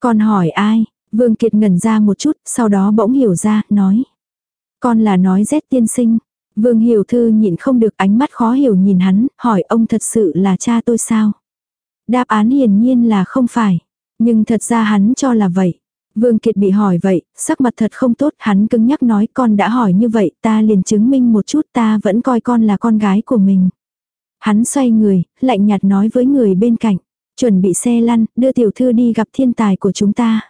Con hỏi ai? Vương Kiệt ngẩn ra một chút, sau đó bỗng hiểu ra, nói. Con là nói rét tiên sinh. Vương Hiểu Thư nhịn không được ánh mắt khó hiểu nhìn hắn, hỏi ông thật sự là cha tôi sao? Đáp án hiển nhiên là không phải. Nhưng thật ra hắn cho là vậy. Vương Kiệt bị hỏi vậy, sắc mặt thật không tốt, hắn cứng nhắc nói con đã hỏi như vậy, ta liền chứng minh một chút ta vẫn coi con là con gái của mình. Hắn xoay người, lạnh nhạt nói với người bên cạnh, chuẩn bị xe lăn, đưa tiểu thư đi gặp thiên tài của chúng ta.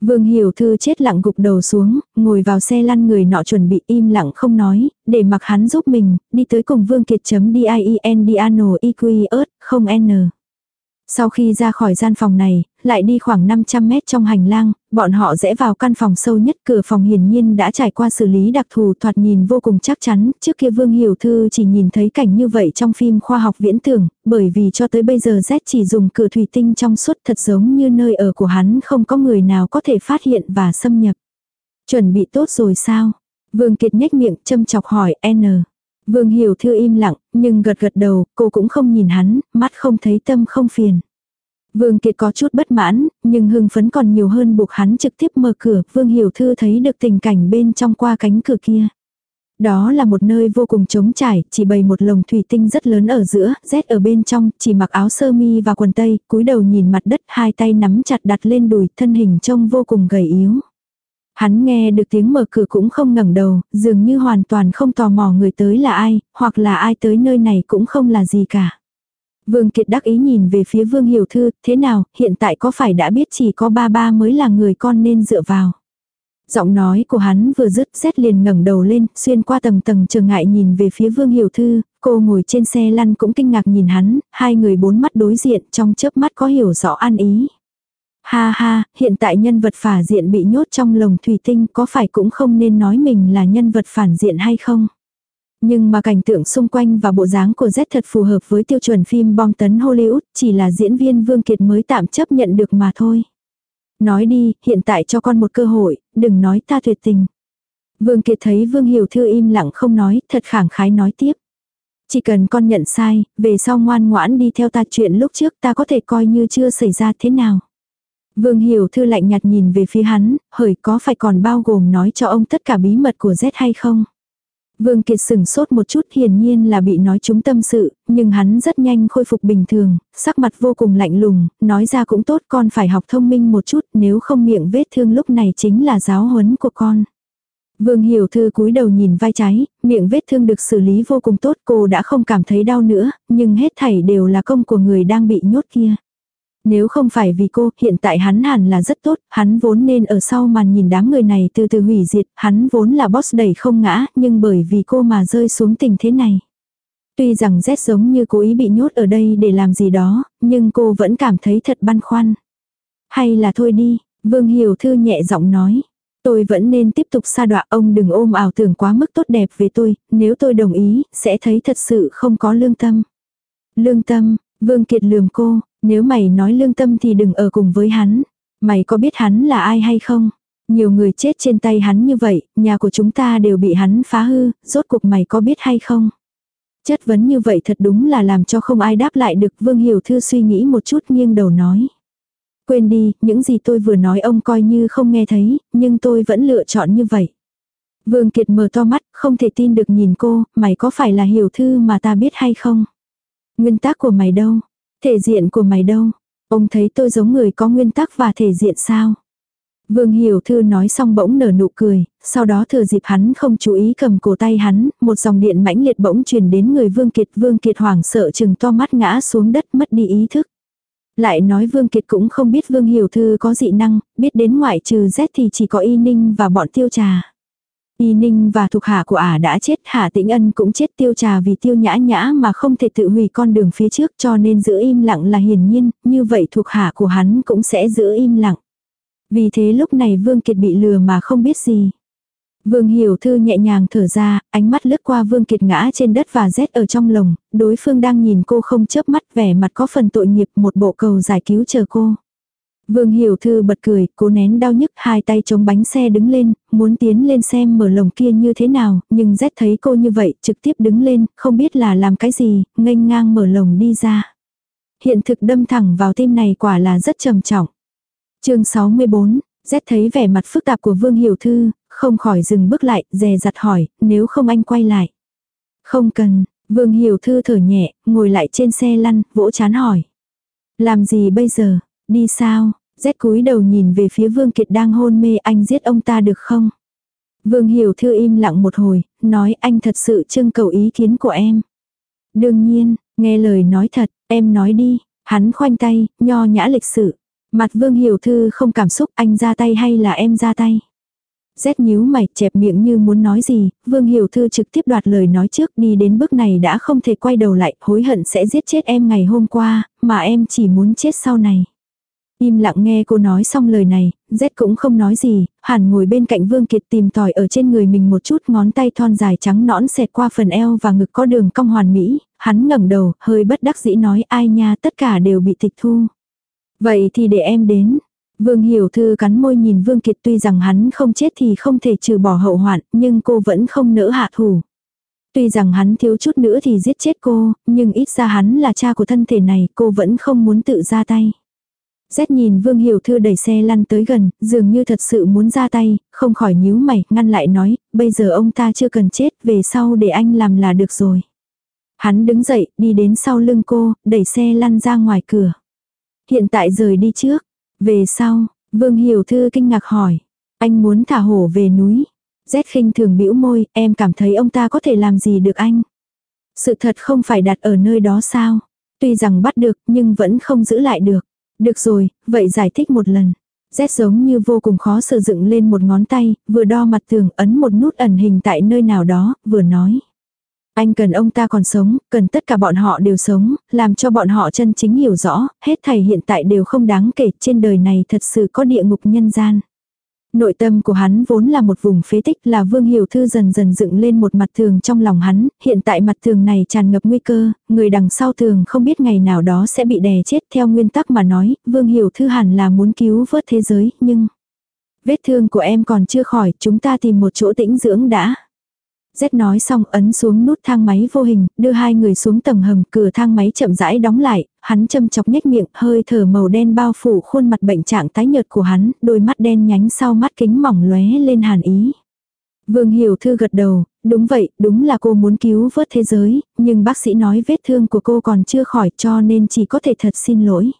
Vương Hiểu Thư chết lặng gục đầu xuống, ngồi vào xe lăn người nọ chuẩn bị im lặng không nói, để mặc hắn giúp mình, đi tới cùng Vương Kiệt chấm D-I-E-N Diano EQ ớt, không N. Sau khi ra khỏi gian phòng này, lại đi khoảng 500 mét trong hành lang, bọn họ rẽ vào căn phòng sâu nhất cửa phòng hiển nhiên đã trải qua xử lý đặc thù thoạt nhìn vô cùng chắc chắn, trước kia Vương Hiểu Thư chỉ nhìn thấy cảnh như vậy trong phim khoa học viễn tưởng, bởi vì cho tới bây giờ Z chỉ dùng cửa thủy tinh trong suốt thật giống như nơi ở của hắn không có người nào có thể phát hiện và xâm nhập. Chuẩn bị tốt rồi sao? Vương Kiệt nhếch miệng châm chọc hỏi N. Vương Hiểu Thư im lặng, nhưng gật gật đầu, cô cũng không nhìn hắn, mắt không thấy tâm không phiền. Vương Kiệt có chút bất mãn, nhưng hưng phấn còn nhiều hơn buộc hắn trực tiếp mở cửa, Vương Hiểu Thư thấy được tình cảnh bên trong qua cánh cửa kia. Đó là một nơi vô cùng trống trải, chỉ bày một lồng thủy tinh rất lớn ở giữa, rét ở bên trong, chỉ mặc áo sơ mi và quần tây, cúi đầu nhìn mặt đất, hai tay nắm chặt đặt lên đùi, thân hình trông vô cùng gầy yếu. Hắn nghe được tiếng mở cửa cũng không ngẩng đầu, dường như hoàn toàn không tò mò người tới là ai, hoặc là ai tới nơi này cũng không là gì cả. Vương Kiệt đắc ý nhìn về phía Vương Hiểu Thư, thế nào, hiện tại có phải đã biết chỉ có ba ba mới là người con nên dựa vào. Giọng nói của hắn vừa dứt xét liền ngẩng đầu lên, xuyên qua tầng tầng trở ngại nhìn về phía Vương Hiểu Thư, cô ngồi trên xe lăn cũng kinh ngạc nhìn hắn, hai người bốn mắt đối diện trong chớp mắt có hiểu rõ an ý. Ha ha, hiện tại nhân vật phản diện bị nhốt trong lồng thủy tinh có phải cũng không nên nói mình là nhân vật phản diện hay không? Nhưng mà cảnh tượng xung quanh và bộ dáng của Z thật phù hợp với tiêu chuẩn phim bom tấn Hollywood, chỉ là diễn viên Vương Kiệt mới tạm chấp nhận được mà thôi. Nói đi, hiện tại cho con một cơ hội, đừng nói ta tuyệt tình. Vương Kiệt thấy Vương Hiểu Thư im lặng không nói, thật khẳng khái nói tiếp. Chỉ cần con nhận sai, về sau ngoan ngoãn đi theo ta chuyện lúc trước ta có thể coi như chưa xảy ra thế nào. Vương Hiểu Thư lạnh nhạt nhìn về phía hắn, hởi có phải còn bao gồm nói cho ông tất cả bí mật của Z hay không? Vương Kiệt sừng sốt một chút hiển nhiên là bị nói trúng tâm sự, nhưng hắn rất nhanh khôi phục bình thường, sắc mặt vô cùng lạnh lùng, nói ra cũng tốt con phải học thông minh một chút nếu không miệng vết thương lúc này chính là giáo huấn của con. Vương Hiểu Thư cúi đầu nhìn vai trái, miệng vết thương được xử lý vô cùng tốt cô đã không cảm thấy đau nữa, nhưng hết thảy đều là công của người đang bị nhốt kia. Nếu không phải vì cô, hiện tại hắn hẳn là rất tốt, hắn vốn nên ở sau màn nhìn đám người này từ từ hủy diệt, hắn vốn là boss đẩy không ngã, nhưng bởi vì cô mà rơi xuống tình thế này. Tuy rằng Z giống như cố ý bị nhốt ở đây để làm gì đó, nhưng cô vẫn cảm thấy thật băn khoăn. Hay là thôi đi, Vương Hiểu Thư nhẹ giọng nói. Tôi vẫn nên tiếp tục xa đọa ông đừng ôm ảo tưởng quá mức tốt đẹp về tôi, nếu tôi đồng ý, sẽ thấy thật sự không có lương tâm. Lương tâm, Vương Kiệt lườm cô, nếu mày nói lương tâm thì đừng ở cùng với hắn. Mày có biết hắn là ai hay không? Nhiều người chết trên tay hắn như vậy, nhà của chúng ta đều bị hắn phá hư, rốt cuộc mày có biết hay không? Chất vấn như vậy thật đúng là làm cho không ai đáp lại được Vương Hiểu Thư suy nghĩ một chút nghiêng đầu nói. Quên đi, những gì tôi vừa nói ông coi như không nghe thấy, nhưng tôi vẫn lựa chọn như vậy. Vương Kiệt mở to mắt, không thể tin được nhìn cô, mày có phải là Hiểu Thư mà ta biết hay không? Nguyên tắc của mày đâu? Thể diện của mày đâu? Ông thấy tôi giống người có nguyên tắc và thể diện sao? Vương Hiểu Thư nói xong bỗng nở nụ cười, sau đó thừa dịp hắn không chú ý cầm cổ tay hắn, một dòng điện mãnh liệt bỗng truyền đến người Vương Kiệt. Vương Kiệt hoảng sợ chừng to mắt ngã xuống đất mất đi ý thức. Lại nói Vương Kiệt cũng không biết Vương Hiểu Thư có dị năng, biết đến ngoại trừ Z thì chỉ có y ninh và bọn tiêu trà. Y Ninh và thuộc hạ của ả đã chết, Hạ Tĩnh Ân cũng chết tiêu trà vì tiêu nhã nhã mà không thể tự hủy con đường phía trước cho nên giữ im lặng là hiển nhiên, như vậy thuộc hạ của hắn cũng sẽ giữ im lặng. Vì thế lúc này Vương Kiệt bị lừa mà không biết gì. Vương Hiểu Thư nhẹ nhàng thở ra, ánh mắt lướt qua Vương Kiệt ngã trên đất và rét ở trong lồng, đối phương đang nhìn cô không chớp mắt vẻ mặt có phần tội nghiệp một bộ cầu giải cứu chờ cô. Vương Hiểu Thư bật cười, cố nén đau nhức, hai tay chống bánh xe đứng lên, muốn tiến lên xem mở lồng kia như thế nào, nhưng rét thấy cô như vậy, trực tiếp đứng lên, không biết là làm cái gì, nghênh ngang mở lồng đi ra. Hiện thực đâm thẳng vào tim này quả là rất trầm trọng. chương 64, rét thấy vẻ mặt phức tạp của Vương Hiểu Thư, không khỏi dừng bước lại, dè dặt hỏi, nếu không anh quay lại. Không cần, Vương Hiểu Thư thở nhẹ, ngồi lại trên xe lăn, vỗ chán hỏi. Làm gì bây giờ, đi sao, rét cúi đầu nhìn về phía Vương Kiệt đang hôn mê anh giết ông ta được không? Vương Hiểu Thư im lặng một hồi, nói anh thật sự trưng cầu ý kiến của em. Đương nhiên, nghe lời nói thật, em nói đi, hắn khoanh tay, nho nhã lịch sự. Mặt Vương Hiểu Thư không cảm xúc anh ra tay hay là em ra tay. Rét nhíu mày chẹp miệng như muốn nói gì, Vương Hiểu Thư trực tiếp đoạt lời nói trước đi đến bước này đã không thể quay đầu lại, hối hận sẽ giết chết em ngày hôm qua, mà em chỉ muốn chết sau này. Im lặng nghe cô nói xong lời này, Z cũng không nói gì, hẳn ngồi bên cạnh Vương Kiệt tìm tòi ở trên người mình một chút ngón tay thon dài trắng nõn xẹt qua phần eo và ngực có đường cong hoàn mỹ, hắn ngẩng đầu, hơi bất đắc dĩ nói ai nha tất cả đều bị tịch thu. Vậy thì để em đến. Vương Hiểu Thư cắn môi nhìn Vương Kiệt tuy rằng hắn không chết thì không thể trừ bỏ hậu hoạn, nhưng cô vẫn không nỡ hạ thủ. Tuy rằng hắn thiếu chút nữa thì giết chết cô, nhưng ít ra hắn là cha của thân thể này, cô vẫn không muốn tự ra tay. Rét nhìn Vương Hiểu Thư đẩy xe lăn tới gần, dường như thật sự muốn ra tay, không khỏi nhíu mày, ngăn lại nói, bây giờ ông ta chưa cần chết, về sau để anh làm là được rồi. Hắn đứng dậy, đi đến sau lưng cô, đẩy xe lăn ra ngoài cửa. Hiện tại rời đi trước. Về sau, Vương Hiểu Thư kinh ngạc hỏi. Anh muốn thả hổ về núi. Rét khinh thường bĩu môi, em cảm thấy ông ta có thể làm gì được anh. Sự thật không phải đặt ở nơi đó sao. Tuy rằng bắt được, nhưng vẫn không giữ lại được. Được rồi, vậy giải thích một lần. Z giống như vô cùng khó sử dựng lên một ngón tay, vừa đo mặt tường ấn một nút ẩn hình tại nơi nào đó, vừa nói. Anh cần ông ta còn sống, cần tất cả bọn họ đều sống, làm cho bọn họ chân chính hiểu rõ, hết thầy hiện tại đều không đáng kể, trên đời này thật sự có địa ngục nhân gian. Nội tâm của hắn vốn là một vùng phế tích là Vương Hiểu Thư dần dần dựng lên một mặt tường trong lòng hắn, hiện tại mặt tường này tràn ngập nguy cơ, người đằng sau tường không biết ngày nào đó sẽ bị đè chết theo nguyên tắc mà nói, Vương Hiểu Thư hẳn là muốn cứu vớt thế giới, nhưng... Vết thương của em còn chưa khỏi, chúng ta tìm một chỗ tĩnh dưỡng đã. Z nói xong ấn xuống nút thang máy vô hình, đưa hai người xuống tầng hầm, cửa thang máy chậm rãi đóng lại, hắn châm chọc nhếch miệng, hơi thở màu đen bao phủ khuôn mặt bệnh trạng tái nhợt của hắn, đôi mắt đen nhánh sau mắt kính mỏng lóe lên hàn ý. Vương Hiểu Thư gật đầu, đúng vậy, đúng là cô muốn cứu vớt thế giới, nhưng bác sĩ nói vết thương của cô còn chưa khỏi cho nên chỉ có thể thật xin lỗi.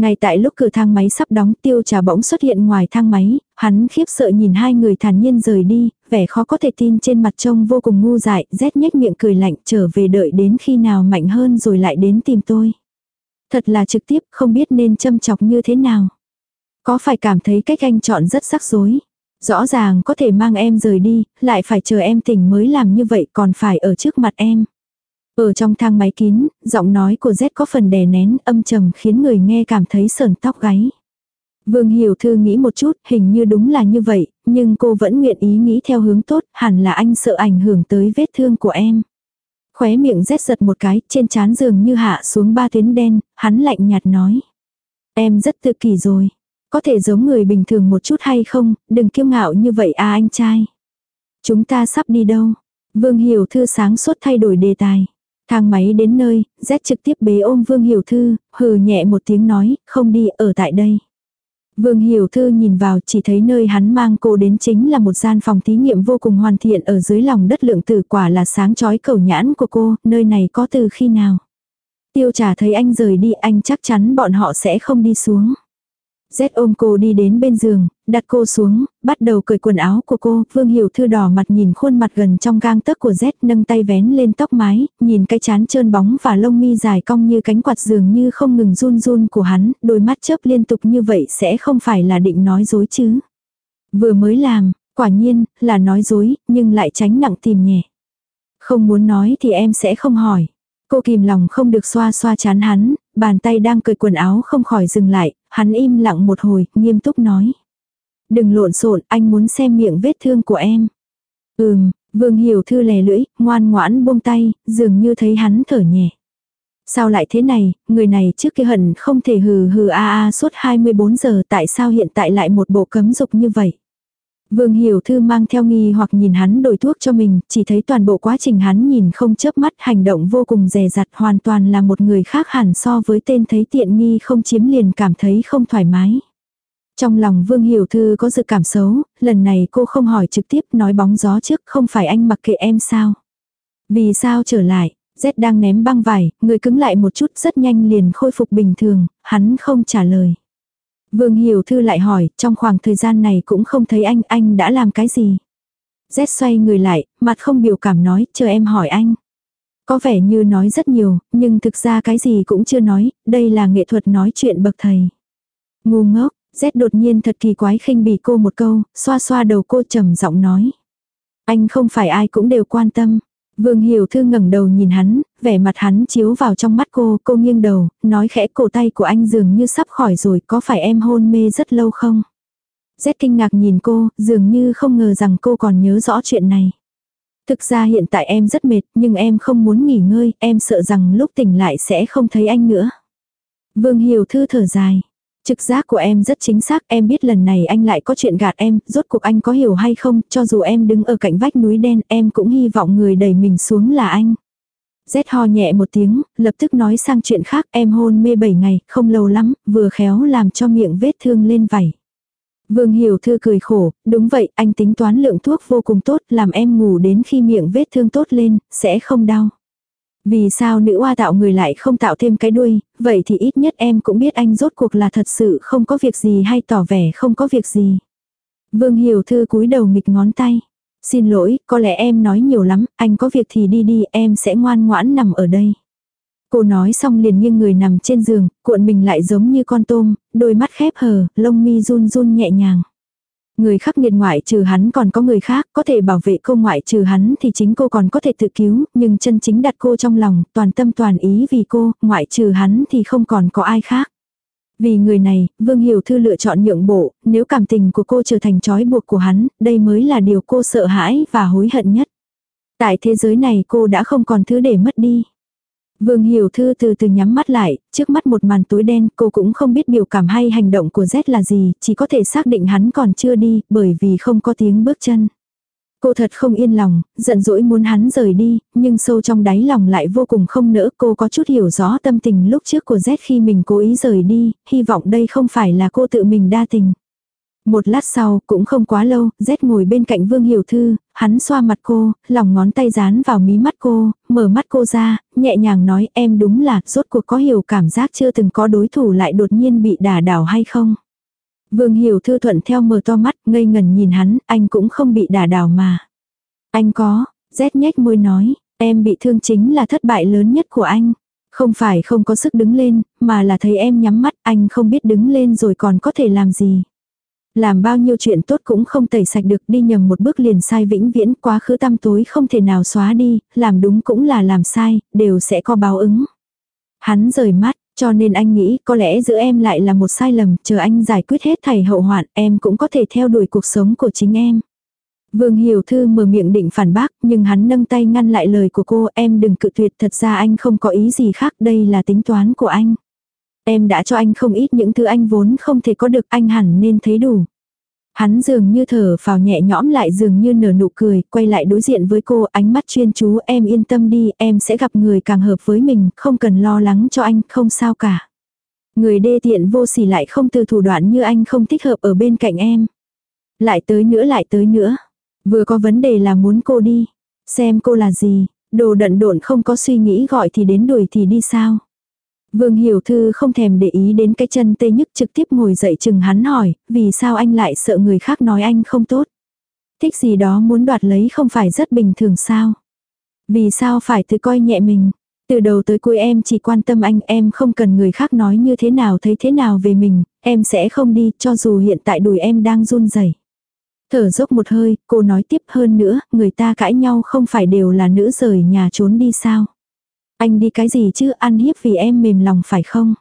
Ngay tại lúc cửa thang máy sắp đóng tiêu trà bỗng xuất hiện ngoài thang máy, hắn khiếp sợ nhìn hai người thản nhiên rời đi, vẻ khó có thể tin trên mặt trông vô cùng ngu dại, rét nhếch miệng cười lạnh trở về đợi đến khi nào mạnh hơn rồi lại đến tìm tôi. Thật là trực tiếp không biết nên châm chọc như thế nào. Có phải cảm thấy cách anh chọn rất rắc rối. Rõ ràng có thể mang em rời đi, lại phải chờ em tỉnh mới làm như vậy còn phải ở trước mặt em. Ở trong thang máy kín, giọng nói của Z có phần đè nén âm trầm khiến người nghe cảm thấy sờn tóc gáy. Vương Hiểu Thư nghĩ một chút, hình như đúng là như vậy, nhưng cô vẫn nguyện ý nghĩ theo hướng tốt, hẳn là anh sợ ảnh hưởng tới vết thương của em. Khóe miệng rét giật một cái, trên trán giường như hạ xuống ba tuyến đen, hắn lạnh nhạt nói. Em rất tự kỷ rồi. Có thể giống người bình thường một chút hay không, đừng kiêu ngạo như vậy à anh trai. Chúng ta sắp đi đâu? Vương Hiểu Thư sáng suốt thay đổi đề tài. Thang máy đến nơi, Z trực tiếp bế ôm Vương Hiểu Thư, hừ nhẹ một tiếng nói, không đi, ở tại đây. Vương Hiểu Thư nhìn vào chỉ thấy nơi hắn mang cô đến chính là một gian phòng thí nghiệm vô cùng hoàn thiện ở dưới lòng đất lượng tử quả là sáng chói cầu nhãn của cô, nơi này có từ khi nào. Tiêu trả thấy anh rời đi anh chắc chắn bọn họ sẽ không đi xuống. Z ôm cô đi đến bên giường, đặt cô xuống, bắt đầu cởi quần áo của cô, Vương Hiểu Thư đỏ mặt nhìn khuôn mặt gần trong gang tấc của Z nâng tay vén lên tóc mái, nhìn cái chán trơn bóng và lông mi dài cong như cánh quạt dường như không ngừng run run của hắn, đôi mắt chớp liên tục như vậy sẽ không phải là định nói dối chứ. Vừa mới làm, Quả nhiên, là nói dối, nhưng lại tránh nặng tìm nhẹ. Không muốn nói thì em sẽ không hỏi. Cô kìm lòng không được xoa xoa chán hắn, bàn tay đang cởi quần áo không khỏi dừng lại, hắn im lặng một hồi, nghiêm túc nói. Đừng lộn xộn, anh muốn xem miệng vết thương của em. Ừm, Vương Hiểu Thư lè lưỡi, ngoan ngoãn buông tay, dường như thấy hắn thở nhẹ. Sao lại thế này, người này trước kia hận không thể hừ hừ a a suốt 24 giờ tại sao hiện tại lại một bộ cấm dục như vậy. Vương Hiểu Thư mang theo nghi hoặc nhìn hắn đổi thuốc cho mình, chỉ thấy toàn bộ quá trình hắn nhìn không chớp mắt hành động vô cùng dè dặt hoàn toàn là một người khác hẳn so với tên thấy tiện nghi không chiếm liền cảm thấy không thoải mái. Trong lòng Vương Hiểu Thư có dự cảm xấu, lần này cô không hỏi trực tiếp nói bóng gió trước không phải anh mặc kệ em sao. Vì sao trở lại, Z đang ném băng vải, người cứng lại một chút rất nhanh liền khôi phục bình thường, hắn không trả lời. Vương Hiểu Thư lại hỏi, trong khoảng thời gian này cũng không thấy anh, anh đã làm cái gì? Z xoay người lại, mặt không biểu cảm nói, chờ em hỏi anh. Có vẻ như nói rất nhiều, nhưng thực ra cái gì cũng chưa nói, đây là nghệ thuật nói chuyện bậc thầy. Ngu ngốc, Z đột nhiên thật kỳ quái khinh bỉ cô một câu, xoa xoa đầu cô trầm giọng nói. Anh không phải ai cũng đều quan tâm. Vương Hiểu Thư ngẩng đầu nhìn hắn, vẻ mặt hắn chiếu vào trong mắt cô, cô nghiêng đầu, nói khẽ cổ tay của anh dường như sắp khỏi rồi, có phải em hôn mê rất lâu không? Z kinh ngạc nhìn cô, dường như không ngờ rằng cô còn nhớ rõ chuyện này. Thực ra hiện tại em rất mệt, nhưng em không muốn nghỉ ngơi, em sợ rằng lúc tỉnh lại sẽ không thấy anh nữa. Vương Hiểu Thư thở dài. Trực giác của em rất chính xác, em biết lần này anh lại có chuyện gạt em, rốt cuộc anh có hiểu hay không, cho dù em đứng ở cạnh vách núi đen, em cũng hy vọng người đẩy mình xuống là anh. Z ho nhẹ một tiếng, lập tức nói sang chuyện khác, em hôn mê 7 ngày, không lâu lắm, vừa khéo làm cho miệng vết thương lên vảy. Vương Hiểu Thư cười khổ, đúng vậy, anh tính toán lượng thuốc vô cùng tốt, làm em ngủ đến khi miệng vết thương tốt lên, sẽ không đau. Vì sao nữ oa tạo người lại không tạo thêm cái đuôi, vậy thì ít nhất em cũng biết anh rốt cuộc là thật sự không có việc gì hay tỏ vẻ không có việc gì. Vương Hiểu Thư cúi đầu nghịch ngón tay. Xin lỗi, có lẽ em nói nhiều lắm, anh có việc thì đi đi, em sẽ ngoan ngoãn nằm ở đây. Cô nói xong liền nghiêng người nằm trên giường, cuộn mình lại giống như con tôm, đôi mắt khép hờ, lông mi run run nhẹ nhàng. Người khắc nghiệt ngoại trừ hắn còn có người khác, có thể bảo vệ cô ngoại trừ hắn thì chính cô còn có thể tự cứu, nhưng chân chính đặt cô trong lòng, toàn tâm toàn ý vì cô, ngoại trừ hắn thì không còn có ai khác. Vì người này, Vương Hiểu Thư lựa chọn nhượng bộ, nếu cảm tình của cô trở thành trói buộc của hắn, đây mới là điều cô sợ hãi và hối hận nhất. Tại thế giới này cô đã không còn thứ để mất đi. Vương Hiểu Thư từ từ nhắm mắt lại, trước mắt một màn tối đen, cô cũng không biết biểu cảm hay hành động của Z là gì, chỉ có thể xác định hắn còn chưa đi, bởi vì không có tiếng bước chân. Cô thật không yên lòng, giận dỗi muốn hắn rời đi, nhưng sâu trong đáy lòng lại vô cùng không nỡ. Cô có chút hiểu rõ tâm tình lúc trước của Z khi mình cố ý rời đi, hy vọng đây không phải là cô tự mình đa tình. Một lát sau, cũng không quá lâu, Z ngồi bên cạnh Vương Hiểu Thư, hắn xoa mặt cô, lòng ngón tay dán vào mí mắt cô, mở mắt cô ra, nhẹ nhàng nói em đúng là rốt cuộc có hiểu cảm giác chưa từng có đối thủ lại đột nhiên bị đả đảo hay không. Vương Hiểu Thư thuận theo mở to mắt, ngây ngần nhìn hắn, anh cũng không bị đả đảo mà. Anh có, Z nhếch môi nói, em bị thương chính là thất bại lớn nhất của anh. Không phải không có sức đứng lên, mà là thấy em nhắm mắt, anh không biết đứng lên rồi còn có thể làm gì. Làm bao nhiêu chuyện tốt cũng không tẩy sạch được đi nhầm một bước liền sai vĩnh viễn quá khứ tăm tối không thể nào xóa đi, làm đúng cũng là làm sai, đều sẽ có báo ứng. Hắn rời mắt, cho nên anh nghĩ có lẽ giữa em lại là một sai lầm, chờ anh giải quyết hết thầy hậu hoạn, em cũng có thể theo đuổi cuộc sống của chính em. Vương Hiểu Thư mở miệng định phản bác, nhưng hắn nâng tay ngăn lại lời của cô, em đừng cự tuyệt, thật ra anh không có ý gì khác, đây là tính toán của anh. Em đã cho anh không ít những thứ anh vốn không thể có được anh hẳn nên thấy đủ. Hắn dường như thở vào nhẹ nhõm lại dường như nở nụ cười, quay lại đối diện với cô, ánh mắt chuyên chú, em yên tâm đi, em sẽ gặp người càng hợp với mình, không cần lo lắng cho anh, không sao cả. Người đê tiện vô sỉ lại không từ thủ đoạn như anh không thích hợp ở bên cạnh em. Lại tới nữa lại tới nữa. Vừa có vấn đề là muốn cô đi. Xem cô là gì, đồ đận độn không có suy nghĩ gọi thì đến đuổi thì đi sao. Vương Hiểu Thư không thèm để ý đến cái chân tê nhức trực tiếp ngồi dậy chừng hắn hỏi, vì sao anh lại sợ người khác nói anh không tốt. Thích gì đó muốn đoạt lấy không phải rất bình thường sao. Vì sao phải tự coi nhẹ mình. Từ đầu tới cuối em chỉ quan tâm anh, em không cần người khác nói như thế nào thấy thế nào về mình, em sẽ không đi cho dù hiện tại đùi em đang run rẩy. Thở dốc một hơi, cô nói tiếp hơn nữa, người ta cãi nhau không phải đều là nữ rời nhà trốn đi sao. Anh đi cái gì chứ ăn hiếp vì em mềm lòng phải không?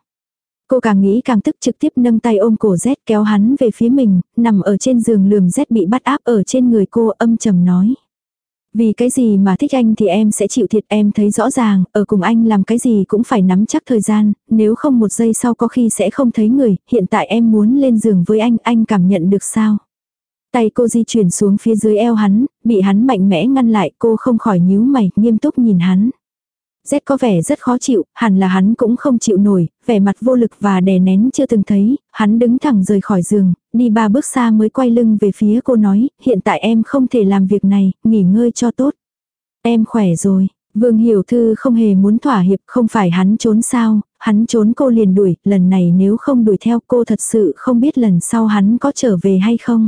Cô càng nghĩ càng tức trực tiếp nâng tay ôm cổ Z kéo hắn về phía mình, nằm ở trên giường lườm Z bị bắt áp ở trên người cô âm trầm nói. Vì cái gì mà thích anh thì em sẽ chịu thiệt em thấy rõ ràng, ở cùng anh làm cái gì cũng phải nắm chắc thời gian, nếu không một giây sau có khi sẽ không thấy người, hiện tại em muốn lên giường với anh, anh cảm nhận được sao? Tay cô di chuyển xuống phía dưới eo hắn, bị hắn mạnh mẽ ngăn lại cô không khỏi nhíu mày, nghiêm túc nhìn hắn. Z có vẻ rất khó chịu, hẳn là hắn cũng không chịu nổi, vẻ mặt vô lực và đè nén chưa từng thấy, hắn đứng thẳng rời khỏi giường, đi ba bước xa mới quay lưng về phía cô nói, hiện tại em không thể làm việc này, nghỉ ngơi cho tốt. Em khỏe rồi, Vương Hiểu Thư không hề muốn thỏa hiệp, không phải hắn trốn sao, hắn trốn cô liền đuổi, lần này nếu không đuổi theo cô thật sự không biết lần sau hắn có trở về hay không.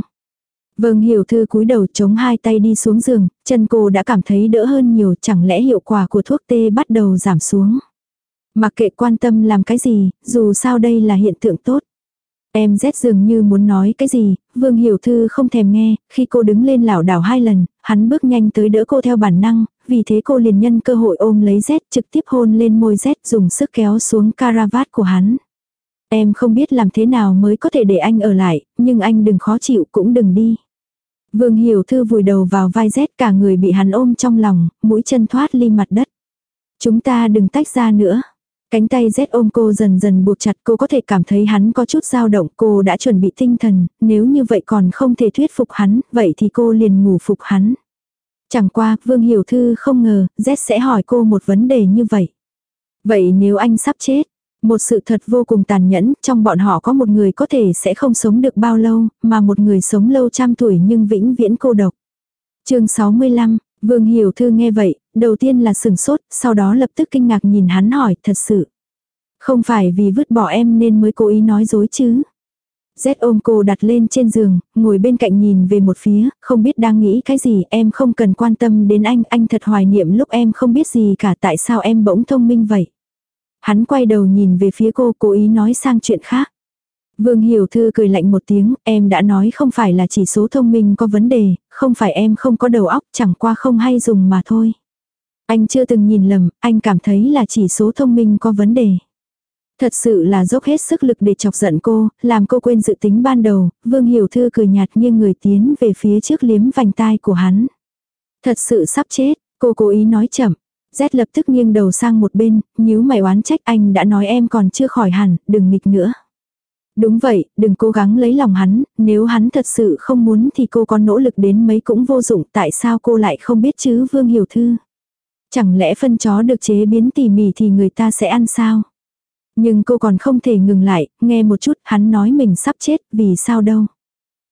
Vâng hiểu thư cúi đầu chống hai tay đi xuống giường, chân cô đã cảm thấy đỡ hơn nhiều chẳng lẽ hiệu quả của thuốc tê bắt đầu giảm xuống. Mặc kệ quan tâm làm cái gì, dù sao đây là hiện tượng tốt. Em rét dường như muốn nói cái gì, Vương Hiểu Thư không thèm nghe, khi cô đứng lên lảo đảo hai lần, hắn bước nhanh tới đỡ cô theo bản năng, vì thế cô liền nhân cơ hội ôm lấy rét trực tiếp hôn lên môi rét dùng sức kéo xuống caravat của hắn. Em không biết làm thế nào mới có thể để anh ở lại, nhưng anh đừng khó chịu cũng đừng đi. Vương Hiểu Thư vùi đầu vào vai rét cả người bị hắn ôm trong lòng, mũi chân thoát ly mặt đất. Chúng ta đừng tách ra nữa. Cánh tay rét ôm cô dần dần buộc chặt cô có thể cảm thấy hắn có chút dao động cô đã chuẩn bị tinh thần, nếu như vậy còn không thể thuyết phục hắn, vậy thì cô liền ngủ phục hắn. Chẳng qua, Vương Hiểu Thư không ngờ, Z sẽ hỏi cô một vấn đề như vậy. Vậy nếu anh sắp chết, một sự thật vô cùng tàn nhẫn, trong bọn họ có một người có thể sẽ không sống được bao lâu, mà một người sống lâu trăm tuổi nhưng vĩnh viễn cô độc. chương 65, Vương Hiểu Thư nghe vậy, đầu tiên là sừng sốt, sau đó lập tức kinh ngạc nhìn hắn hỏi, thật sự. Không phải vì vứt bỏ em nên mới cố ý nói dối chứ. Z ôm cô đặt lên trên giường, ngồi bên cạnh nhìn về một phía, không biết đang nghĩ cái gì, em không cần quan tâm đến anh, anh thật hoài niệm lúc em không biết gì cả tại sao em bỗng thông minh vậy. Hắn quay đầu nhìn về phía cô cố ý nói sang chuyện khác. Vương Hiểu Thư cười lạnh một tiếng, em đã nói không phải là chỉ số thông minh có vấn đề, không phải em không có đầu óc, chẳng qua không hay dùng mà thôi. Anh chưa từng nhìn lầm, anh cảm thấy là chỉ số thông minh có vấn đề. Thật sự là dốc hết sức lực để chọc giận cô, làm cô quên dự tính ban đầu, Vương Hiểu Thư cười nhạt nghiêng người tiến về phía trước liếm vành tai của hắn. Thật sự sắp chết, cô cố ý nói chậm, Z lập tức nghiêng đầu sang một bên, nhíu mày oán trách anh đã nói em còn chưa khỏi hẳn, đừng nghịch nữa. Đúng vậy, đừng cố gắng lấy lòng hắn, nếu hắn thật sự không muốn thì cô có nỗ lực đến mấy cũng vô dụng, tại sao cô lại không biết chứ Vương Hiểu Thư. Chẳng lẽ phân chó được chế biến tỉ mỉ thì người ta sẽ ăn sao? Nhưng cô còn không thể ngừng lại, nghe một chút, hắn nói mình sắp chết, vì sao đâu?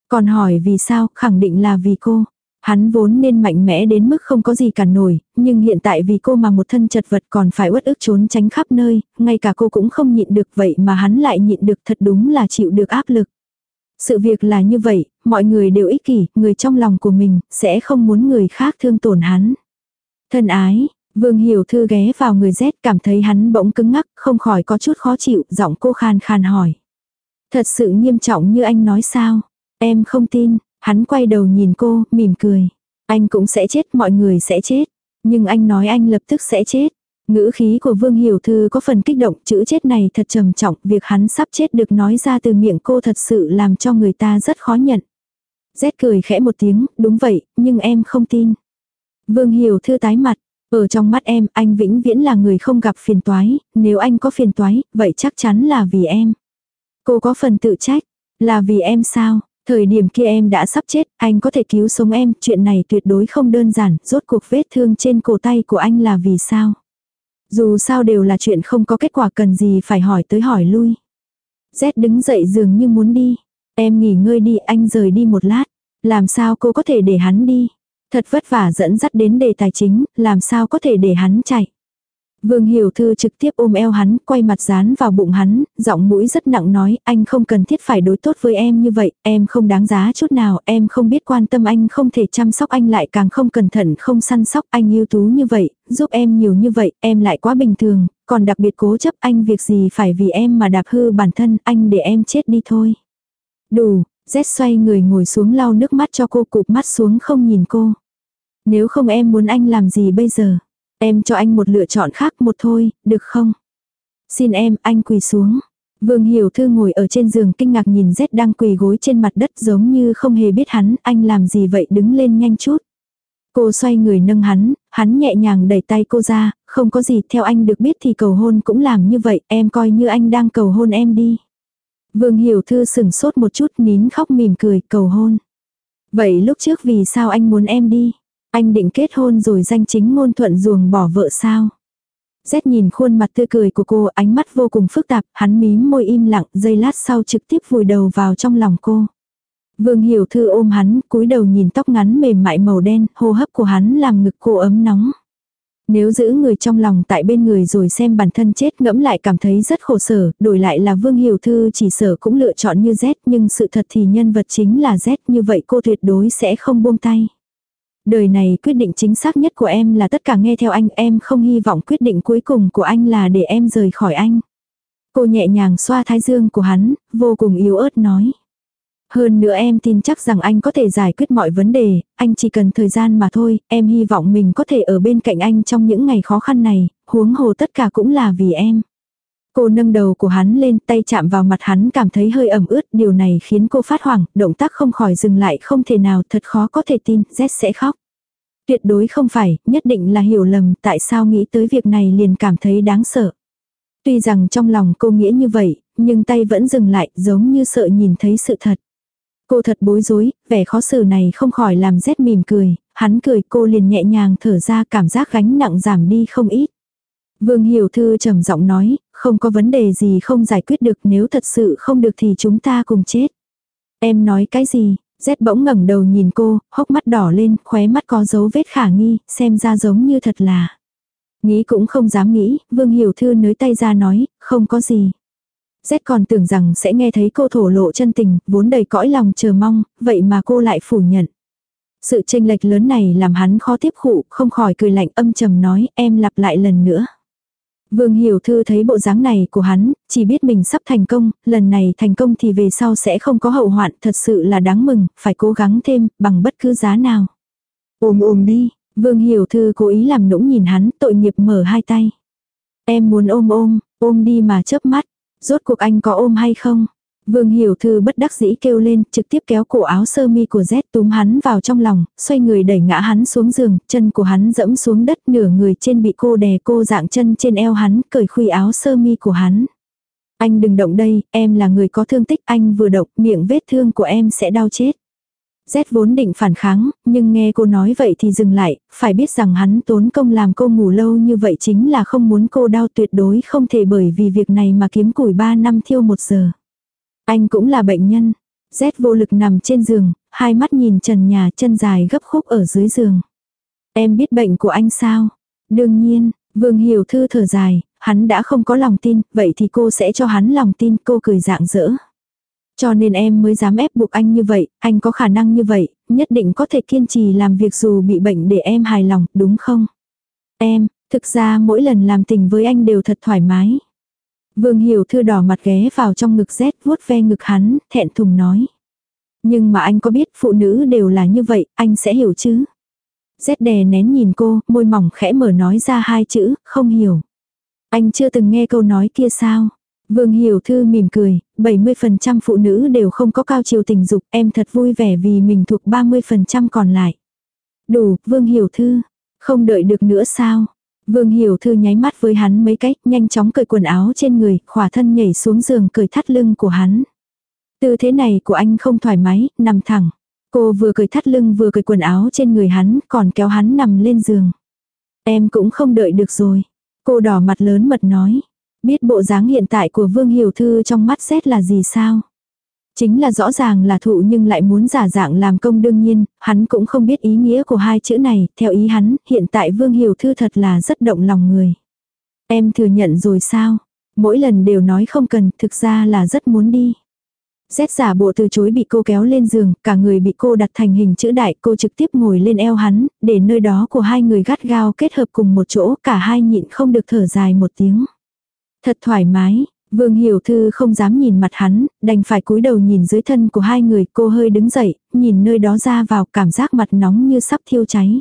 Còn hỏi vì sao, khẳng định là vì cô. Hắn vốn nên mạnh mẽ đến mức không có gì cản nổi, nhưng hiện tại vì cô mà một thân chật vật còn phải uất ức trốn tránh khắp nơi, ngay cả cô cũng không nhịn được vậy mà hắn lại nhịn được thật đúng là chịu được áp lực. Sự việc là như vậy, mọi người đều ích kỷ, người trong lòng của mình sẽ không muốn người khác thương tổn hắn. Thân ái, Vương Hiểu Thư ghé vào người rét cảm thấy hắn bỗng cứng ngắc, không khỏi có chút khó chịu, giọng cô khan khan hỏi. Thật sự nghiêm trọng như anh nói sao? Em không tin, Hắn quay đầu nhìn cô, mỉm cười. Anh cũng sẽ chết, mọi người sẽ chết. Nhưng anh nói anh lập tức sẽ chết. Ngữ khí của Vương Hiểu Thư có phần kích động, chữ chết này thật trầm trọng, việc hắn sắp chết được nói ra từ miệng cô thật sự làm cho người ta rất khó nhận. Z cười khẽ một tiếng, đúng vậy, nhưng em không tin. Vương Hiểu Thư tái mặt, ở trong mắt em, anh vĩnh viễn là người không gặp phiền toái, nếu anh có phiền toái, vậy chắc chắn là vì em. Cô có phần tự trách, là vì em sao? Thời điểm kia em đã sắp chết, anh có thể cứu sống em, chuyện này tuyệt đối không đơn giản, rốt cuộc vết thương trên cổ tay của anh là vì sao. Dù sao đều là chuyện không có kết quả cần gì phải hỏi tới hỏi lui. Z đứng dậy dường như muốn đi. Em nghỉ ngơi đi, anh rời đi một lát. Làm sao cô có thể để hắn đi? Thật vất vả dẫn dắt đến đề tài chính, làm sao có thể để hắn chạy? Vương Hiểu Thư trực tiếp ôm eo hắn, quay mặt dán vào bụng hắn, giọng mũi rất nặng nói, anh không cần thiết phải đối tốt với em như vậy, em không đáng giá chút nào, em không biết quan tâm anh không thể chăm sóc anh lại càng không cẩn thận không săn sóc anh yêu tú như vậy, giúp em nhiều như vậy, em lại quá bình thường, còn đặc biệt cố chấp anh việc gì phải vì em mà đạp hư bản thân, anh để em chết đi thôi. Đủ, Z xoay người ngồi xuống lau nước mắt cho cô cụp mắt xuống không nhìn cô. Nếu không em muốn anh làm gì bây giờ? Em cho anh một lựa chọn khác một thôi, được không? Xin em, anh quỳ xuống. Vương Hiểu Thư ngồi ở trên giường kinh ngạc nhìn Z đang quỳ gối trên mặt đất giống như không hề biết hắn, anh làm gì vậy đứng lên nhanh chút. Cô xoay người nâng hắn, hắn nhẹ nhàng đẩy tay cô ra, không có gì, theo anh được biết thì cầu hôn cũng làm như vậy, em coi như anh đang cầu hôn em đi. Vương Hiểu Thư sừng sốt một chút nín khóc mỉm cười, cầu hôn. Vậy lúc trước vì sao anh muốn em đi? Anh định kết hôn rồi danh chính ngôn thuận ruồng bỏ vợ sao? Z nhìn khuôn mặt tươi cười của cô, ánh mắt vô cùng phức tạp, hắn mím môi im lặng, giây lát sau trực tiếp vùi đầu vào trong lòng cô. Vương Hiểu Thư ôm hắn, cúi đầu nhìn tóc ngắn mềm mại màu đen, hô hấp của hắn làm ngực cô ấm nóng. Nếu giữ người trong lòng tại bên người rồi xem bản thân chết ngẫm lại cảm thấy rất khổ sở, đổi lại là Vương Hiểu Thư chỉ sở cũng lựa chọn như Z nhưng sự thật thì nhân vật chính là Z như vậy cô tuyệt đối sẽ không buông tay. Đời này quyết định chính xác nhất của em là tất cả nghe theo anh em không hy vọng quyết định cuối cùng của anh là để em rời khỏi anh. Cô nhẹ nhàng xoa thái dương của hắn, vô cùng yếu ớt nói. Hơn nữa em tin chắc rằng anh có thể giải quyết mọi vấn đề, anh chỉ cần thời gian mà thôi, em hy vọng mình có thể ở bên cạnh anh trong những ngày khó khăn này, huống hồ tất cả cũng là vì em. Cô nâng đầu của hắn lên tay chạm vào mặt hắn cảm thấy hơi ẩm ướt, điều này khiến cô phát hoảng, động tác không khỏi dừng lại không thể nào thật khó có thể tin, Z sẽ khóc. Tuyệt đối không phải, nhất định là hiểu lầm, tại sao nghĩ tới việc này liền cảm thấy đáng sợ. Tuy rằng trong lòng cô nghĩ như vậy, nhưng tay vẫn dừng lại giống như sợ nhìn thấy sự thật. Cô thật bối rối, vẻ khó xử này không khỏi làm rét mỉm cười, hắn cười cô liền nhẹ nhàng thở ra cảm giác gánh nặng giảm đi không ít. Vương Hiểu Thư trầm giọng nói, không có vấn đề gì không giải quyết được nếu thật sự không được thì chúng ta cùng chết. Em nói cái gì? Rét bỗng ngẩng đầu nhìn cô, hốc mắt đỏ lên, khóe mắt có dấu vết khả nghi, xem ra giống như thật là. Nghĩ cũng không dám nghĩ, Vương Hiểu Thư nới tay ra nói, không có gì. Rét còn tưởng rằng sẽ nghe thấy cô thổ lộ chân tình, vốn đầy cõi lòng chờ mong, vậy mà cô lại phủ nhận. Sự tranh lệch lớn này làm hắn khó tiếp khụ, không khỏi cười lạnh âm trầm nói, em lặp lại lần nữa. Vương Hiểu Thư thấy bộ dáng này của hắn, chỉ biết mình sắp thành công, lần này thành công thì về sau sẽ không có hậu hoạn, thật sự là đáng mừng, phải cố gắng thêm, bằng bất cứ giá nào. Ôm ôm đi, Vương Hiểu Thư cố ý làm nũng nhìn hắn, tội nghiệp mở hai tay. Em muốn ôm ôm, ôm đi mà chớp mắt, rốt cuộc anh có ôm hay không? Vương Hiểu Thư bất đắc dĩ kêu lên, trực tiếp kéo cổ áo sơ mi của Z túm hắn vào trong lòng, xoay người đẩy ngã hắn xuống giường, chân của hắn dẫm xuống đất nửa người trên bị cô đè cô dạng chân trên eo hắn, cởi khuy áo sơ mi của hắn. Anh đừng động đây, em là người có thương tích, anh vừa động, miệng vết thương của em sẽ đau chết. Z vốn định phản kháng, nhưng nghe cô nói vậy thì dừng lại, phải biết rằng hắn tốn công làm cô ngủ lâu như vậy chính là không muốn cô đau tuyệt đối không thể bởi vì việc này mà kiếm củi 3 năm thiêu một giờ. Anh cũng là bệnh nhân. Z vô lực nằm trên giường, hai mắt nhìn trần nhà chân dài gấp khúc ở dưới giường. Em biết bệnh của anh sao? Đương nhiên, Vương Hiểu Thư thở dài, hắn đã không có lòng tin, vậy thì cô sẽ cho hắn lòng tin, cô cười dạng dỡ. Cho nên em mới dám ép buộc anh như vậy, anh có khả năng như vậy, nhất định có thể kiên trì làm việc dù bị bệnh để em hài lòng, đúng không? Em, thực ra mỗi lần làm tình với anh đều thật thoải mái. Vương Hiểu Thư đỏ mặt ghé vào trong ngực rét vuốt ve ngực hắn, thẹn thùng nói. Nhưng mà anh có biết phụ nữ đều là như vậy, anh sẽ hiểu chứ. Rét đè nén nhìn cô, môi mỏng khẽ mở nói ra hai chữ, không hiểu. Anh chưa từng nghe câu nói kia sao? Vương Hiểu Thư mỉm cười, 70% phụ nữ đều không có cao chiều tình dục, em thật vui vẻ vì mình thuộc 30% còn lại. Đủ, Vương Hiểu Thư, không đợi được nữa sao? Vương Hiểu Thư nháy mắt với hắn mấy cách, nhanh chóng cởi quần áo trên người, khỏa thân nhảy xuống giường cởi thắt lưng của hắn. Tư thế này của anh không thoải mái, nằm thẳng. Cô vừa cởi thắt lưng vừa cởi quần áo trên người hắn, còn kéo hắn nằm lên giường. Em cũng không đợi được rồi. Cô đỏ mặt lớn mật nói. Biết bộ dáng hiện tại của Vương Hiểu Thư trong mắt xét là gì sao? Chính là rõ ràng là thụ nhưng lại muốn giả dạng làm công đương nhiên, hắn cũng không biết ý nghĩa của hai chữ này, theo ý hắn, hiện tại Vương Hiểu Thư thật là rất động lòng người. Em thừa nhận rồi sao? Mỗi lần đều nói không cần, thực ra là rất muốn đi. Rét giả bộ từ chối bị cô kéo lên giường, cả người bị cô đặt thành hình chữ đại, cô trực tiếp ngồi lên eo hắn, để nơi đó của hai người gắt gao kết hợp cùng một chỗ, cả hai nhịn không được thở dài một tiếng. Thật thoải mái, Vương Hiểu Thư không dám nhìn mặt hắn, đành phải cúi đầu nhìn dưới thân của hai người, cô hơi đứng dậy, nhìn nơi đó ra vào cảm giác mặt nóng như sắp thiêu cháy.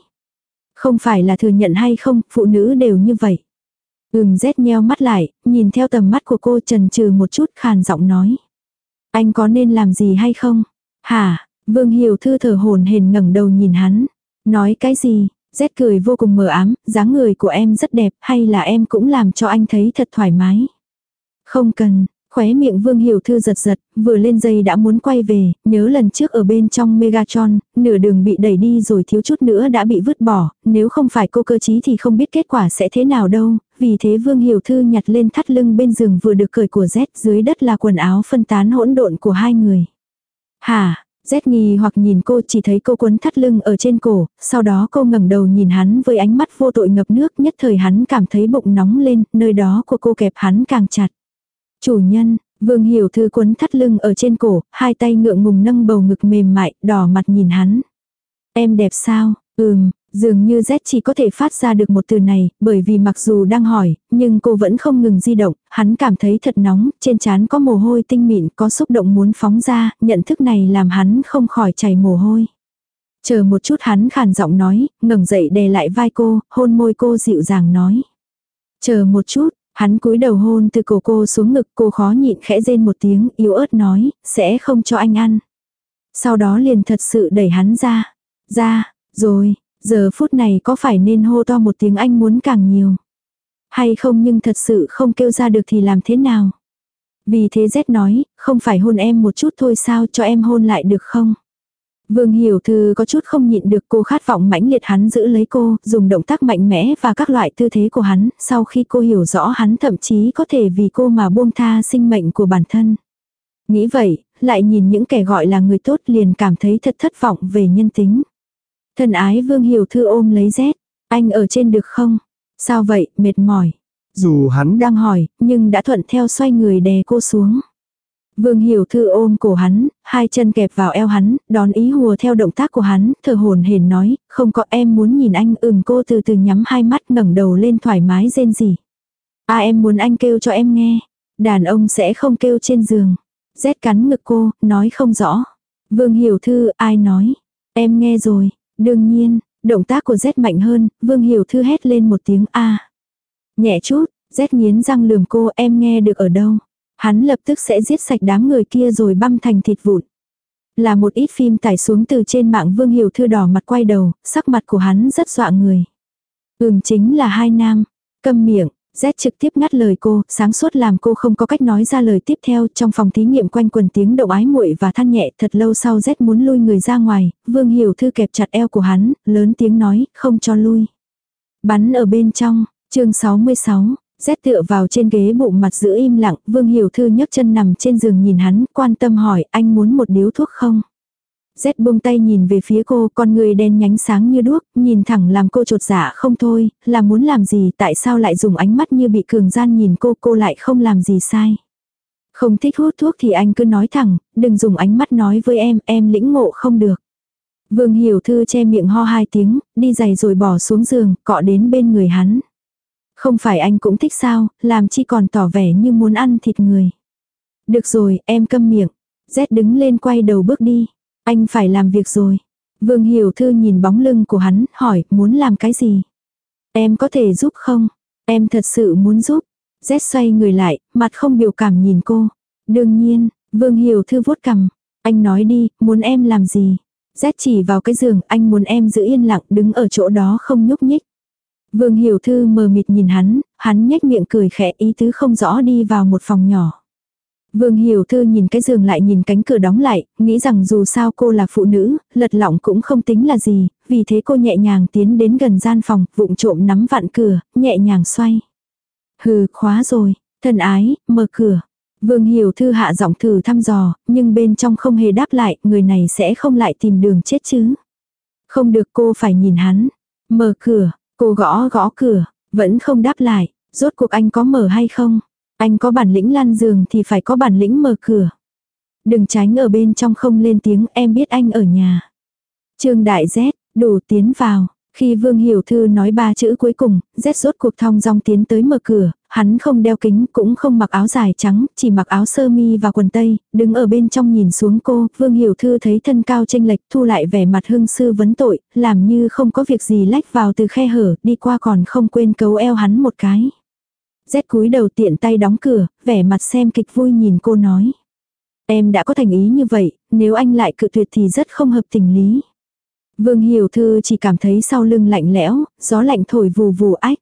Không phải là thừa nhận hay không, phụ nữ đều như vậy. Ừm rét nheo mắt lại, nhìn theo tầm mắt của cô trần trừ một chút khàn giọng nói. Anh có nên làm gì hay không? Hả? Vương Hiểu Thư thở hồn hển ngẩng đầu nhìn hắn. Nói cái gì? Rét cười vô cùng mờ ám, dáng người của em rất đẹp, hay là em cũng làm cho anh thấy thật thoải mái. Không cần, khóe miệng Vương Hiểu Thư giật giật, vừa lên dây đã muốn quay về, nhớ lần trước ở bên trong Megatron, nửa đường bị đẩy đi rồi thiếu chút nữa đã bị vứt bỏ, nếu không phải cô cơ trí thì không biết kết quả sẽ thế nào đâu, vì thế Vương Hiểu Thư nhặt lên thắt lưng bên giường vừa được cởi của Z dưới đất là quần áo phân tán hỗn độn của hai người. Hả, z nghi hoặc nhìn cô chỉ thấy cô quấn thắt lưng ở trên cổ, sau đó cô ngẩng đầu nhìn hắn với ánh mắt vô tội ngập nước nhất thời hắn cảm thấy bụng nóng lên, nơi đó của cô kẹp hắn càng chặt. Chủ nhân, Vương Hiểu Thư quấn thắt lưng ở trên cổ, hai tay ngượng ngùng nâng bầu ngực mềm mại, đỏ mặt nhìn hắn. Em đẹp sao? Ừm, dường như Z chỉ có thể phát ra được một từ này, bởi vì mặc dù đang hỏi, nhưng cô vẫn không ngừng di động, hắn cảm thấy thật nóng, trên trán có mồ hôi tinh mịn, có xúc động muốn phóng ra, nhận thức này làm hắn không khỏi chảy mồ hôi. Chờ một chút hắn khàn giọng nói, ngẩng dậy đè lại vai cô, hôn môi cô dịu dàng nói. Chờ một chút, Hắn cúi đầu hôn từ cổ cô xuống ngực cô khó nhịn khẽ rên một tiếng yếu ớt nói, sẽ không cho anh ăn. Sau đó liền thật sự đẩy hắn ra. Ra, rồi, giờ phút này có phải nên hô to một tiếng anh muốn càng nhiều. Hay không nhưng thật sự không kêu ra được thì làm thế nào. Vì thế Z nói, không phải hôn em một chút thôi sao cho em hôn lại được không? Vương Hiểu Thư có chút không nhịn được cô khát vọng mãnh liệt hắn giữ lấy cô, dùng động tác mạnh mẽ và các loại tư thế của hắn, sau khi cô hiểu rõ hắn thậm chí có thể vì cô mà buông tha sinh mệnh của bản thân. Nghĩ vậy, lại nhìn những kẻ gọi là người tốt liền cảm thấy thật thất vọng về nhân tính. Thân ái Vương Hiểu Thư ôm lấy rét, anh ở trên được không? Sao vậy, mệt mỏi. Dù hắn đang hỏi, nhưng đã thuận theo xoay người đè cô xuống. Vương Hiểu Thư ôm cổ hắn, hai chân kẹp vào eo hắn, đón ý hùa theo động tác của hắn, thở hồn hển nói, không có em muốn nhìn anh, ừm cô từ từ nhắm hai mắt ngẩng đầu lên thoải mái rên gì. À em muốn anh kêu cho em nghe, đàn ông sẽ không kêu trên giường. Rét cắn ngực cô, nói không rõ. Vương Hiểu Thư, ai nói? Em nghe rồi, đương nhiên, động tác của rét mạnh hơn, Vương Hiểu Thư hét lên một tiếng A. Nhẹ chút, rét nghiến răng lườm cô em nghe được ở đâu. Hắn lập tức sẽ giết sạch đám người kia rồi băm thành thịt vụn. Là một ít phim tải xuống từ trên mạng Vương Hiểu Thư đỏ mặt quay đầu, sắc mặt của hắn rất dọa người. Ừm chính là hai nam. Câm miệng, Z trực tiếp ngắt lời cô, sáng suốt làm cô không có cách nói ra lời tiếp theo trong phòng thí nghiệm quanh quần tiếng động ái muội và than nhẹ thật lâu sau Z muốn lui người ra ngoài, Vương Hiểu Thư kẹp chặt eo của hắn, lớn tiếng nói, không cho lui. Bắn ở bên trong, chương 66, Rét tựa vào trên ghế bụng mặt giữ im lặng, Vương Hiểu Thư nhấc chân nằm trên giường nhìn hắn, quan tâm hỏi anh muốn một điếu thuốc không? Rét buông tay nhìn về phía cô, con người đen nhánh sáng như đuốc, nhìn thẳng làm cô trột dạ không thôi, là muốn làm gì, tại sao lại dùng ánh mắt như bị cường gian nhìn cô, cô lại không làm gì sai. Không thích hút thuốc thì anh cứ nói thẳng, đừng dùng ánh mắt nói với em, em lĩnh ngộ không được. Vương Hiểu Thư che miệng ho hai tiếng, đi giày rồi bỏ xuống giường, cọ đến bên người hắn. Không phải anh cũng thích sao, làm chi còn tỏ vẻ như muốn ăn thịt người. Được rồi, em câm miệng. Z đứng lên quay đầu bước đi. Anh phải làm việc rồi. Vương Hiểu Thư nhìn bóng lưng của hắn, hỏi, muốn làm cái gì? Em có thể giúp không? Em thật sự muốn giúp. Z xoay người lại, mặt không biểu cảm nhìn cô. Đương nhiên, Vương Hiểu Thư vuốt cằm. Anh nói đi, muốn em làm gì? Z chỉ vào cái giường, anh muốn em giữ yên lặng đứng ở chỗ đó không nhúc nhích. Vương Hiểu Thư mờ mịt nhìn hắn, hắn nhếch miệng cười khẽ ý tứ không rõ đi vào một phòng nhỏ. Vương Hiểu Thư nhìn cái giường lại nhìn cánh cửa đóng lại, nghĩ rằng dù sao cô là phụ nữ, lật lọng cũng không tính là gì, vì thế cô nhẹ nhàng tiến đến gần gian phòng, vụng trộm nắm vặn cửa, nhẹ nhàng xoay. Hừ, khóa rồi, thân ái, mở cửa. Vương Hiểu Thư hạ giọng thử thăm dò, nhưng bên trong không hề đáp lại, người này sẽ không lại tìm đường chết chứ. Không được cô phải nhìn hắn. Mở cửa, Cô gõ gõ cửa, vẫn không đáp lại, rốt cuộc anh có mở hay không? Anh có bản lĩnh lăn giường thì phải có bản lĩnh mở cửa. Đừng tránh ở bên trong không lên tiếng em biết anh ở nhà. Trương Đại Z, đủ tiến vào. Khi Vương Hiểu Thư nói ba chữ cuối cùng, rét rốt cuộc thong dong tiến tới mở cửa, hắn không đeo kính cũng không mặc áo dài trắng, chỉ mặc áo sơ mi và quần tây, đứng ở bên trong nhìn xuống cô, Vương Hiểu Thư thấy thân cao tranh lệch thu lại vẻ mặt hương sư vấn tội, làm như không có việc gì lách vào từ khe hở, đi qua còn không quên cấu eo hắn một cái. Rét cúi đầu tiện tay đóng cửa, vẻ mặt xem kịch vui nhìn cô nói. Em đã có thành ý như vậy, nếu anh lại cự tuyệt thì rất không hợp tình lý. Vương Hiểu Thư chỉ cảm thấy sau lưng lạnh lẽo, gió lạnh thổi vù vù ách.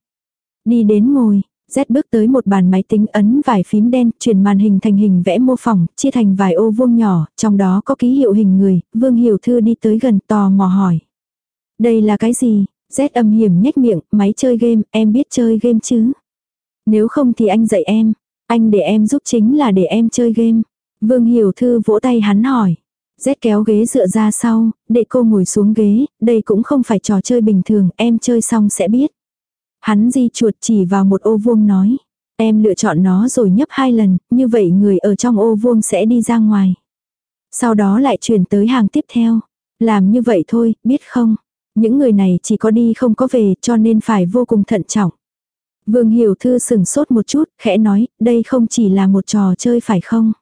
Đi đến ngồi, Z bước tới một bàn máy tính ấn vài phím đen, chuyển màn hình thành hình vẽ mô phỏng, chia thành vài ô vuông nhỏ, trong đó có ký hiệu hình người, Vương Hiểu Thư đi tới gần tò mò hỏi. Đây là cái gì? Z âm hiểm nhếch miệng, máy chơi game, em biết chơi game chứ? Nếu không thì anh dạy em, anh để em giúp chính là để em chơi game. Vương Hiểu Thư vỗ tay hắn hỏi. Z kéo ghế dựa ra sau, để cô ngồi xuống ghế, đây cũng không phải trò chơi bình thường, em chơi xong sẽ biết. Hắn di chuột chỉ vào một ô vuông nói. Em lựa chọn nó rồi nhấp hai lần, như vậy người ở trong ô vuông sẽ đi ra ngoài. Sau đó lại chuyển tới hàng tiếp theo. Làm như vậy thôi, biết không? Những người này chỉ có đi không có về cho nên phải vô cùng thận trọng. Vương Hiểu Thư sừng sốt một chút, khẽ nói, đây không chỉ là một trò chơi phải không?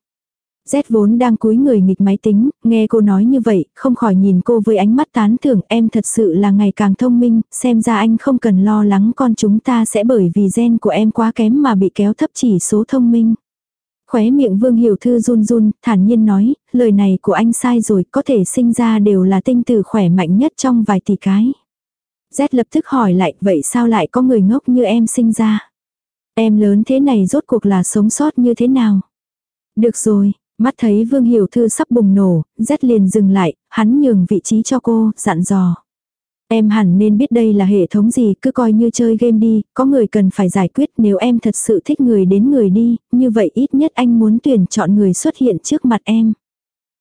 Z vốn đang cúi người nghịch máy tính, nghe cô nói như vậy, không khỏi nhìn cô với ánh mắt tán thưởng em thật sự là ngày càng thông minh, xem ra anh không cần lo lắng con chúng ta sẽ bởi vì gen của em quá kém mà bị kéo thấp chỉ số thông minh. Khóe miệng Vương Hiểu Thư run run, thản nhiên nói, lời này của anh sai rồi, có thể sinh ra đều là tinh tử khỏe mạnh nhất trong vài tỷ cái. Z lập tức hỏi lại, vậy sao lại có người ngốc như em sinh ra? Em lớn thế này rốt cuộc là sống sót như thế nào? Được rồi, Mắt thấy Vương Hiểu Thư sắp bùng nổ, rét liền dừng lại, hắn nhường vị trí cho cô, dặn dò. Em hẳn nên biết đây là hệ thống gì, cứ coi như chơi game đi, có người cần phải giải quyết nếu em thật sự thích người đến người đi, như vậy ít nhất anh muốn tuyển chọn người xuất hiện trước mặt em.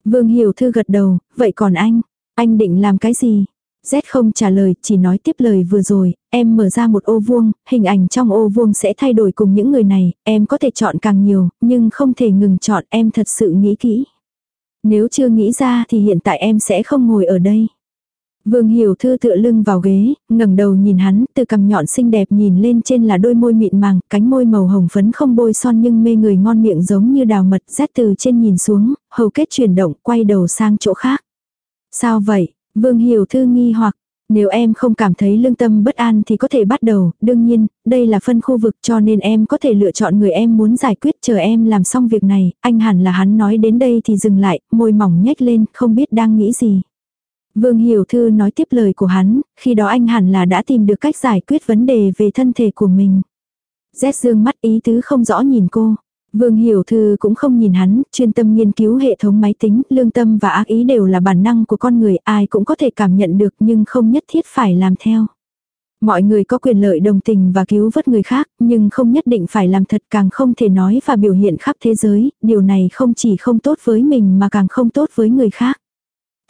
Vương Hiểu Thư gật đầu, vậy còn anh, anh định làm cái gì? Z không trả lời, chỉ nói tiếp lời vừa rồi, em mở ra một ô vuông, hình ảnh trong ô vuông sẽ thay đổi cùng những người này, em có thể chọn càng nhiều, nhưng không thể ngừng chọn, em thật sự nghĩ kỹ. Nếu chưa nghĩ ra thì hiện tại em sẽ không ngồi ở đây. Vương Hiểu Thư tựa lưng vào ghế, ngẩng đầu nhìn hắn, từ cằm nhọn xinh đẹp nhìn lên trên là đôi môi mịn màng, cánh môi màu hồng phấn không bôi son nhưng mê người ngon miệng giống như đào mật, rét từ trên nhìn xuống, hầu kết chuyển động, quay đầu sang chỗ khác. Sao vậy? Vương Hiểu Thư nghi hoặc, nếu em không cảm thấy lương tâm bất an thì có thể bắt đầu, đương nhiên, đây là phân khu vực cho nên em có thể lựa chọn người em muốn giải quyết chờ em làm xong việc này, anh hẳn là hắn nói đến đây thì dừng lại, môi mỏng nhếch lên, không biết đang nghĩ gì. Vương Hiểu Thư nói tiếp lời của hắn, khi đó anh hẳn là đã tìm được cách giải quyết vấn đề về thân thể của mình. Z dương mắt ý tứ không rõ nhìn cô. Vương Hiểu Thư cũng không nhìn hắn, chuyên tâm nghiên cứu hệ thống máy tính, lương tâm và ác ý đều là bản năng của con người, ai cũng có thể cảm nhận được nhưng không nhất thiết phải làm theo. Mọi người có quyền lợi đồng tình và cứu vớt người khác, nhưng không nhất định phải làm thật càng không thể nói và biểu hiện khắp thế giới, điều này không chỉ không tốt với mình mà càng không tốt với người khác.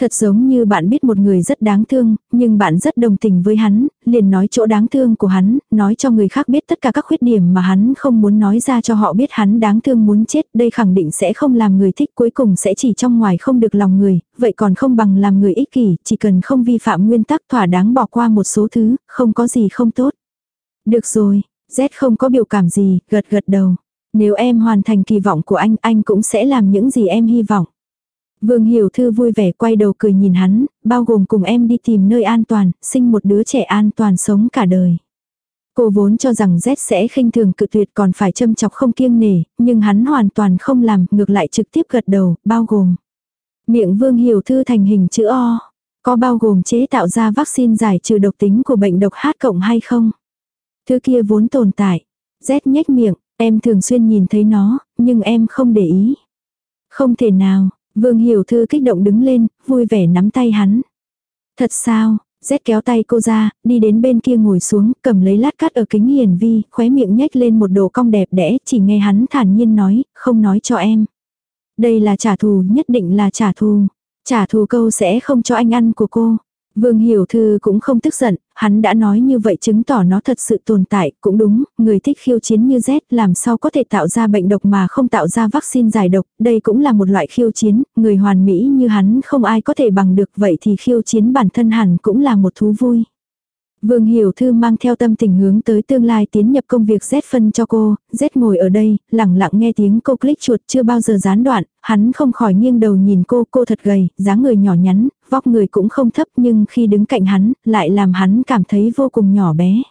Thật giống như bạn biết một người rất đáng thương, nhưng bạn rất đồng tình với hắn, liền nói chỗ đáng thương của hắn, nói cho người khác biết tất cả các khuyết điểm mà hắn không muốn nói ra cho họ biết hắn đáng thương muốn chết, đây khẳng định sẽ không làm người thích cuối cùng sẽ chỉ trong ngoài không được lòng người, vậy còn không bằng làm người ích kỷ, chỉ cần không vi phạm nguyên tắc thỏa đáng bỏ qua một số thứ, không có gì không tốt. Được rồi, Z không có biểu cảm gì, gật gật đầu. Nếu em hoàn thành kỳ vọng của anh, anh cũng sẽ làm những gì em hy vọng. Vương Hiểu Thư vui vẻ quay đầu cười nhìn hắn, bao gồm cùng em đi tìm nơi an toàn, sinh một đứa trẻ an toàn sống cả đời. Cô vốn cho rằng Z sẽ khinh thường cự tuyệt còn phải châm chọc không kiêng nể, nhưng hắn hoàn toàn không làm, ngược lại trực tiếp gật đầu, bao gồm. Miệng Vương Hiểu Thư thành hình chữ O, có bao gồm chế tạo ra vaccine giải trừ độc tính của bệnh độc H cộng hay không? Thứ kia vốn tồn tại. Z nhếch miệng, em thường xuyên nhìn thấy nó, nhưng em không để ý. Không thể nào, Vương Hiểu Thư kích động đứng lên, vui vẻ nắm tay hắn. Thật sao, Z kéo tay cô ra, đi đến bên kia ngồi xuống, cầm lấy lát cắt ở kính hiển vi, khóe miệng nhếch lên một đồ cong đẹp đẽ, chỉ nghe hắn thản nhiên nói, không nói cho em. Đây là trả thù, nhất định là trả thù. Trả thù câu sẽ không cho anh ăn của cô. Vương Hiểu Thư cũng không tức giận, hắn đã nói như vậy chứng tỏ nó thật sự tồn tại, cũng đúng, người thích khiêu chiến như Z làm sao có thể tạo ra bệnh độc mà không tạo ra vaccine giải độc, đây cũng là một loại khiêu chiến, người hoàn mỹ như hắn không ai có thể bằng được vậy thì khiêu chiến bản thân hẳn cũng là một thú vui. Vương Hiểu Thư mang theo tâm tình hướng tới tương lai tiến nhập công việc Z phân cho cô, Z ngồi ở đây, lặng lặng nghe tiếng cô click chuột chưa bao giờ gián đoạn, hắn không khỏi nghiêng đầu nhìn cô, cô thật gầy, dáng người nhỏ nhắn, vóc người cũng không thấp nhưng khi đứng cạnh hắn, lại làm hắn cảm thấy vô cùng nhỏ bé.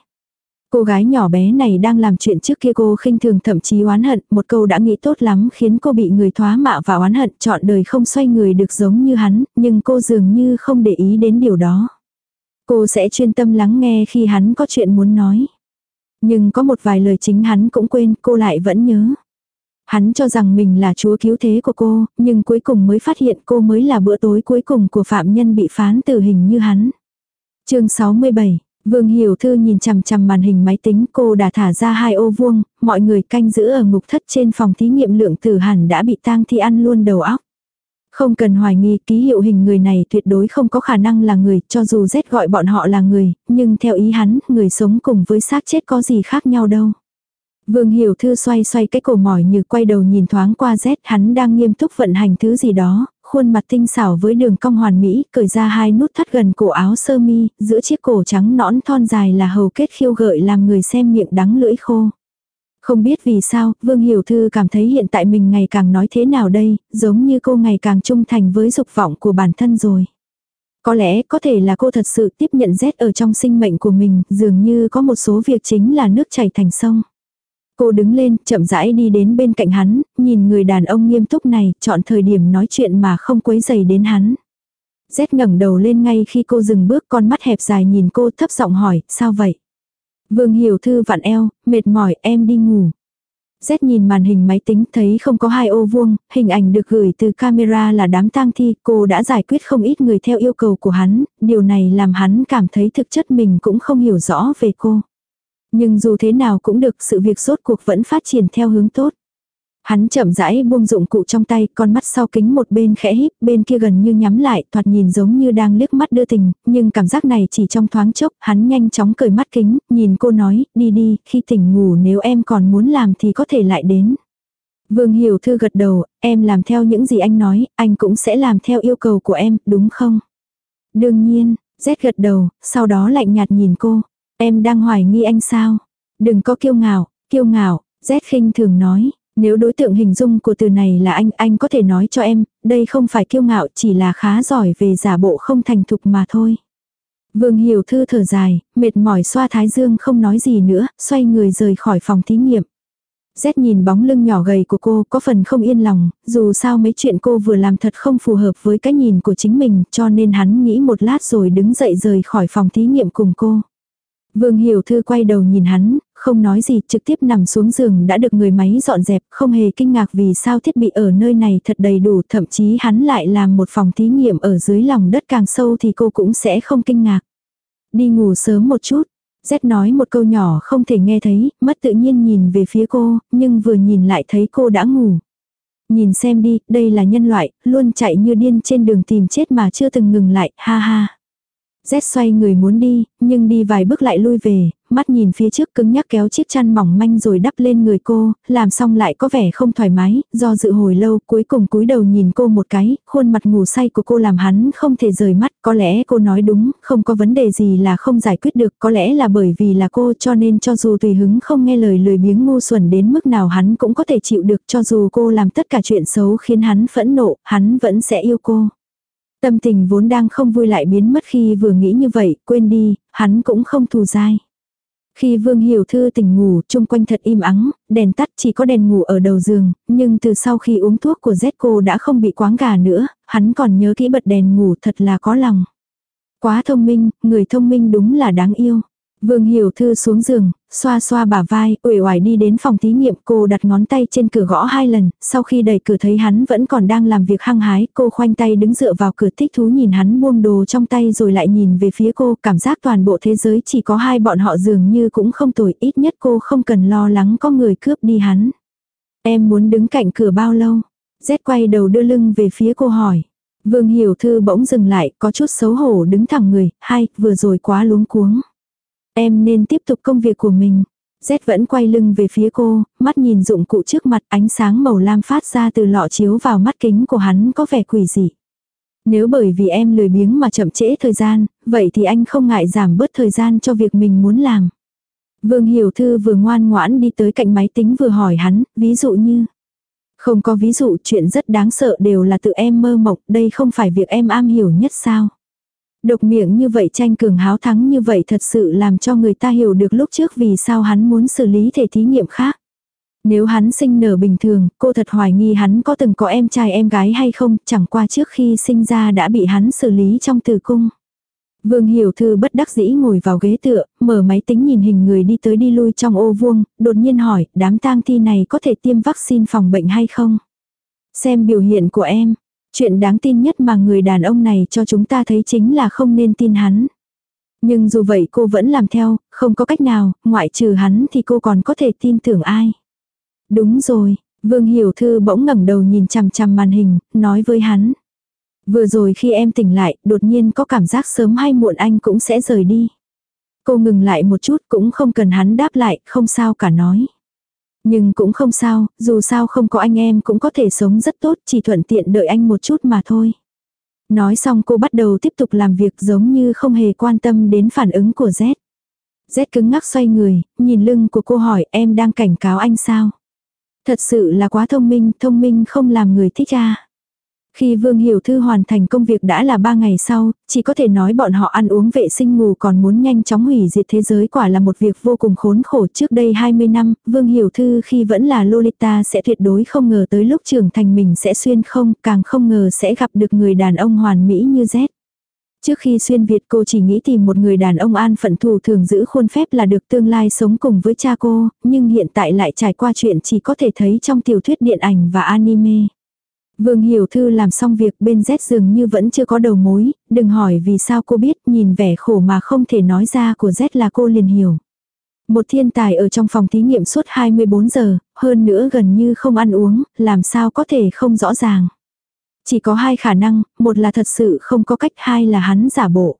Cô gái nhỏ bé này đang làm chuyện trước kia cô khinh thường thậm chí oán hận, một câu đã nghĩ tốt lắm khiến cô bị người thoá mạ và oán hận chọn đời không xoay người được giống như hắn, nhưng cô dường như không để ý đến điều đó. Cô sẽ chuyên tâm lắng nghe khi hắn có chuyện muốn nói. Nhưng có một vài lời chính hắn cũng quên cô lại vẫn nhớ. Hắn cho rằng mình là chúa cứu thế của cô, nhưng cuối cùng mới phát hiện cô mới là bữa tối cuối cùng của phạm nhân bị phán tử hình như hắn. chương 67, Vương Hiểu Thư nhìn chằm chằm màn hình máy tính cô đã thả ra hai ô vuông, mọi người canh giữ ở ngục thất trên phòng thí nghiệm lượng tử hẳn đã bị tang thi ăn luôn đầu óc. Không cần hoài nghi ký hiệu hình người này tuyệt đối không có khả năng là người, cho dù Z gọi bọn họ là người, nhưng theo ý hắn, người sống cùng với xác chết có gì khác nhau đâu. Vương Hiểu Thư xoay xoay cái cổ mỏi như quay đầu nhìn thoáng qua Z, hắn đang nghiêm túc vận hành thứ gì đó, khuôn mặt tinh xảo với đường cong hoàn mỹ, cởi ra hai nút thắt gần cổ áo sơ mi, giữa chiếc cổ trắng nõn thon dài là hầu kết khiêu gợi làm người xem miệng đắng lưỡi khô. Không biết vì sao, Vương Hiểu Thư cảm thấy hiện tại mình ngày càng nói thế nào đây, giống như cô ngày càng trung thành với dục vọng của bản thân rồi. Có lẽ có thể là cô thật sự tiếp nhận Z ở trong sinh mệnh của mình, dường như có một số việc chính là nước chảy thành sông. Cô đứng lên, chậm rãi đi đến bên cạnh hắn, nhìn người đàn ông nghiêm túc này, chọn thời điểm nói chuyện mà không quấy dày đến hắn. Rét ngẩng đầu lên ngay khi cô dừng bước con mắt hẹp dài nhìn cô thấp giọng hỏi, sao vậy? Vương Hiểu Thư vặn eo, mệt mỏi em đi ngủ. Rét nhìn màn hình máy tính thấy không có hai ô vuông, hình ảnh được gửi từ camera là đám tang thi, cô đã giải quyết không ít người theo yêu cầu của hắn, điều này làm hắn cảm thấy thực chất mình cũng không hiểu rõ về cô. Nhưng dù thế nào cũng được sự việc rốt cuộc vẫn phát triển theo hướng tốt. Hắn chậm rãi buông dụng cụ trong tay, con mắt sau kính một bên khẽ híp, bên kia gần như nhắm lại, thoạt nhìn giống như đang liếc mắt đưa tình, nhưng cảm giác này chỉ trong thoáng chốc, hắn nhanh chóng cởi mắt kính, nhìn cô nói, đi đi, khi tỉnh ngủ nếu em còn muốn làm thì có thể lại đến. Vương Hiểu Thư gật đầu, em làm theo những gì anh nói, anh cũng sẽ làm theo yêu cầu của em, đúng không? Đương nhiên, Z gật đầu, sau đó lạnh nhạt nhìn cô. Em đang hoài nghi anh sao? Đừng có kiêu ngạo, kiêu ngạo, Z khinh thường nói. Nếu đối tượng hình dung của từ này là anh, anh có thể nói cho em, đây không phải kiêu ngạo chỉ là khá giỏi về giả bộ không thành thục mà thôi. Vương Hiểu Thư thở dài, mệt mỏi xoa thái dương không nói gì nữa, xoay người rời khỏi phòng thí nghiệm. Z nhìn bóng lưng nhỏ gầy của cô có phần không yên lòng, dù sao mấy chuyện cô vừa làm thật không phù hợp với cái nhìn của chính mình cho nên hắn nghĩ một lát rồi đứng dậy rời khỏi phòng thí nghiệm cùng cô. Vương Hiểu Thư quay đầu nhìn hắn, không nói gì, trực tiếp nằm xuống giường đã được người máy dọn dẹp, không hề kinh ngạc vì sao thiết bị ở nơi này thật đầy đủ, thậm chí hắn lại làm một phòng thí nghiệm ở dưới lòng đất càng sâu thì cô cũng sẽ không kinh ngạc. Đi ngủ sớm một chút, Z nói một câu nhỏ không thể nghe thấy, mất tự nhiên nhìn về phía cô, nhưng vừa nhìn lại thấy cô đã ngủ. Nhìn xem đi, đây là nhân loại, luôn chạy như điên trên đường tìm chết mà chưa từng ngừng lại, ha ha. Z xoay người muốn đi, nhưng đi vài bước lại lui về, mắt nhìn phía trước cứng nhắc kéo chiếc chăn mỏng manh rồi đắp lên người cô, làm xong lại có vẻ không thoải mái, do dự hồi lâu cuối cùng cúi đầu nhìn cô một cái, khuôn mặt ngủ say của cô làm hắn không thể rời mắt, có lẽ cô nói đúng, không có vấn đề gì là không giải quyết được, có lẽ là bởi vì là cô cho nên cho dù tùy hứng không nghe lời lười biếng ngu xuẩn đến mức nào hắn cũng có thể chịu được cho dù cô làm tất cả chuyện xấu khiến hắn phẫn nộ, hắn vẫn sẽ yêu cô. Tâm tình vốn đang không vui lại biến mất khi vừa nghĩ như vậy, quên đi, hắn cũng không thù dai. Khi Vương Hiểu Thư tỉnh ngủ, chung quanh thật im ắng, đèn tắt chỉ có đèn ngủ ở đầu giường, nhưng từ sau khi uống thuốc của Z cô đã không bị quáng gà nữa, hắn còn nhớ kỹ bật đèn ngủ thật là có lòng. Quá thông minh, người thông minh đúng là đáng yêu. Vương Hiểu Thư xuống giường, xoa xoa bả vai, uể oải đi đến phòng thí nghiệm cô đặt ngón tay trên cửa gõ hai lần, sau khi đẩy cửa thấy hắn vẫn còn đang làm việc hăng hái, cô khoanh tay đứng dựa vào cửa thích thú nhìn hắn buông đồ trong tay rồi lại nhìn về phía cô, cảm giác toàn bộ thế giới chỉ có hai bọn họ dường như cũng không tồi, ít nhất cô không cần lo lắng có người cướp đi hắn. Em muốn đứng cạnh cửa bao lâu? Z quay đầu đưa lưng về phía cô hỏi. Vương Hiểu Thư bỗng dừng lại, có chút xấu hổ đứng thẳng người, hai, vừa rồi quá luống cuống. Em nên tiếp tục công việc của mình. Z vẫn quay lưng về phía cô, mắt nhìn dụng cụ trước mặt ánh sáng màu lam phát ra từ lọ chiếu vào mắt kính của hắn có vẻ quỷ dị. Nếu bởi vì em lười biếng mà chậm trễ thời gian, vậy thì anh không ngại giảm bớt thời gian cho việc mình muốn làm. Vương Hiểu Thư vừa ngoan ngoãn đi tới cạnh máy tính vừa hỏi hắn, ví dụ như. Không có ví dụ chuyện rất đáng sợ đều là tự em mơ mộng, đây không phải việc em am hiểu nhất sao. Độc miệng như vậy tranh cường háo thắng như vậy thật sự làm cho người ta hiểu được lúc trước vì sao hắn muốn xử lý thể thí nghiệm khác. Nếu hắn sinh nở bình thường, cô thật hoài nghi hắn có từng có em trai em gái hay không, chẳng qua trước khi sinh ra đã bị hắn xử lý trong tử cung. Vương Hiểu Thư bất đắc dĩ ngồi vào ghế tựa, mở máy tính nhìn hình người đi tới đi lui trong ô vuông, đột nhiên hỏi, đám tang thi này có thể tiêm vaccine phòng bệnh hay không? Xem biểu hiện của em, chuyện đáng tin nhất mà người đàn ông này cho chúng ta thấy chính là không nên tin hắn. Nhưng dù vậy cô vẫn làm theo, không có cách nào, ngoại trừ hắn thì cô còn có thể tin tưởng ai. Đúng rồi, Vương Hiểu Thư bỗng ngẩng đầu nhìn chằm chằm màn hình, nói với hắn. Vừa rồi khi em tỉnh lại, đột nhiên có cảm giác sớm hay muộn anh cũng sẽ rời đi. Cô ngừng lại một chút cũng không cần hắn đáp lại, không sao cả nói. Nhưng cũng không sao, dù sao không có anh em cũng có thể sống rất tốt, chỉ thuận tiện đợi anh một chút mà thôi. Nói xong cô bắt đầu tiếp tục làm việc giống như không hề quan tâm đến phản ứng của Z. Z cứng ngắc xoay người, nhìn lưng của cô hỏi em đang cảnh cáo anh sao. Thật sự là quá thông minh, thông minh không làm người thích ra. Khi Vương Hiểu Thư hoàn thành công việc đã là ba ngày sau, chỉ có thể nói bọn họ ăn uống vệ sinh ngủ còn muốn nhanh chóng hủy diệt thế giới quả là một việc vô cùng khốn khổ. Trước đây 20 năm, Vương Hiểu Thư khi vẫn là Lolita sẽ tuyệt đối không ngờ tới lúc trưởng thành mình sẽ xuyên không, càng không ngờ sẽ gặp được người đàn ông hoàn mỹ như Z. Trước khi xuyên Việt cô chỉ nghĩ tìm một người đàn ông an phận thủ thường giữ khuôn phép là được tương lai sống cùng với cha cô, nhưng hiện tại lại trải qua chuyện chỉ có thể thấy trong tiểu thuyết điện ảnh và anime. Vương Hiểu Thư làm xong việc bên Z dường như vẫn chưa có đầu mối, đừng hỏi vì sao cô biết nhìn vẻ khổ mà không thể nói ra của Z là cô liền hiểu. Một thiên tài ở trong phòng thí nghiệm suốt 24 giờ, hơn nữa gần như không ăn uống, làm sao có thể không rõ ràng. Chỉ có hai khả năng, một là thật sự không có cách, hai là hắn giả bộ.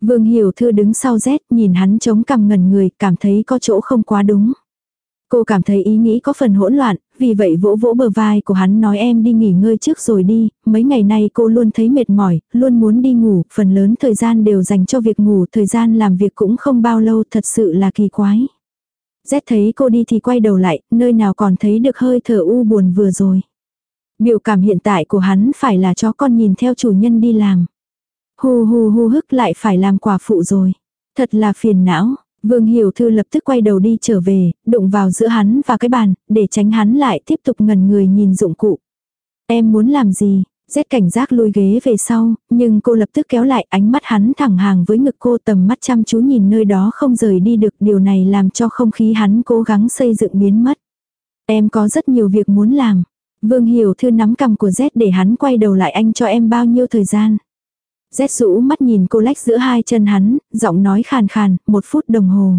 Vương Hiểu Thư đứng sau Z nhìn hắn chống cằm ngần người, cảm thấy có chỗ không quá đúng. Cô cảm thấy ý nghĩ có phần hỗn loạn, vì vậy vỗ vỗ bờ vai của hắn nói em đi nghỉ ngơi trước rồi đi, mấy ngày nay cô luôn thấy mệt mỏi, luôn muốn đi ngủ, phần lớn thời gian đều dành cho việc ngủ, thời gian làm việc cũng không bao lâu, thật sự là kỳ quái. Z thấy cô đi thì quay đầu lại, nơi nào còn thấy được hơi thở u buồn vừa rồi. Biểu cảm hiện tại của hắn phải là chó con nhìn theo chủ nhân đi làm. Hù hù hù hức lại phải làm quả phụ rồi. Thật là phiền não. Vương Hiểu Thư lập tức quay đầu đi trở về, đụng vào giữa hắn và cái bàn, để tránh hắn lại tiếp tục ngần người nhìn dụng cụ. Em muốn làm gì? Rét cảnh giác lùi ghế về sau, nhưng cô lập tức kéo lại ánh mắt hắn thẳng hàng với ngực cô tầm mắt chăm chú nhìn nơi đó không rời đi được điều này làm cho không khí hắn cố gắng xây dựng biến mất. Em có rất nhiều việc muốn làm. Vương Hiểu Thư nắm cầm của Z để hắn quay đầu lại anh cho em bao nhiêu thời gian. Rét rũ mắt nhìn cô lách giữa hai chân hắn, giọng nói khàn khàn, một phút đồng hồ.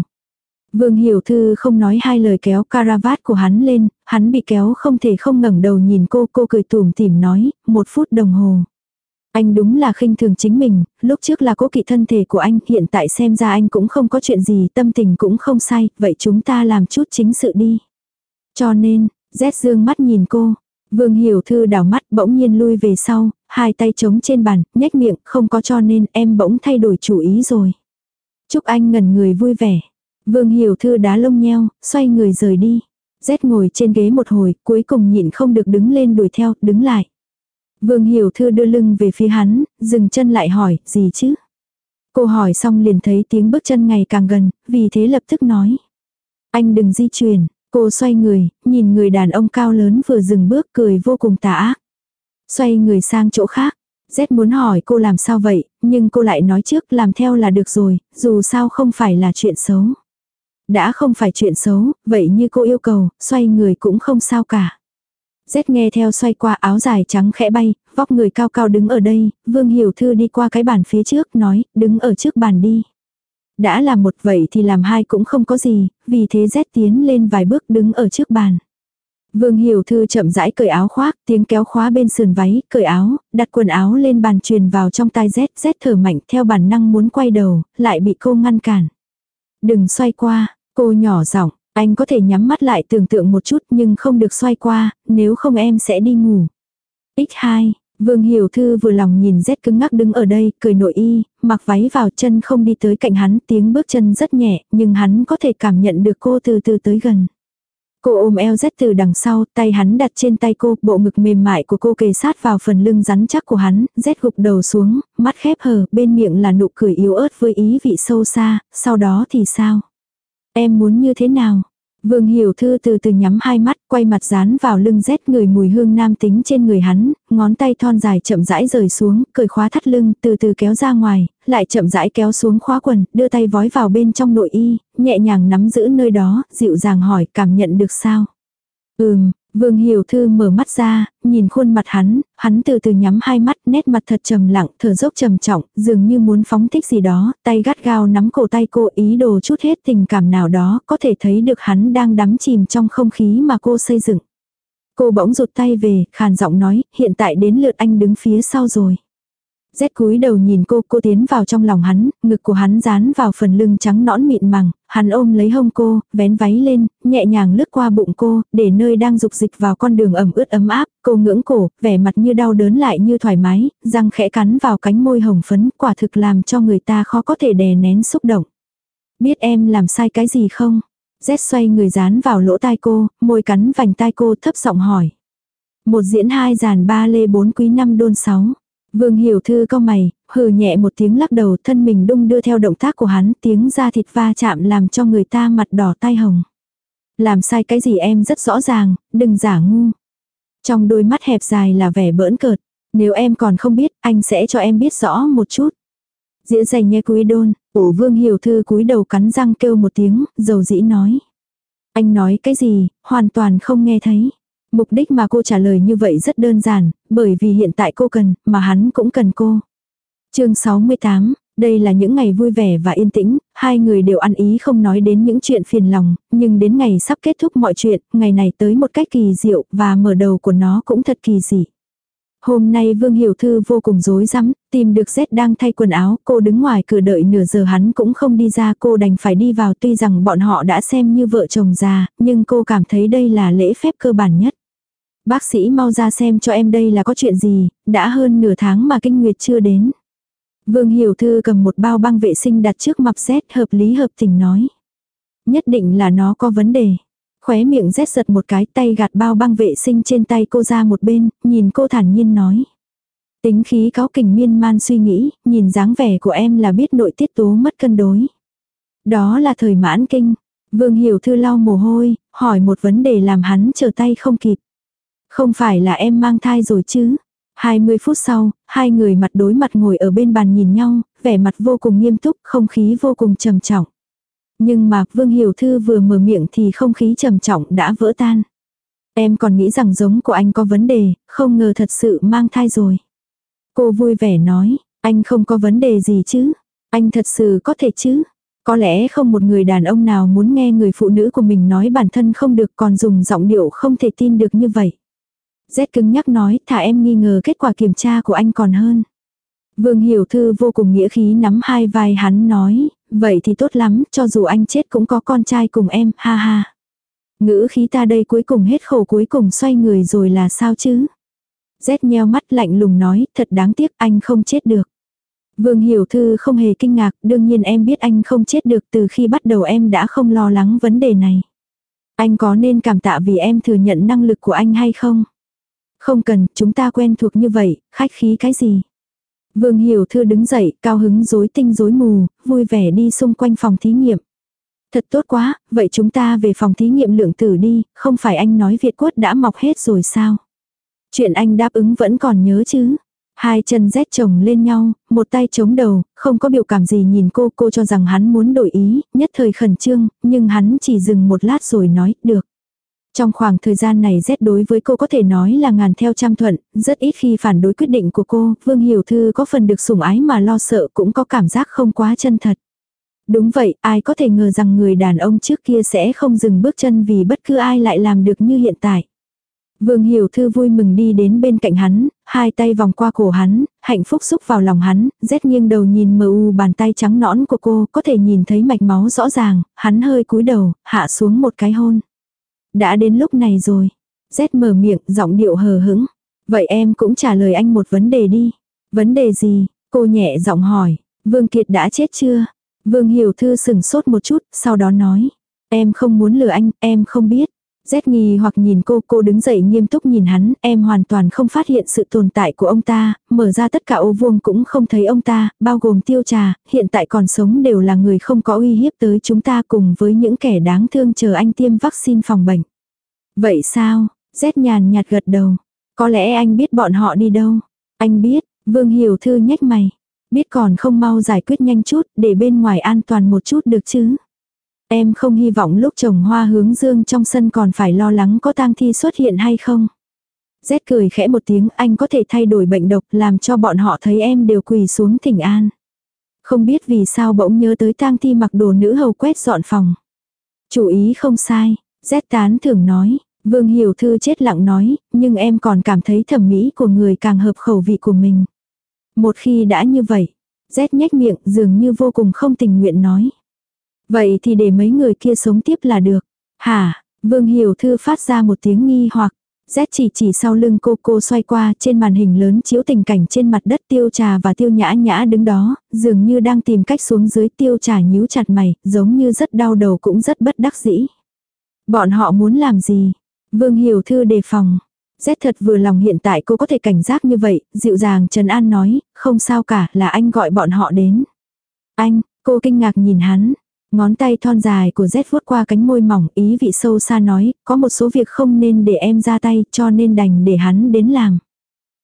Vương Hiểu Thư không nói hai lời kéo caravat của hắn lên, hắn bị kéo không thể không ngẩng đầu nhìn cô, cô cười tủm tỉm nói, một phút đồng hồ. Anh đúng là khinh thường chính mình, lúc trước là cố kỵ thân thể của anh, hiện tại xem ra anh cũng không có chuyện gì, tâm tình cũng không sai, vậy chúng ta làm chút chính sự đi. Cho nên, rét dương mắt nhìn cô, Vương Hiểu Thư đảo mắt bỗng nhiên lui về sau, hai tay trống trên bàn, nhếch miệng, không có cho nên em bỗng thay đổi chủ ý rồi. Chúc anh ngẩn người vui vẻ. Vương Hiểu Thư đá lông nheo, xoay người rời đi. Rét ngồi trên ghế một hồi, cuối cùng nhịn không được đứng lên đuổi theo, đứng lại. Vương Hiểu Thư đưa lưng về phía hắn, dừng chân lại hỏi, gì chứ? Cô hỏi xong liền thấy tiếng bước chân ngày càng gần, vì thế lập tức nói. Anh đừng di chuyển, Cô xoay người, nhìn người đàn ông cao lớn vừa dừng bước cười vô cùng tà ác. Xoay người sang chỗ khác. Z muốn hỏi cô làm sao vậy, nhưng cô lại nói trước làm theo là được rồi, dù sao không phải là chuyện xấu. Đã không phải chuyện xấu, vậy như cô yêu cầu, xoay người cũng không sao cả. Z nghe theo xoay qua áo dài trắng khẽ bay, vóc người cao cao đứng ở đây, Vương Hiểu Thư đi qua cái bàn phía trước nói, đứng ở trước bàn đi. Đã làm một vậy thì làm hai cũng không có gì, vì thế rét tiến lên vài bước đứng ở trước bàn. Vương Hiểu Thư chậm rãi cởi áo khoác, tiếng kéo khóa bên sườn váy, cởi áo, đặt quần áo lên bàn truyền vào trong tai rét, rét thở mạnh theo bản năng muốn quay đầu, lại bị cô ngăn cản. Đừng xoay qua, cô nhỏ giọng, anh có thể nhắm mắt lại tưởng tượng một chút nhưng không được xoay qua, nếu không em sẽ đi ngủ. X2, Vương Hiểu Thư vừa lòng nhìn rét cứng ngắc đứng ở đây, cười nội y, mặc váy vào chân không đi tới cạnh hắn, tiếng bước chân rất nhẹ, nhưng hắn có thể cảm nhận được cô từ từ tới gần. Cô ôm eo rét từ đằng sau, tay hắn đặt trên tay cô, bộ ngực mềm mại của cô kề sát vào phần lưng rắn chắc của hắn, rét gục đầu xuống, mắt khép hờ, bên miệng là nụ cười yếu ớt với ý vị sâu xa, sau đó thì sao? Em muốn như thế nào? Vương Hiểu Thư từ từ nhắm hai mắt, quay mặt dán vào lưng rét người mùi hương nam tính trên người hắn, ngón tay thon dài chậm rãi rời xuống, cởi khóa thắt lưng, từ từ kéo ra ngoài, lại chậm rãi kéo xuống khóa quần, đưa tay vói vào bên trong nội y, nhẹ nhàng nắm giữ nơi đó, dịu dàng hỏi cảm nhận được sao. Ừm, Vương Hiểu Thư mở mắt ra, nhìn khuôn mặt hắn, hắn từ từ nhắm hai mắt, nét mặt thật trầm lặng, thở dốc trầm trọng, dường như muốn phóng thích gì đó, tay gắt gao nắm cổ tay cô ý đồ chút hết tình cảm nào đó, có thể thấy được hắn đang đắm chìm trong không khí mà cô xây dựng. Cô bỗng rụt tay về, khàn giọng nói, hiện tại đến lượt anh đứng phía sau rồi. Rét cúi đầu nhìn cô, cô tiến vào trong lòng hắn, ngực của hắn dán vào phần lưng trắng nõn mịn màng, hắn ôm lấy hông cô, vén váy lên, nhẹ nhàng lướt qua bụng cô, để nơi đang dục dịch vào con đường ẩm ướt ấm áp, cô ngưỡng cổ, vẻ mặt như đau đớn lại như thoải mái, răng khẽ cắn vào cánh môi hồng phấn, quả thực làm cho người ta khó có thể đè nén xúc động. Biết em làm sai cái gì không? Rét xoay người dán vào lỗ tai cô, môi cắn vành tai cô thấp giọng hỏi. Một diễn hai giàn ba lê bốn quý năm đôn sáu. Vương Hiểu Thư co mày, hừ nhẹ một tiếng lắc đầu thân mình đung đưa theo động tác của hắn tiếng da thịt va chạm làm cho người ta mặt đỏ tai hồng. Làm sai cái gì em rất rõ ràng, đừng giả ngu. Trong đôi mắt hẹp dài là vẻ bỡn cợt. Nếu em còn không biết, anh sẽ cho em biết rõ một chút. Diễn dành nghe cúi đôn, ổ vương hiểu thư cúi đầu cắn răng kêu một tiếng, dầu dĩ nói. Anh nói cái gì, hoàn toàn không nghe thấy. Mục đích mà cô trả lời như vậy rất đơn giản, bởi vì hiện tại cô cần, mà hắn cũng cần cô. chương 68, đây là những ngày vui vẻ và yên tĩnh, hai người đều ăn ý không nói đến những chuyện phiền lòng, nhưng đến ngày sắp kết thúc mọi chuyện, ngày này tới một cách kỳ diệu và mở đầu của nó cũng thật kỳ dị. Hôm nay Vương Hiểu Thư vô cùng rối rắm, tìm được Z đang thay quần áo, cô đứng ngoài cửa đợi nửa giờ hắn cũng không đi ra, cô đành phải đi vào tuy rằng bọn họ đã xem như vợ chồng già, nhưng cô cảm thấy đây là lễ phép cơ bản nhất. Bác sĩ mau ra xem cho em đây là có chuyện gì, đã hơn nửa tháng mà kinh nguyệt chưa đến. Vương Hiểu Thư cầm một bao băng vệ sinh đặt trước mặt Z hợp lý hợp tình nói. Nhất định là nó có vấn đề. Khóe miệng Z giật một cái tay gạt bao băng vệ sinh trên tay cô ra một bên, nhìn cô thản nhiên nói. Tính khí cáo kình miên man suy nghĩ, nhìn dáng vẻ của em là biết nội tiết tố mất cân đối. Đó là thời mãn kinh. Vương Hiểu Thư lau mồ hôi, hỏi một vấn đề làm hắn trở tay không kịp. Không phải là em mang thai rồi chứ? 20 phút sau, hai người mặt đối mặt ngồi ở bên bàn nhìn nhau, vẻ mặt vô cùng nghiêm túc, không khí vô cùng trầm trọng. Nhưng mà Vương Hiểu Thư vừa mở miệng thì không khí trầm trọng đã vỡ tan. Em còn nghĩ rằng giống của anh có vấn đề, không ngờ thật sự mang thai rồi. Cô vui vẻ nói, anh không có vấn đề gì chứ. Anh thật sự có thể chứ. Có lẽ không một người đàn ông nào muốn nghe người phụ nữ của mình nói bản thân không được còn dùng giọng điệu không thể tin được như vậy. Z cứng nhắc nói thả em nghi ngờ kết quả kiểm tra của anh còn hơn. Vương Hiểu Thư vô cùng nghĩa khí nắm hai vai hắn nói, vậy thì tốt lắm, cho dù anh chết cũng có con trai cùng em, ha ha. Ngữ khí ta đây cuối cùng hết khổ cuối cùng xoay người rồi là sao chứ? Z nheo mắt lạnh lùng nói, thật đáng tiếc anh không chết được. Vương Hiểu Thư không hề kinh ngạc, đương nhiên em biết anh không chết được từ khi bắt đầu em đã không lo lắng vấn đề này. Anh có nên cảm tạ vì em thừa nhận năng lực của anh hay không? Không cần, chúng ta quen thuộc như vậy, khách khí cái gì. Vương Hiểu Thư đứng dậy, cao hứng rối tinh rối mù, vui vẻ đi xung quanh phòng thí nghiệm. Thật tốt quá, vậy chúng ta về phòng thí nghiệm lượng tử đi, không phải anh nói Việt quất đã mọc hết rồi sao? Chuyện anh đáp ứng vẫn còn nhớ chứ? Hai chân rét chồng lên nhau, một tay chống đầu, không có biểu cảm gì nhìn cô, cô cho rằng hắn muốn đổi ý, nhất thời khẩn trương, nhưng hắn chỉ dừng một lát rồi nói, được. Trong khoảng thời gian này Z đối với cô có thể nói là ngàn theo trăm thuận, rất ít khi phản đối quyết định của cô, Vương Hiểu Thư có phần được sủng ái mà lo sợ cũng có cảm giác không quá chân thật. Đúng vậy, ai có thể ngờ rằng người đàn ông trước kia sẽ không dừng bước chân vì bất cứ ai lại làm được như hiện tại. Vương Hiểu Thư vui mừng đi đến bên cạnh hắn, hai tay vòng qua cổ hắn, hạnh phúc xúc vào lòng hắn, rét nghiêng đầu nhìn mờ u bàn tay trắng nõn của cô, có thể nhìn thấy mạch máu rõ ràng, hắn hơi cúi đầu, hạ xuống một cái hôn. Đã đến lúc này rồi. Z mở miệng, giọng điệu hờ hững. Vậy em cũng trả lời anh một vấn đề đi. Vấn đề gì? Cô nhẹ giọng hỏi. Vương Kiệt đã chết chưa? Vương Hiểu Thư sừng sốt một chút, sau đó nói. Em không muốn lừa anh, em không biết. Rét nghi hoặc nhìn cô, cô đứng dậy nghiêm túc nhìn hắn, em hoàn toàn không phát hiện sự tồn tại của ông ta, mở ra tất cả ô vuông cũng không thấy ông ta, bao gồm tiêu trà, hiện tại còn sống đều là người không có uy hiếp tới chúng ta cùng với những kẻ đáng thương chờ anh tiêm vaccine phòng bệnh. Vậy sao? Rét nhàn nhạt gật đầu. Có lẽ anh biết bọn họ đi đâu. Anh biết, Vương Hiểu Thư nhếch mày. Biết còn không mau giải quyết nhanh chút để bên ngoài an toàn một chút được chứ. Em không hy vọng lúc trồng hoa hướng dương trong sân còn phải lo lắng có tang thi xuất hiện hay không. Z cười khẽ một tiếng anh có thể thay đổi bệnh độc làm cho bọn họ thấy em đều quỳ xuống thỉnh an. Không biết vì sao bỗng nhớ tới tang thi mặc đồ nữ hầu quét dọn phòng. Chủ ý không sai, Z tán thường nói, Vương Hiểu Thư chết lặng nói, nhưng em còn cảm thấy thẩm mỹ của người càng hợp khẩu vị của mình. Một khi đã như vậy, Z nhếch miệng dường như vô cùng không tình nguyện nói. Vậy thì để mấy người kia sống tiếp là được. Hả, Vương Hiểu Thư phát ra một tiếng nghi hoặc. Z chỉ chỉ sau lưng cô cô xoay qua trên màn hình lớn chiếu tình cảnh trên mặt đất tiêu trà và tiêu nhã nhã đứng đó, dường như đang tìm cách xuống dưới tiêu trà nhíu chặt mày, giống như rất đau đầu cũng rất bất đắc dĩ. Bọn họ muốn làm gì? Vương Hiểu Thư đề phòng. Z thật vừa lòng hiện tại cô có thể cảnh giác như vậy, dịu dàng Trần An nói, không sao cả, là anh gọi bọn họ đến. Anh, cô kinh ngạc nhìn hắn, Ngón tay thon dài của Z vuốt qua cánh môi mỏng ý vị sâu xa nói, có một số việc không nên để em ra tay cho nên đành để hắn đến làm.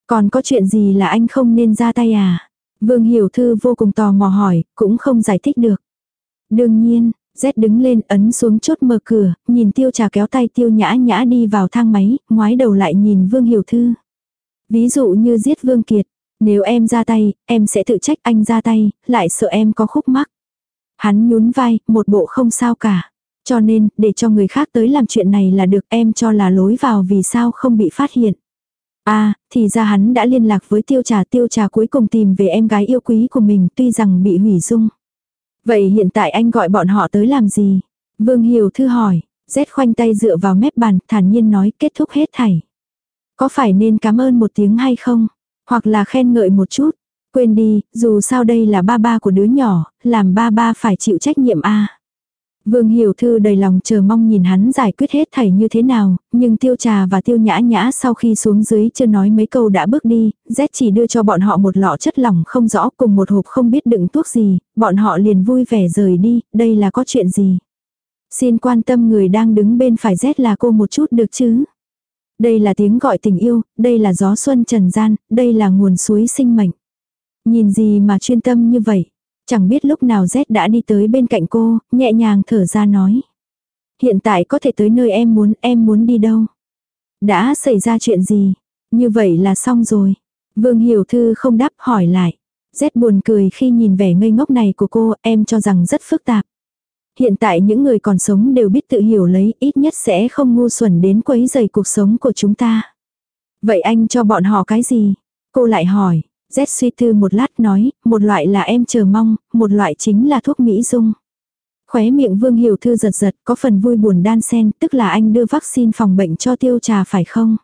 Còn có chuyện gì là anh không nên ra tay à? Vương Hiểu Thư vô cùng tò mò hỏi, cũng không giải thích được. Đương nhiên, Z đứng lên ấn xuống chốt mở cửa, nhìn tiêu trà kéo tay tiêu nhã nhã đi vào thang máy, ngoái đầu lại nhìn Vương Hiểu Thư. Ví dụ như giết Vương Kiệt, nếu em ra tay, em sẽ tự trách anh ra tay, lại sợ em có khúc mắc. Hắn nhún vai, một bộ không sao cả. Cho nên, để cho người khác tới làm chuyện này là được em cho là lối vào vì sao không bị phát hiện. À, thì ra hắn đã liên lạc với tiêu trà tiêu trà cuối cùng tìm về em gái yêu quý của mình tuy rằng bị hủy dung. Vậy hiện tại anh gọi bọn họ tới làm gì? Vương Hiểu Thư hỏi, rét khoanh tay dựa vào mép bàn thản nhiên nói kết thúc hết thảy. Có phải nên cảm ơn một tiếng hay không? Hoặc là khen ngợi một chút? Quên đi, dù sao đây là ba ba của đứa nhỏ, làm ba ba phải chịu trách nhiệm a. Vương Hiểu Thư đầy lòng chờ mong nhìn hắn giải quyết hết thảy như thế nào, nhưng tiêu trà và tiêu nhã nhã sau khi xuống dưới chưa nói mấy câu đã bước đi, Z chỉ đưa cho bọn họ một lọ chất lỏng không rõ cùng một hộp không biết đựng thuốc gì, bọn họ liền vui vẻ rời đi, đây là có chuyện gì. Xin quan tâm người đang đứng bên phải Z là cô một chút được chứ. Đây là tiếng gọi tình yêu, đây là gió xuân trần gian, đây là nguồn suối sinh mệnh. Nhìn gì mà chuyên tâm như vậy. Chẳng biết lúc nào Z đã đi tới bên cạnh cô, nhẹ nhàng thở ra nói. Hiện tại có thể tới nơi em muốn, em muốn đi đâu? Đã xảy ra chuyện gì? Như vậy là xong rồi. Vương Hiểu Thư không đáp hỏi lại. Z buồn cười khi nhìn vẻ ngây ngốc này của cô, em cho rằng rất phức tạp. Hiện tại những người còn sống đều biết tự hiểu lấy, ít nhất sẽ không ngu xuẩn đến quấy rầy cuộc sống của chúng ta. Vậy anh cho bọn họ cái gì? Cô lại hỏi, Z suy tư một lát nói, một loại là em chờ mong, một loại chính là thuốc Mỹ dung. Khóe miệng Vương Hiểu Thư giật giật, có phần vui buồn đan sen, tức là anh đưa vaccine phòng bệnh cho tiêu trà phải không?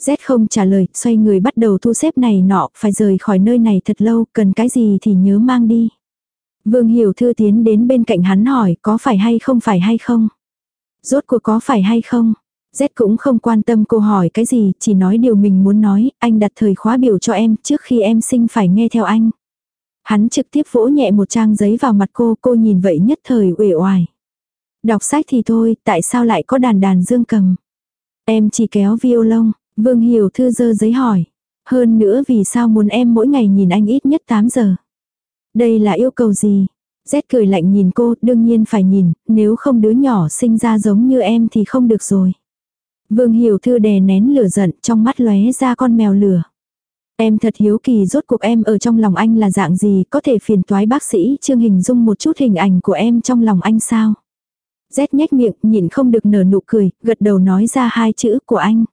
Z không trả lời, xoay người bắt đầu thu xếp này nọ, phải rời khỏi nơi này thật lâu, cần cái gì thì nhớ mang đi. Vương Hiểu Thư tiến đến bên cạnh hắn hỏi, có phải hay không phải hay không? Rốt cuộc có phải hay không? Z cũng không quan tâm cô hỏi cái gì, chỉ nói điều mình muốn nói, anh đặt thời khóa biểu cho em, trước khi em sinh phải nghe theo anh. Hắn trực tiếp vỗ nhẹ một trang giấy vào mặt cô, cô nhìn vậy nhất thời uể oải. Đọc sách thì thôi, tại sao lại có đàn đàn dương cầm? Em chỉ kéo violon, Vương Hiểu Thư dơ giấy hỏi. Hơn nữa vì sao muốn em mỗi ngày nhìn anh ít nhất 8 giờ? Đây là yêu cầu gì? Z cười lạnh nhìn cô, đương nhiên phải nhìn, nếu không đứa nhỏ sinh ra giống như em thì không được rồi. Vương Hiểu Thư đè nén lửa giận trong mắt lóe ra con mèo lửa. Em thật hiếu kỳ rốt cuộc em ở trong lòng anh là dạng gì, có thể phiền toái bác sĩ trương hình dung một chút hình ảnh của em trong lòng anh sao. Rét nhếch miệng, nhìn không được nở nụ cười, gật đầu nói ra hai chữ của anh.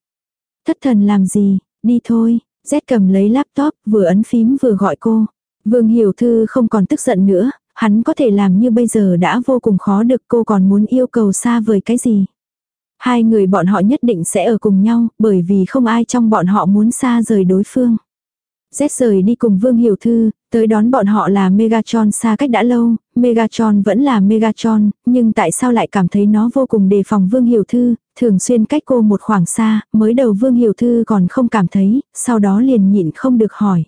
Thất thần làm gì, đi thôi, Rét cầm lấy laptop, vừa ấn phím vừa gọi cô. Vương Hiểu Thư không còn tức giận nữa, hắn có thể làm như bây giờ đã vô cùng khó được cô còn muốn yêu cầu xa vời cái gì. Hai người bọn họ nhất định sẽ ở cùng nhau, bởi vì không ai trong bọn họ muốn xa rời đối phương. Z rời đi cùng Vương Hiểu Thư, tới đón bọn họ là Megatron xa cách đã lâu, Megatron vẫn là Megatron, nhưng tại sao lại cảm thấy nó vô cùng đề phòng Vương Hiểu Thư, thường xuyên cách cô một khoảng xa, mới đầu Vương Hiểu Thư còn không cảm thấy, sau đó liền nhịn không được hỏi.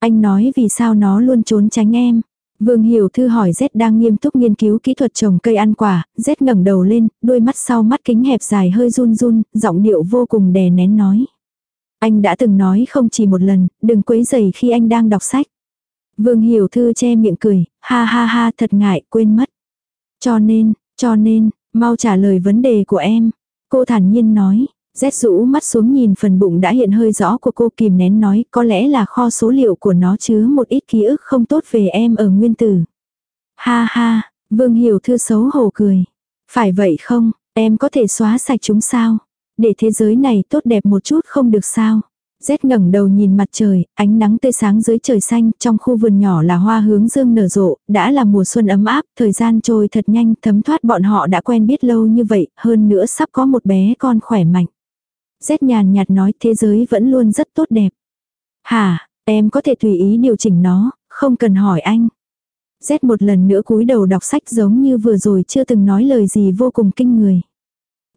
Anh nói vì sao nó luôn trốn tránh em. Vương Hiểu Thư hỏi Z đang nghiêm túc nghiên cứu kỹ thuật trồng cây ăn quả, Z ngẩng đầu lên, đôi mắt sau mắt kính hẹp dài hơi run run, giọng điệu vô cùng đè nén nói. Anh đã từng nói không chỉ một lần, đừng quấy rầy khi anh đang đọc sách. Vương Hiểu Thư che miệng cười, ha ha ha thật ngại, quên mất. Cho nên, cho nên, mau trả lời vấn đề của em. Cô thản nhiên nói, rét rũ mắt xuống nhìn phần bụng đã hiện hơi rõ của cô kìm nén nói có lẽ là kho số liệu của nó chứa một ít ký ức không tốt về em ở nguyên tử. Ha ha, Vương Hiểu Thư xấu hổ cười. Phải vậy không, em có thể xóa sạch chúng sao? Để thế giới này tốt đẹp một chút không được sao? Rét ngẩng đầu nhìn mặt trời, ánh nắng tươi sáng dưới trời xanh, trong khu vườn nhỏ là hoa hướng dương nở rộ, đã là mùa xuân ấm áp, thời gian trôi thật nhanh, thấm thoát bọn họ đã quen biết lâu như vậy, hơn nữa sắp có một bé con khỏe mạnh. Rét nhàn nhạt nói thế giới vẫn luôn rất tốt đẹp. Hả, em có thể tùy ý điều chỉnh nó, không cần hỏi anh. Rét một lần nữa cúi đầu đọc sách giống như vừa rồi chưa từng nói lời gì vô cùng kinh người.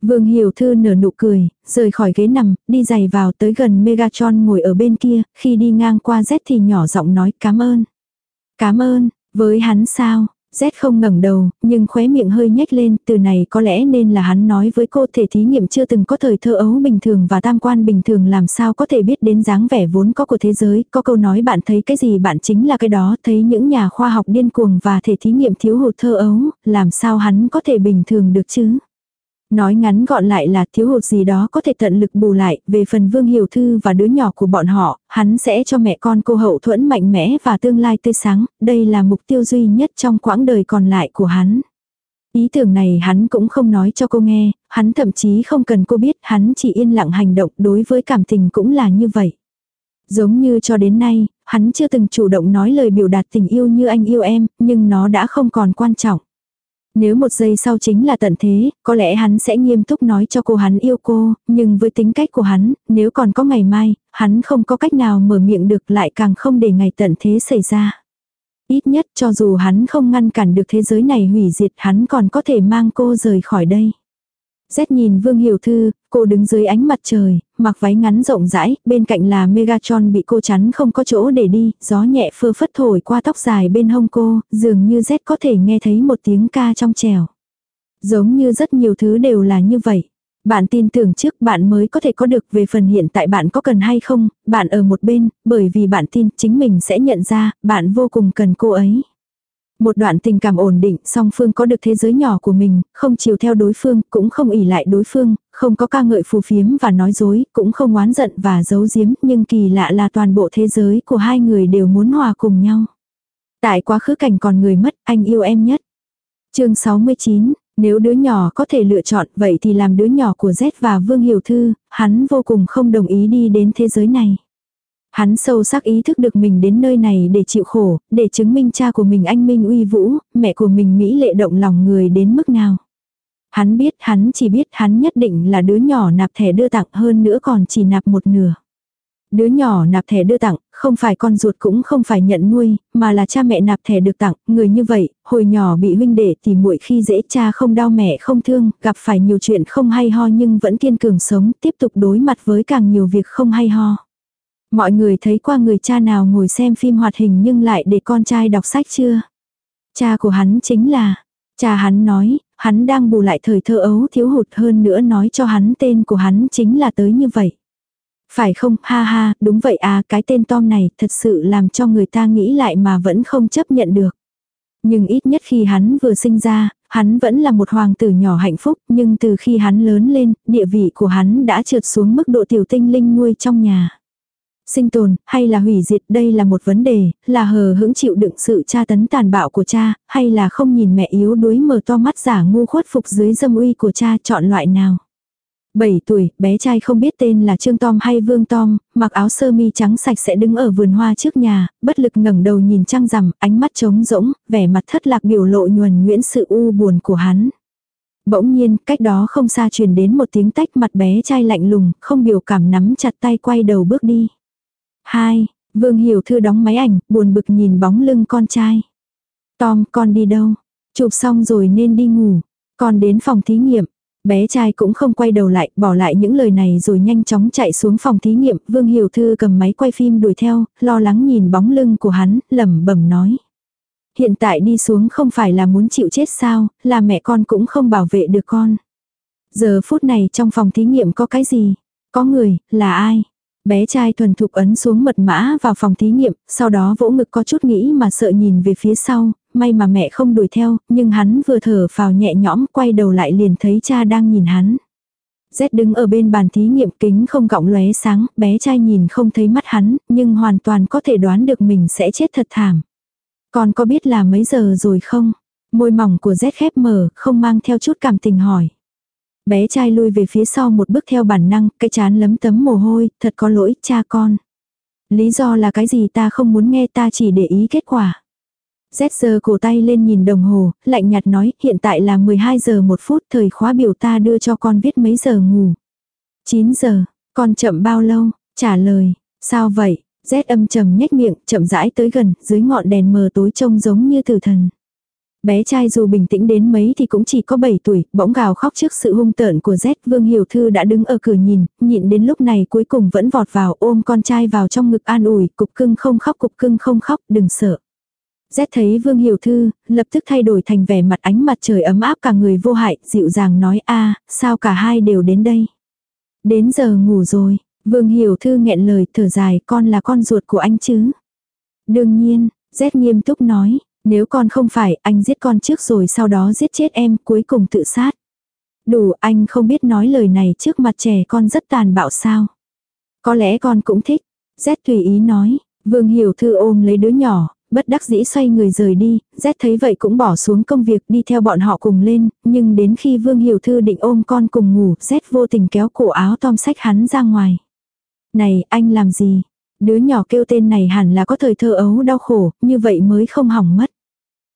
Vương Hiểu Thư nở nụ cười, rời khỏi ghế nằm, đi giày vào tới gần Megatron ngồi ở bên kia, khi đi ngang qua Z thì nhỏ giọng nói cảm ơn. Cảm ơn, với hắn sao? Z không ngẩng đầu, nhưng khóe miệng hơi nhếch lên, từ này có lẽ nên là hắn nói với cô thể thí nghiệm chưa từng có thời thơ ấu bình thường và tam quan bình thường làm sao có thể biết đến dáng vẻ vốn có của thế giới, có câu nói bạn thấy cái gì bạn chính là cái đó, thấy những nhà khoa học điên cuồng và thể thí nghiệm thiếu hụt thơ ấu, làm sao hắn có thể bình thường được chứ? Nói ngắn gọn lại là thiếu hụt gì đó có thể tận lực bù lại, về phần Vương Hiểu Thư và đứa nhỏ của bọn họ, hắn sẽ cho mẹ con cô hậu thuẫn mạnh mẽ và tương lai tươi sáng, đây là mục tiêu duy nhất trong quãng đời còn lại của hắn. Ý tưởng này hắn cũng không nói cho cô nghe, hắn thậm chí không cần cô biết, hắn chỉ yên lặng hành động đối với cảm tình cũng là như vậy. Giống như cho đến nay, hắn chưa từng chủ động nói lời biểu đạt tình yêu như anh yêu em, nhưng nó đã không còn quan trọng. Nếu một giây sau chính là tận thế, có lẽ hắn sẽ nghiêm túc nói cho cô hắn yêu cô, nhưng với tính cách của hắn, nếu còn có ngày mai, hắn không có cách nào mở miệng được lại càng không để ngày tận thế xảy ra. Ít nhất cho dù hắn không ngăn cản được thế giới này hủy diệt hắn còn có thể mang cô rời khỏi đây. Z nhìn Vương Hiểu Thư, cô đứng dưới ánh mặt trời, mặc váy ngắn rộng rãi, bên cạnh là Megatron bị cô chắn không có chỗ để đi, gió nhẹ phơ phất thổi qua tóc dài bên hông cô, dường như Z có thể nghe thấy một tiếng ca trong trèo. Giống như rất nhiều thứ đều là như vậy. Bạn tin tưởng trước bạn mới có thể có được về phần hiện tại bạn có cần hay không, bạn ở một bên, bởi vì bạn tin chính mình sẽ nhận ra, bạn vô cùng cần cô ấy. Một đoạn tình cảm ổn định, song phương có được thế giới nhỏ của mình, không chiều theo đối phương, cũng không ỉ lại đối phương, không có ca ngợi phù phiếm và nói dối, cũng không oán giận và giấu giếm, nhưng kỳ lạ là toàn bộ thế giới của hai người đều muốn hòa cùng nhau. Tại quá khứ cảnh còn người mất, anh yêu em nhất. chương 69, nếu đứa nhỏ có thể lựa chọn vậy thì làm đứa nhỏ của Z và Vương Hiểu Thư, hắn vô cùng không đồng ý đi đến thế giới này. Hắn sâu sắc ý thức được mình đến nơi này để chịu khổ, để chứng minh cha của mình anh Minh uy vũ, mẹ của mình Mỹ lệ động lòng người đến mức nào. Hắn biết, hắn chỉ biết hắn nhất định là đứa nhỏ nạp thẻ đưa tặng hơn nữa còn chỉ nạp một nửa. Đứa nhỏ nạp thẻ đưa tặng, không phải con ruột cũng không phải nhận nuôi, mà là cha mẹ nạp thẻ được tặng, người như vậy, hồi nhỏ bị huynh đệ thì muội khi dễ cha không đau mẹ không thương, gặp phải nhiều chuyện không hay ho nhưng vẫn kiên cường sống, tiếp tục đối mặt với càng nhiều việc không hay ho. Mọi người thấy qua người cha nào ngồi xem phim hoạt hình nhưng lại để con trai đọc sách chưa? Cha của hắn chính là, cha hắn nói, hắn đang bù lại thời thơ ấu thiếu hụt hơn nữa nói cho hắn tên của hắn chính là tới như vậy. Phải không, ha ha, đúng vậy à, cái tên Tom này thật sự làm cho người ta nghĩ lại mà vẫn không chấp nhận được. Nhưng ít nhất khi hắn vừa sinh ra, hắn vẫn là một hoàng tử nhỏ hạnh phúc, nhưng từ khi hắn lớn lên, địa vị của hắn đã trượt xuống mức độ tiểu tinh linh nuôi trong nhà. Sinh tồn, hay là hủy diệt đây là một vấn đề, là hờ hững chịu đựng sự tra tấn tàn bạo của cha, hay là không nhìn mẹ yếu đuối mở to mắt giả ngu khuất phục dưới dâm uy của cha chọn loại nào. 7 tuổi, bé trai không biết tên là Trương Tom hay Vương Tom, mặc áo sơ mi trắng sạch sẽ đứng ở vườn hoa trước nhà, bất lực ngẩng đầu nhìn trăng rằm, ánh mắt trống rỗng, vẻ mặt thất lạc biểu lộ nhuần nhuyễn sự u buồn của hắn. Bỗng nhiên, cách đó không xa truyền đến một tiếng tách mặt bé trai lạnh lùng, không biểu cảm nắm chặt tay quay đầu bước đi. Hai, Vương Hiểu Thư đóng máy ảnh, buồn bực nhìn bóng lưng con trai. Tom, con đi đâu? Chụp xong rồi nên đi ngủ. Con đến phòng thí nghiệm. Bé trai cũng không quay đầu lại, bỏ lại những lời này rồi nhanh chóng chạy xuống phòng thí nghiệm. Vương Hiểu Thư cầm máy quay phim đuổi theo, lo lắng nhìn bóng lưng của hắn, lẩm bẩm nói. Hiện tại đi xuống không phải là muốn chịu chết sao, là mẹ con cũng không bảo vệ được con. Giờ phút này trong phòng thí nghiệm có cái gì? Có người, là ai? Bé trai thuần thục ấn xuống mật mã vào phòng thí nghiệm, sau đó vỗ ngực có chút nghĩ mà sợ nhìn về phía sau, may mà mẹ không đuổi theo, nhưng hắn vừa thở vào nhẹ nhõm quay đầu lại liền thấy cha đang nhìn hắn. Z đứng ở bên bàn thí nghiệm kính không gọng lóe sáng, bé trai nhìn không thấy mắt hắn, nhưng hoàn toàn có thể đoán được mình sẽ chết thật thảm. Con có biết là mấy giờ rồi không? Môi mỏng của Z khép mở, không mang theo chút cảm tình hỏi. Bé trai lui về phía sau một bước theo bản năng, cái chán lấm tấm mồ hôi, thật có lỗi, cha con. Lý do là cái gì ta không muốn nghe ta chỉ để ý kết quả. Z giờ cổ tay lên nhìn đồng hồ, lạnh nhạt nói, hiện tại là 12 giờ một phút, thời khóa biểu ta đưa cho con viết mấy giờ ngủ. 9 giờ, con chậm bao lâu? Trả lời, sao vậy? Z âm trầm nhếch miệng, chậm rãi tới gần, dưới ngọn đèn mờ tối trông giống như tử thần. Bé trai dù bình tĩnh đến mấy thì cũng chỉ có 7 tuổi, bỗng gào khóc trước sự hung tợn của Z. Vương Hiểu Thư đã đứng ở cửa nhìn, nhịn đến lúc này cuối cùng vẫn vọt vào ôm con trai vào trong ngực an ủi, cục cưng không khóc cục cưng không khóc, đừng sợ. Z thấy Vương Hiểu Thư, lập tức thay đổi thành vẻ mặt ánh mặt trời ấm áp cả người vô hại, dịu dàng nói a sao cả hai đều đến đây. Đến giờ ngủ rồi, Vương Hiểu Thư nghẹn lời thở dài con là con ruột của anh chứ. Đương nhiên, Z nghiêm túc nói, nếu con không phải anh giết con trước rồi sau đó giết chết em cuối cùng tự sát. Đủ anh không biết nói lời này trước mặt trẻ con rất tàn bạo sao. Có lẽ con cũng thích. Z tùy ý nói, Vương Hiểu Thư ôm lấy đứa nhỏ, bất đắc dĩ xoay người rời đi, Z thấy vậy cũng bỏ xuống công việc đi theo bọn họ cùng lên, nhưng đến khi Vương Hiểu Thư định ôm con cùng ngủ, Z vô tình kéo cổ áo Tom sách hắn ra ngoài. Này, anh làm gì? Đứa nhỏ kêu tên này hẳn là có thời thơ ấu đau khổ, như vậy mới không hỏng mất.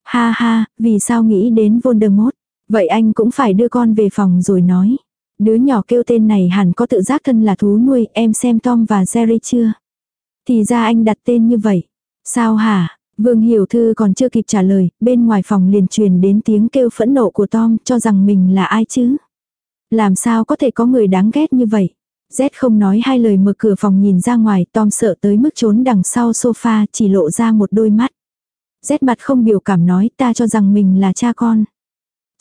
Ha ha, vì sao nghĩ đến Voldemort? Vậy anh cũng phải đưa con về phòng rồi nói. Đứa nhỏ kêu tên này hẳn có tự giác thân là thú nuôi, em xem Tom và Jerry chưa? Thì ra anh đặt tên như vậy. Sao hả? Vương Hiểu Thư còn chưa kịp trả lời, bên ngoài phòng liền truyền đến tiếng kêu phẫn nộ của Tom cho rằng mình là ai chứ? Làm sao có thể có người đáng ghét như vậy? Z không nói hai lời mở cửa phòng nhìn ra ngoài, Tom sợ tới mức trốn đằng sau sofa chỉ lộ ra một đôi mắt. Z mặt không biểu cảm nói ta cho rằng mình là cha con.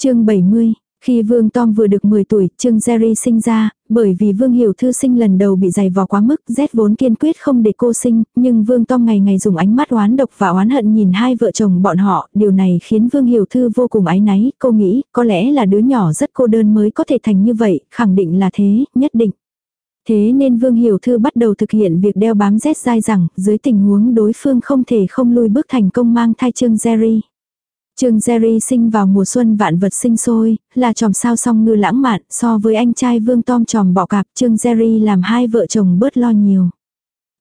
chương 70, khi Vương Tom vừa được 10 tuổi, Trương Jerry sinh ra, bởi vì Vương Hiểu Thư sinh lần đầu bị dày vò quá mức, Z vốn kiên quyết không để cô sinh, nhưng Vương Tom ngày ngày dùng ánh mắt oán độc và oán hận nhìn hai vợ chồng bọn họ, điều này khiến Vương Hiểu Thư vô cùng ái náy, cô nghĩ, có lẽ là đứa nhỏ rất cô đơn mới có thể thành như vậy, khẳng định là thế, nhất định. Thế nên Vương Hiểu Thư bắt đầu thực hiện việc đeo bám rét dai rằng, dưới tình huống đối phương không thể không lui bước thành công mang thai Trương Jerry. Trương Jerry sinh vào mùa xuân vạn vật sinh sôi, là tròm sao song ngư lãng mạn, so với anh trai Vương Tom tròm bọ cạp, Trương Jerry làm hai vợ chồng bớt lo nhiều.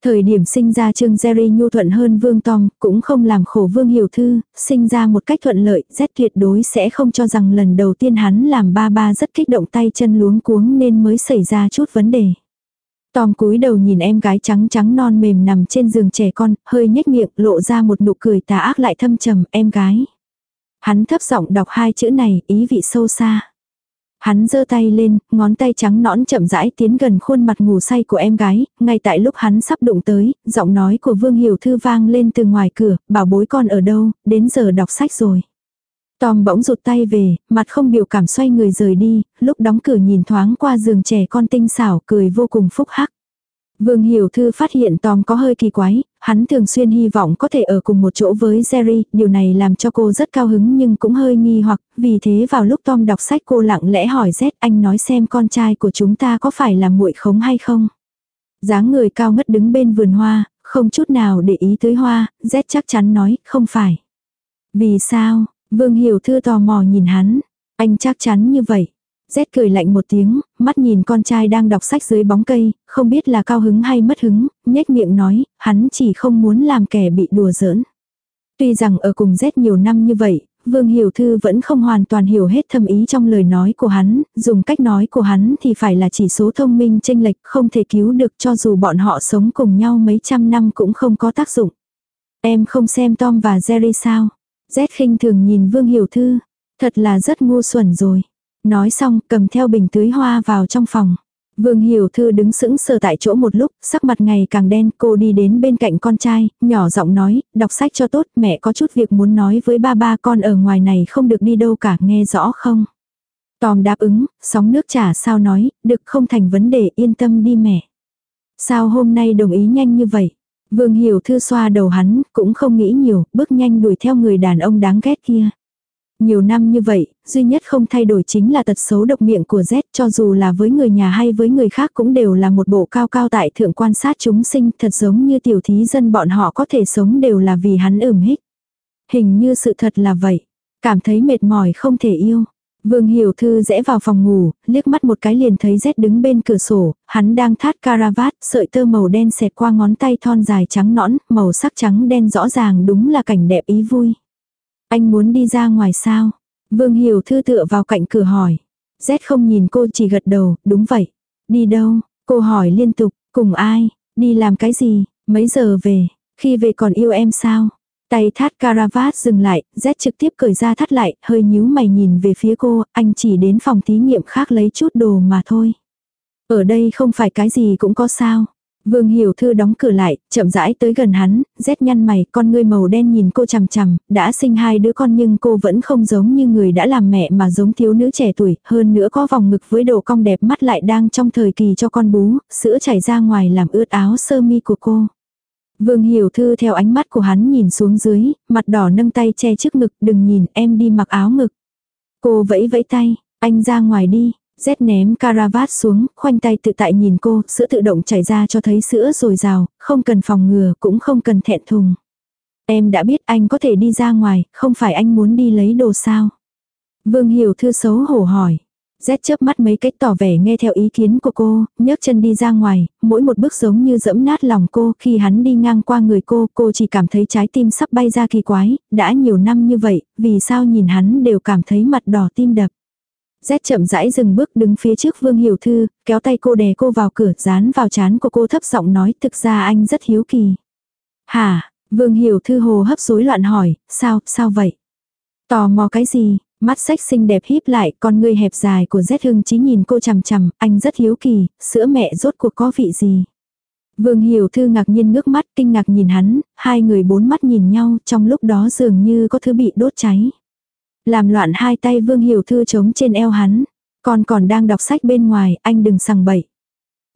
Thời điểm sinh ra Trương Jerry nhu thuận hơn Vương Tom, cũng không làm khổ Vương Hiểu Thư, sinh ra một cách thuận lợi, Z tuyệt đối sẽ không cho rằng lần đầu tiên hắn làm ba ba rất kích động tay chân luống cuống nên mới xảy ra chút vấn đề. Tom cúi đầu nhìn em gái trắng trắng non mềm nằm trên giường trẻ con, hơi nhếch miệng, lộ ra một nụ cười tà ác lại thâm trầm, em gái. Hắn thấp giọng đọc hai chữ này, ý vị sâu xa. Hắn giơ tay lên, ngón tay trắng nõn chậm rãi tiến gần khuôn mặt ngủ say của em gái, ngay tại lúc hắn sắp đụng tới, giọng nói của Vương Hiểu Thư vang lên từ ngoài cửa, bảo bối con ở đâu, đến giờ đọc sách rồi. Tom bỗng rụt tay về, mặt không biểu cảm xoay người rời đi, lúc đóng cửa nhìn thoáng qua giường trẻ con tinh xảo cười vô cùng phúc hắc. Vương Hiểu Thư phát hiện Tom có hơi kỳ quái, hắn thường xuyên hy vọng có thể ở cùng một chỗ với Jerry, điều này làm cho cô rất cao hứng nhưng cũng hơi nghi hoặc, vì thế vào lúc Tom đọc sách cô lặng lẽ hỏi Z anh nói xem con trai của chúng ta có phải là muội khống hay không. dáng người cao ngất đứng bên vườn hoa, không chút nào để ý tới hoa, Z chắc chắn nói không phải. Vì sao, Vương Hiểu Thư tò mò nhìn hắn. Anh chắc chắn như vậy. Rét cười lạnh một tiếng, mắt nhìn con trai đang đọc sách dưới bóng cây, không biết là cao hứng hay mất hứng, nhếch miệng nói, hắn chỉ không muốn làm kẻ bị đùa giỡn. Tuy rằng ở cùng rét nhiều năm như vậy, Vương Hiểu Thư vẫn không hoàn toàn hiểu hết thâm ý trong lời nói của hắn, dùng cách nói của hắn thì phải là chỉ số thông minh chênh lệch không thể cứu được cho dù bọn họ sống cùng nhau mấy trăm năm cũng không có tác dụng. Em không xem Tom và Jerry sao? Z khinh thường nhìn Vương Hiểu Thư. Thật là rất ngu xuẩn rồi. Nói xong cầm theo bình tưới hoa vào trong phòng. Vương Hiểu Thư đứng sững sờ tại chỗ một lúc, sắc mặt ngày càng đen, cô đi đến bên cạnh con trai, nhỏ giọng nói, đọc sách cho tốt, mẹ có chút việc muốn nói với ba ba con ở ngoài này không được đi đâu cả, nghe rõ không? Tòm đáp ứng, sóng nước trả sao nói, được không thành vấn đề yên tâm đi mẹ. Sao hôm nay đồng ý nhanh như vậy? Vương Hiểu Thư xoa đầu hắn, cũng không nghĩ nhiều, bước nhanh đuổi theo người đàn ông đáng ghét kia. Nhiều năm như vậy, duy nhất không thay đổi chính là tật xấu độc miệng của Z cho dù là với người nhà hay với người khác cũng đều là một bộ cao cao tại thượng quan sát chúng sinh thật giống như tiểu thí dân bọn họ có thể sống đều là vì hắn ửm hích. Hình như sự thật là vậy. Cảm thấy mệt mỏi không thể yêu. Vương Hiểu Thư rẽ vào phòng ngủ, liếc mắt một cái liền thấy Z đứng bên cửa sổ, hắn đang thắt caravat, sợi tơ màu đen xẹt qua ngón tay thon dài trắng nõn, màu sắc trắng đen rõ ràng đúng là cảnh đẹp ý vui. Anh muốn đi ra ngoài sao? Vương Hiểu Thư tựa vào cạnh cửa hỏi. Z không nhìn cô chỉ gật đầu, đúng vậy. Đi đâu? Cô hỏi liên tục, cùng ai? Đi làm cái gì? Mấy giờ về? Khi về còn yêu em sao? Tay thắt caravat dừng lại, Z trực tiếp cởi ra thắt lại, hơi nhíu mày nhìn về phía cô, anh chỉ đến phòng thí nghiệm khác lấy chút đồ mà thôi. Ở đây không phải cái gì cũng có sao. Vương Hiểu Thư đóng cửa lại, chậm rãi tới gần hắn, rét nhăn mày, con ngươi màu đen nhìn cô chằm chằm, đã sinh hai đứa con nhưng cô vẫn không giống như người đã làm mẹ mà giống thiếu nữ trẻ tuổi, hơn nữa có vòng ngực với độ cong đẹp mắt lại đang trong thời kỳ cho con bú, sữa chảy ra ngoài làm ướt áo sơ mi của cô. Vương Hiểu Thư theo ánh mắt của hắn nhìn xuống dưới, mặt đỏ nâng tay che trước ngực, đừng nhìn, em đi mặc áo ngực. Cô vẫy vẫy tay, anh ra ngoài đi, Rét ném caravat xuống, khoanh tay tự tại nhìn cô, sữa tự động chảy ra cho thấy sữa rồi rào, không cần phòng ngừa, cũng không cần thẹn thùng. Em đã biết anh có thể đi ra ngoài, không phải anh muốn đi lấy đồ sao. Vương Hiểu Thư xấu hổ hỏi. Z chớp mắt mấy cách tỏ vẻ nghe theo ý kiến của cô, nhấc chân đi ra ngoài, mỗi một bước giống như dẫm nát lòng cô, khi hắn đi ngang qua người cô, cô chỉ cảm thấy trái tim sắp bay ra kỳ quái, đã nhiều năm như vậy, vì sao nhìn hắn đều cảm thấy mặt đỏ tim đập. Z chậm rãi dừng bước đứng phía trước Vương Hiểu Thư, kéo tay cô đè cô vào cửa, dán vào chán của cô thấp giọng nói thực ra anh rất hiếu kỳ. Hả, Vương Hiểu Thư hồ hấp rối loạn hỏi, sao, sao vậy? Tò mò cái gì? Mắt sách xinh đẹp híp lại, con ngươi hẹp dài của Z Hưng chí nhìn cô chằm chằm, anh rất hiếu kỳ, sữa mẹ rốt cuộc có vị gì? Vương Hiểu Thư ngạc nhiên ngước mắt, kinh ngạc nhìn hắn, hai người bốn mắt nhìn nhau, trong lúc đó dường như có thứ bị đốt cháy. Làm loạn hai tay Vương Hiểu Thư chống trên eo hắn. Con còn đang đọc sách bên ngoài, anh đừng sằng bậy.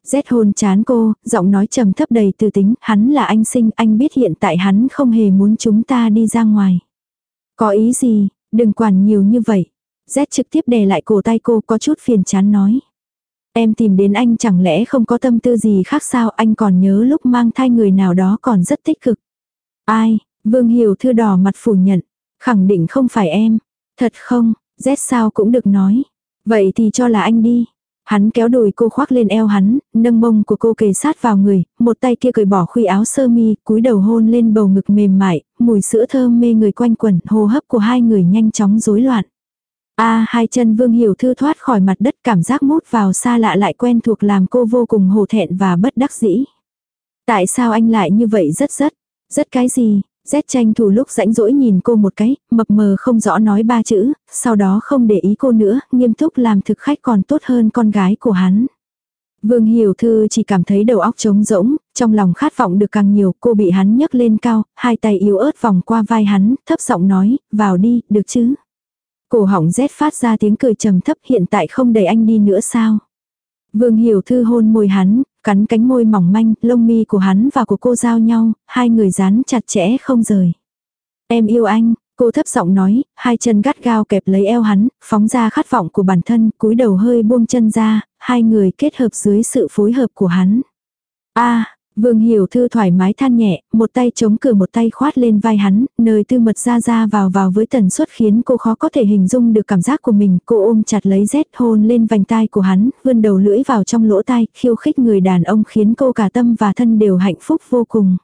Rét hôn chán cô, giọng nói trầm thấp đầy từ tính, hắn là anh sinh, anh biết hiện tại hắn không hề muốn chúng ta đi ra ngoài. Có ý gì, đừng quản nhiều như vậy. Z trực tiếp đè lại cổ tay cô có chút phiền chán nói. Em tìm đến anh chẳng lẽ không có tâm tư gì khác sao anh còn nhớ lúc mang thai người nào đó còn rất tích cực. Ai, Vương Hiểu Thư đỏ mặt phủ nhận. Khẳng định không phải em, Thật không, Z sao cũng được nói. Vậy thì cho là anh đi. Hắn kéo đùi cô khoác lên eo hắn, nâng mông của cô kề sát vào người, một tay kia cởi bỏ khuy áo sơ mi, cúi đầu hôn lên bầu ngực mềm mại, mùi sữa thơm mê người quanh quẩn, hô hấp của hai người nhanh chóng rối loạn. A hai chân Vương Hiểu Thư thoát khỏi mặt đất cảm giác mút vào xa lạ lại quen thuộc làm cô vô cùng hổ thẹn và bất đắc dĩ. Tại sao anh lại như vậy rất rất, rất cái gì, Z tranh thủ lúc rãnh rỗi nhìn cô một cái, mập mờ không rõ nói ba chữ, sau đó không để ý cô nữa, nghiêm túc làm thực khách còn tốt hơn con gái của hắn. Vương Hiểu Thư chỉ cảm thấy đầu óc trống rỗng, trong lòng khát vọng được càng nhiều, cô bị hắn nhấc lên cao, hai tay yếu ớt vòng qua vai hắn, thấp giọng nói, vào đi, được chứ. Cổ họng rét phát ra tiếng cười trầm thấp hiện tại không đẩy anh đi nữa sao. Vương Hiểu Thư hôn môi hắn, cắn cánh môi mỏng manh, lông mi của hắn và của cô giao nhau, hai người dán chặt chẽ không rời. Em yêu anh, cô thấp giọng nói, hai chân gắt gao kẹp lấy eo hắn, phóng ra khát vọng của bản thân, cúi đầu hơi buông chân ra, hai người kết hợp dưới sự phối hợp của hắn. A, Vương Hiểu Thư thoải mái than nhẹ, một tay chống cửa một tay khoát lên vai hắn, nơi tư mật ra ra vào vào với tần suất khiến cô khó có thể hình dung được cảm giác của mình. Cô ôm chặt lấy rét hôn lên vành tai của hắn, vươn đầu lưỡi vào trong lỗ tai, khiêu khích người đàn ông khiến cô cả tâm và thân đều hạnh phúc vô cùng.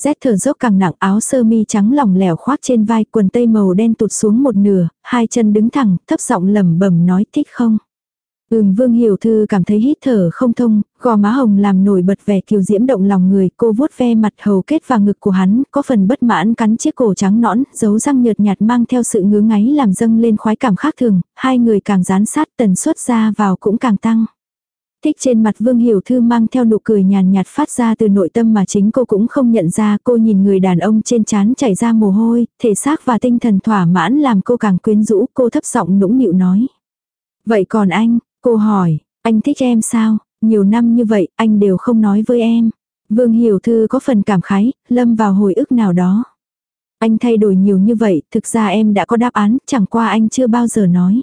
Rét thở dốc càng nặng áo sơ mi trắng lỏng lẻo khoác trên vai quần tây màu đen tụt xuống một nửa, hai chân đứng thẳng, thấp giọng lẩm bẩm nói thích không. Ừm Vương Hiểu Thư cảm thấy hít thở không thông, gò má hồng làm nổi bật vẻ kiều diễm động lòng người, cô vuốt ve mặt hầu kết và ngực của hắn, có phần bất mãn cắn chiếc cổ trắng nõn, dấu răng nhợt nhạt mang theo sự ngứa ngáy làm dâng lên khoái cảm khác thường, hai người càng dán sát tần suất ra vào cũng càng tăng. Thích trên mặt Vương Hiểu Thư mang theo nụ cười nhàn nhạt phát ra từ nội tâm mà chính cô cũng không nhận ra cô nhìn người đàn ông trên trán chảy ra mồ hôi, thể xác và tinh thần thỏa mãn làm cô càng quyến rũ, cô thấp giọng nũng nịu nói. Vậy còn anh, cô hỏi, anh thích em sao, nhiều năm như vậy anh đều không nói với em. Vương Hiểu Thư có phần cảm khái, lâm vào hồi ức nào đó. Anh thay đổi nhiều như vậy, thực ra em đã có đáp án, chẳng qua anh chưa bao giờ nói.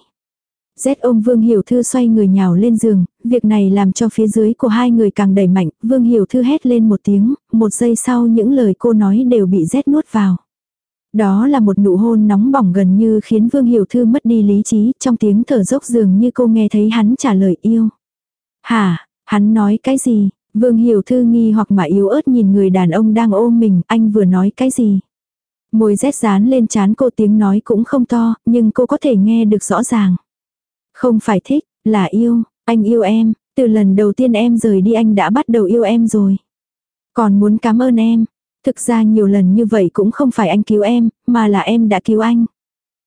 Z ôm Vương Hiểu Thư xoay người nhào lên giường, việc này làm cho phía dưới của hai người càng đẩy mạnh, Vương Hiểu Thư hét lên một tiếng, một giây sau những lời cô nói đều bị Z nuốt vào. Đó là một nụ hôn nóng bỏng gần như khiến Vương Hiểu Thư mất đi lý trí, trong tiếng thở dốc dường như cô nghe thấy hắn trả lời yêu. Hả, hắn nói cái gì? Vương Hiểu Thư nghi hoặc mà yếu ớt nhìn người đàn ông đang ôm mình, anh vừa nói cái gì? Môi rét dán lên chán cô tiếng nói cũng không to, nhưng cô có thể nghe được rõ ràng. Không phải thích, là yêu, anh yêu em, từ lần đầu tiên em rời đi anh đã bắt đầu yêu em rồi. Còn muốn cảm ơn em, thực ra nhiều lần như vậy cũng không phải anh cứu em, mà là em đã cứu anh.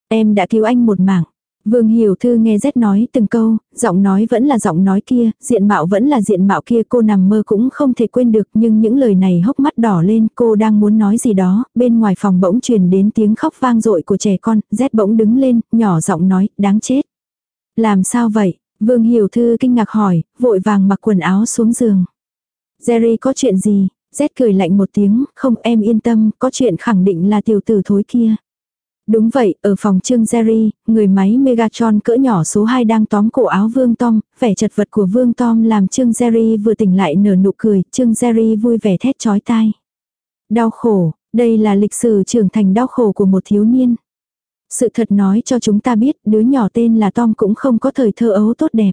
Em đã cứu anh một mạng. Vương Hiểu Thư nghe Z nói từng câu, giọng nói vẫn là giọng nói kia, diện mạo vẫn là diện mạo kia cô nằm mơ cũng không thể quên được nhưng những lời này hốc mắt đỏ lên cô đang muốn nói gì đó, bên ngoài phòng bỗng truyền đến tiếng khóc vang dội của trẻ con, Z bỗng đứng lên, nhỏ giọng nói, đáng chết. Làm sao vậy? Vương Hiểu Thư kinh ngạc hỏi, vội vàng mặc quần áo xuống giường. Jerry có chuyện gì? Rét cười lạnh một tiếng, không em yên tâm, có chuyện khẳng định là tiểu tử thối kia. Đúng vậy, ở phòng trương Jerry, người máy Megatron cỡ nhỏ số 2 đang tóm cổ áo Vương Tom, vẻ chật vật của Vương Tom làm trương Jerry vừa tỉnh lại nở nụ cười, trương Jerry vui vẻ thét chói tai. Đau khổ, đây là lịch sử trưởng thành đau khổ của một thiếu niên. Sự thật nói cho chúng ta biết đứa nhỏ tên là Tom cũng không có thời thơ ấu tốt đẹp.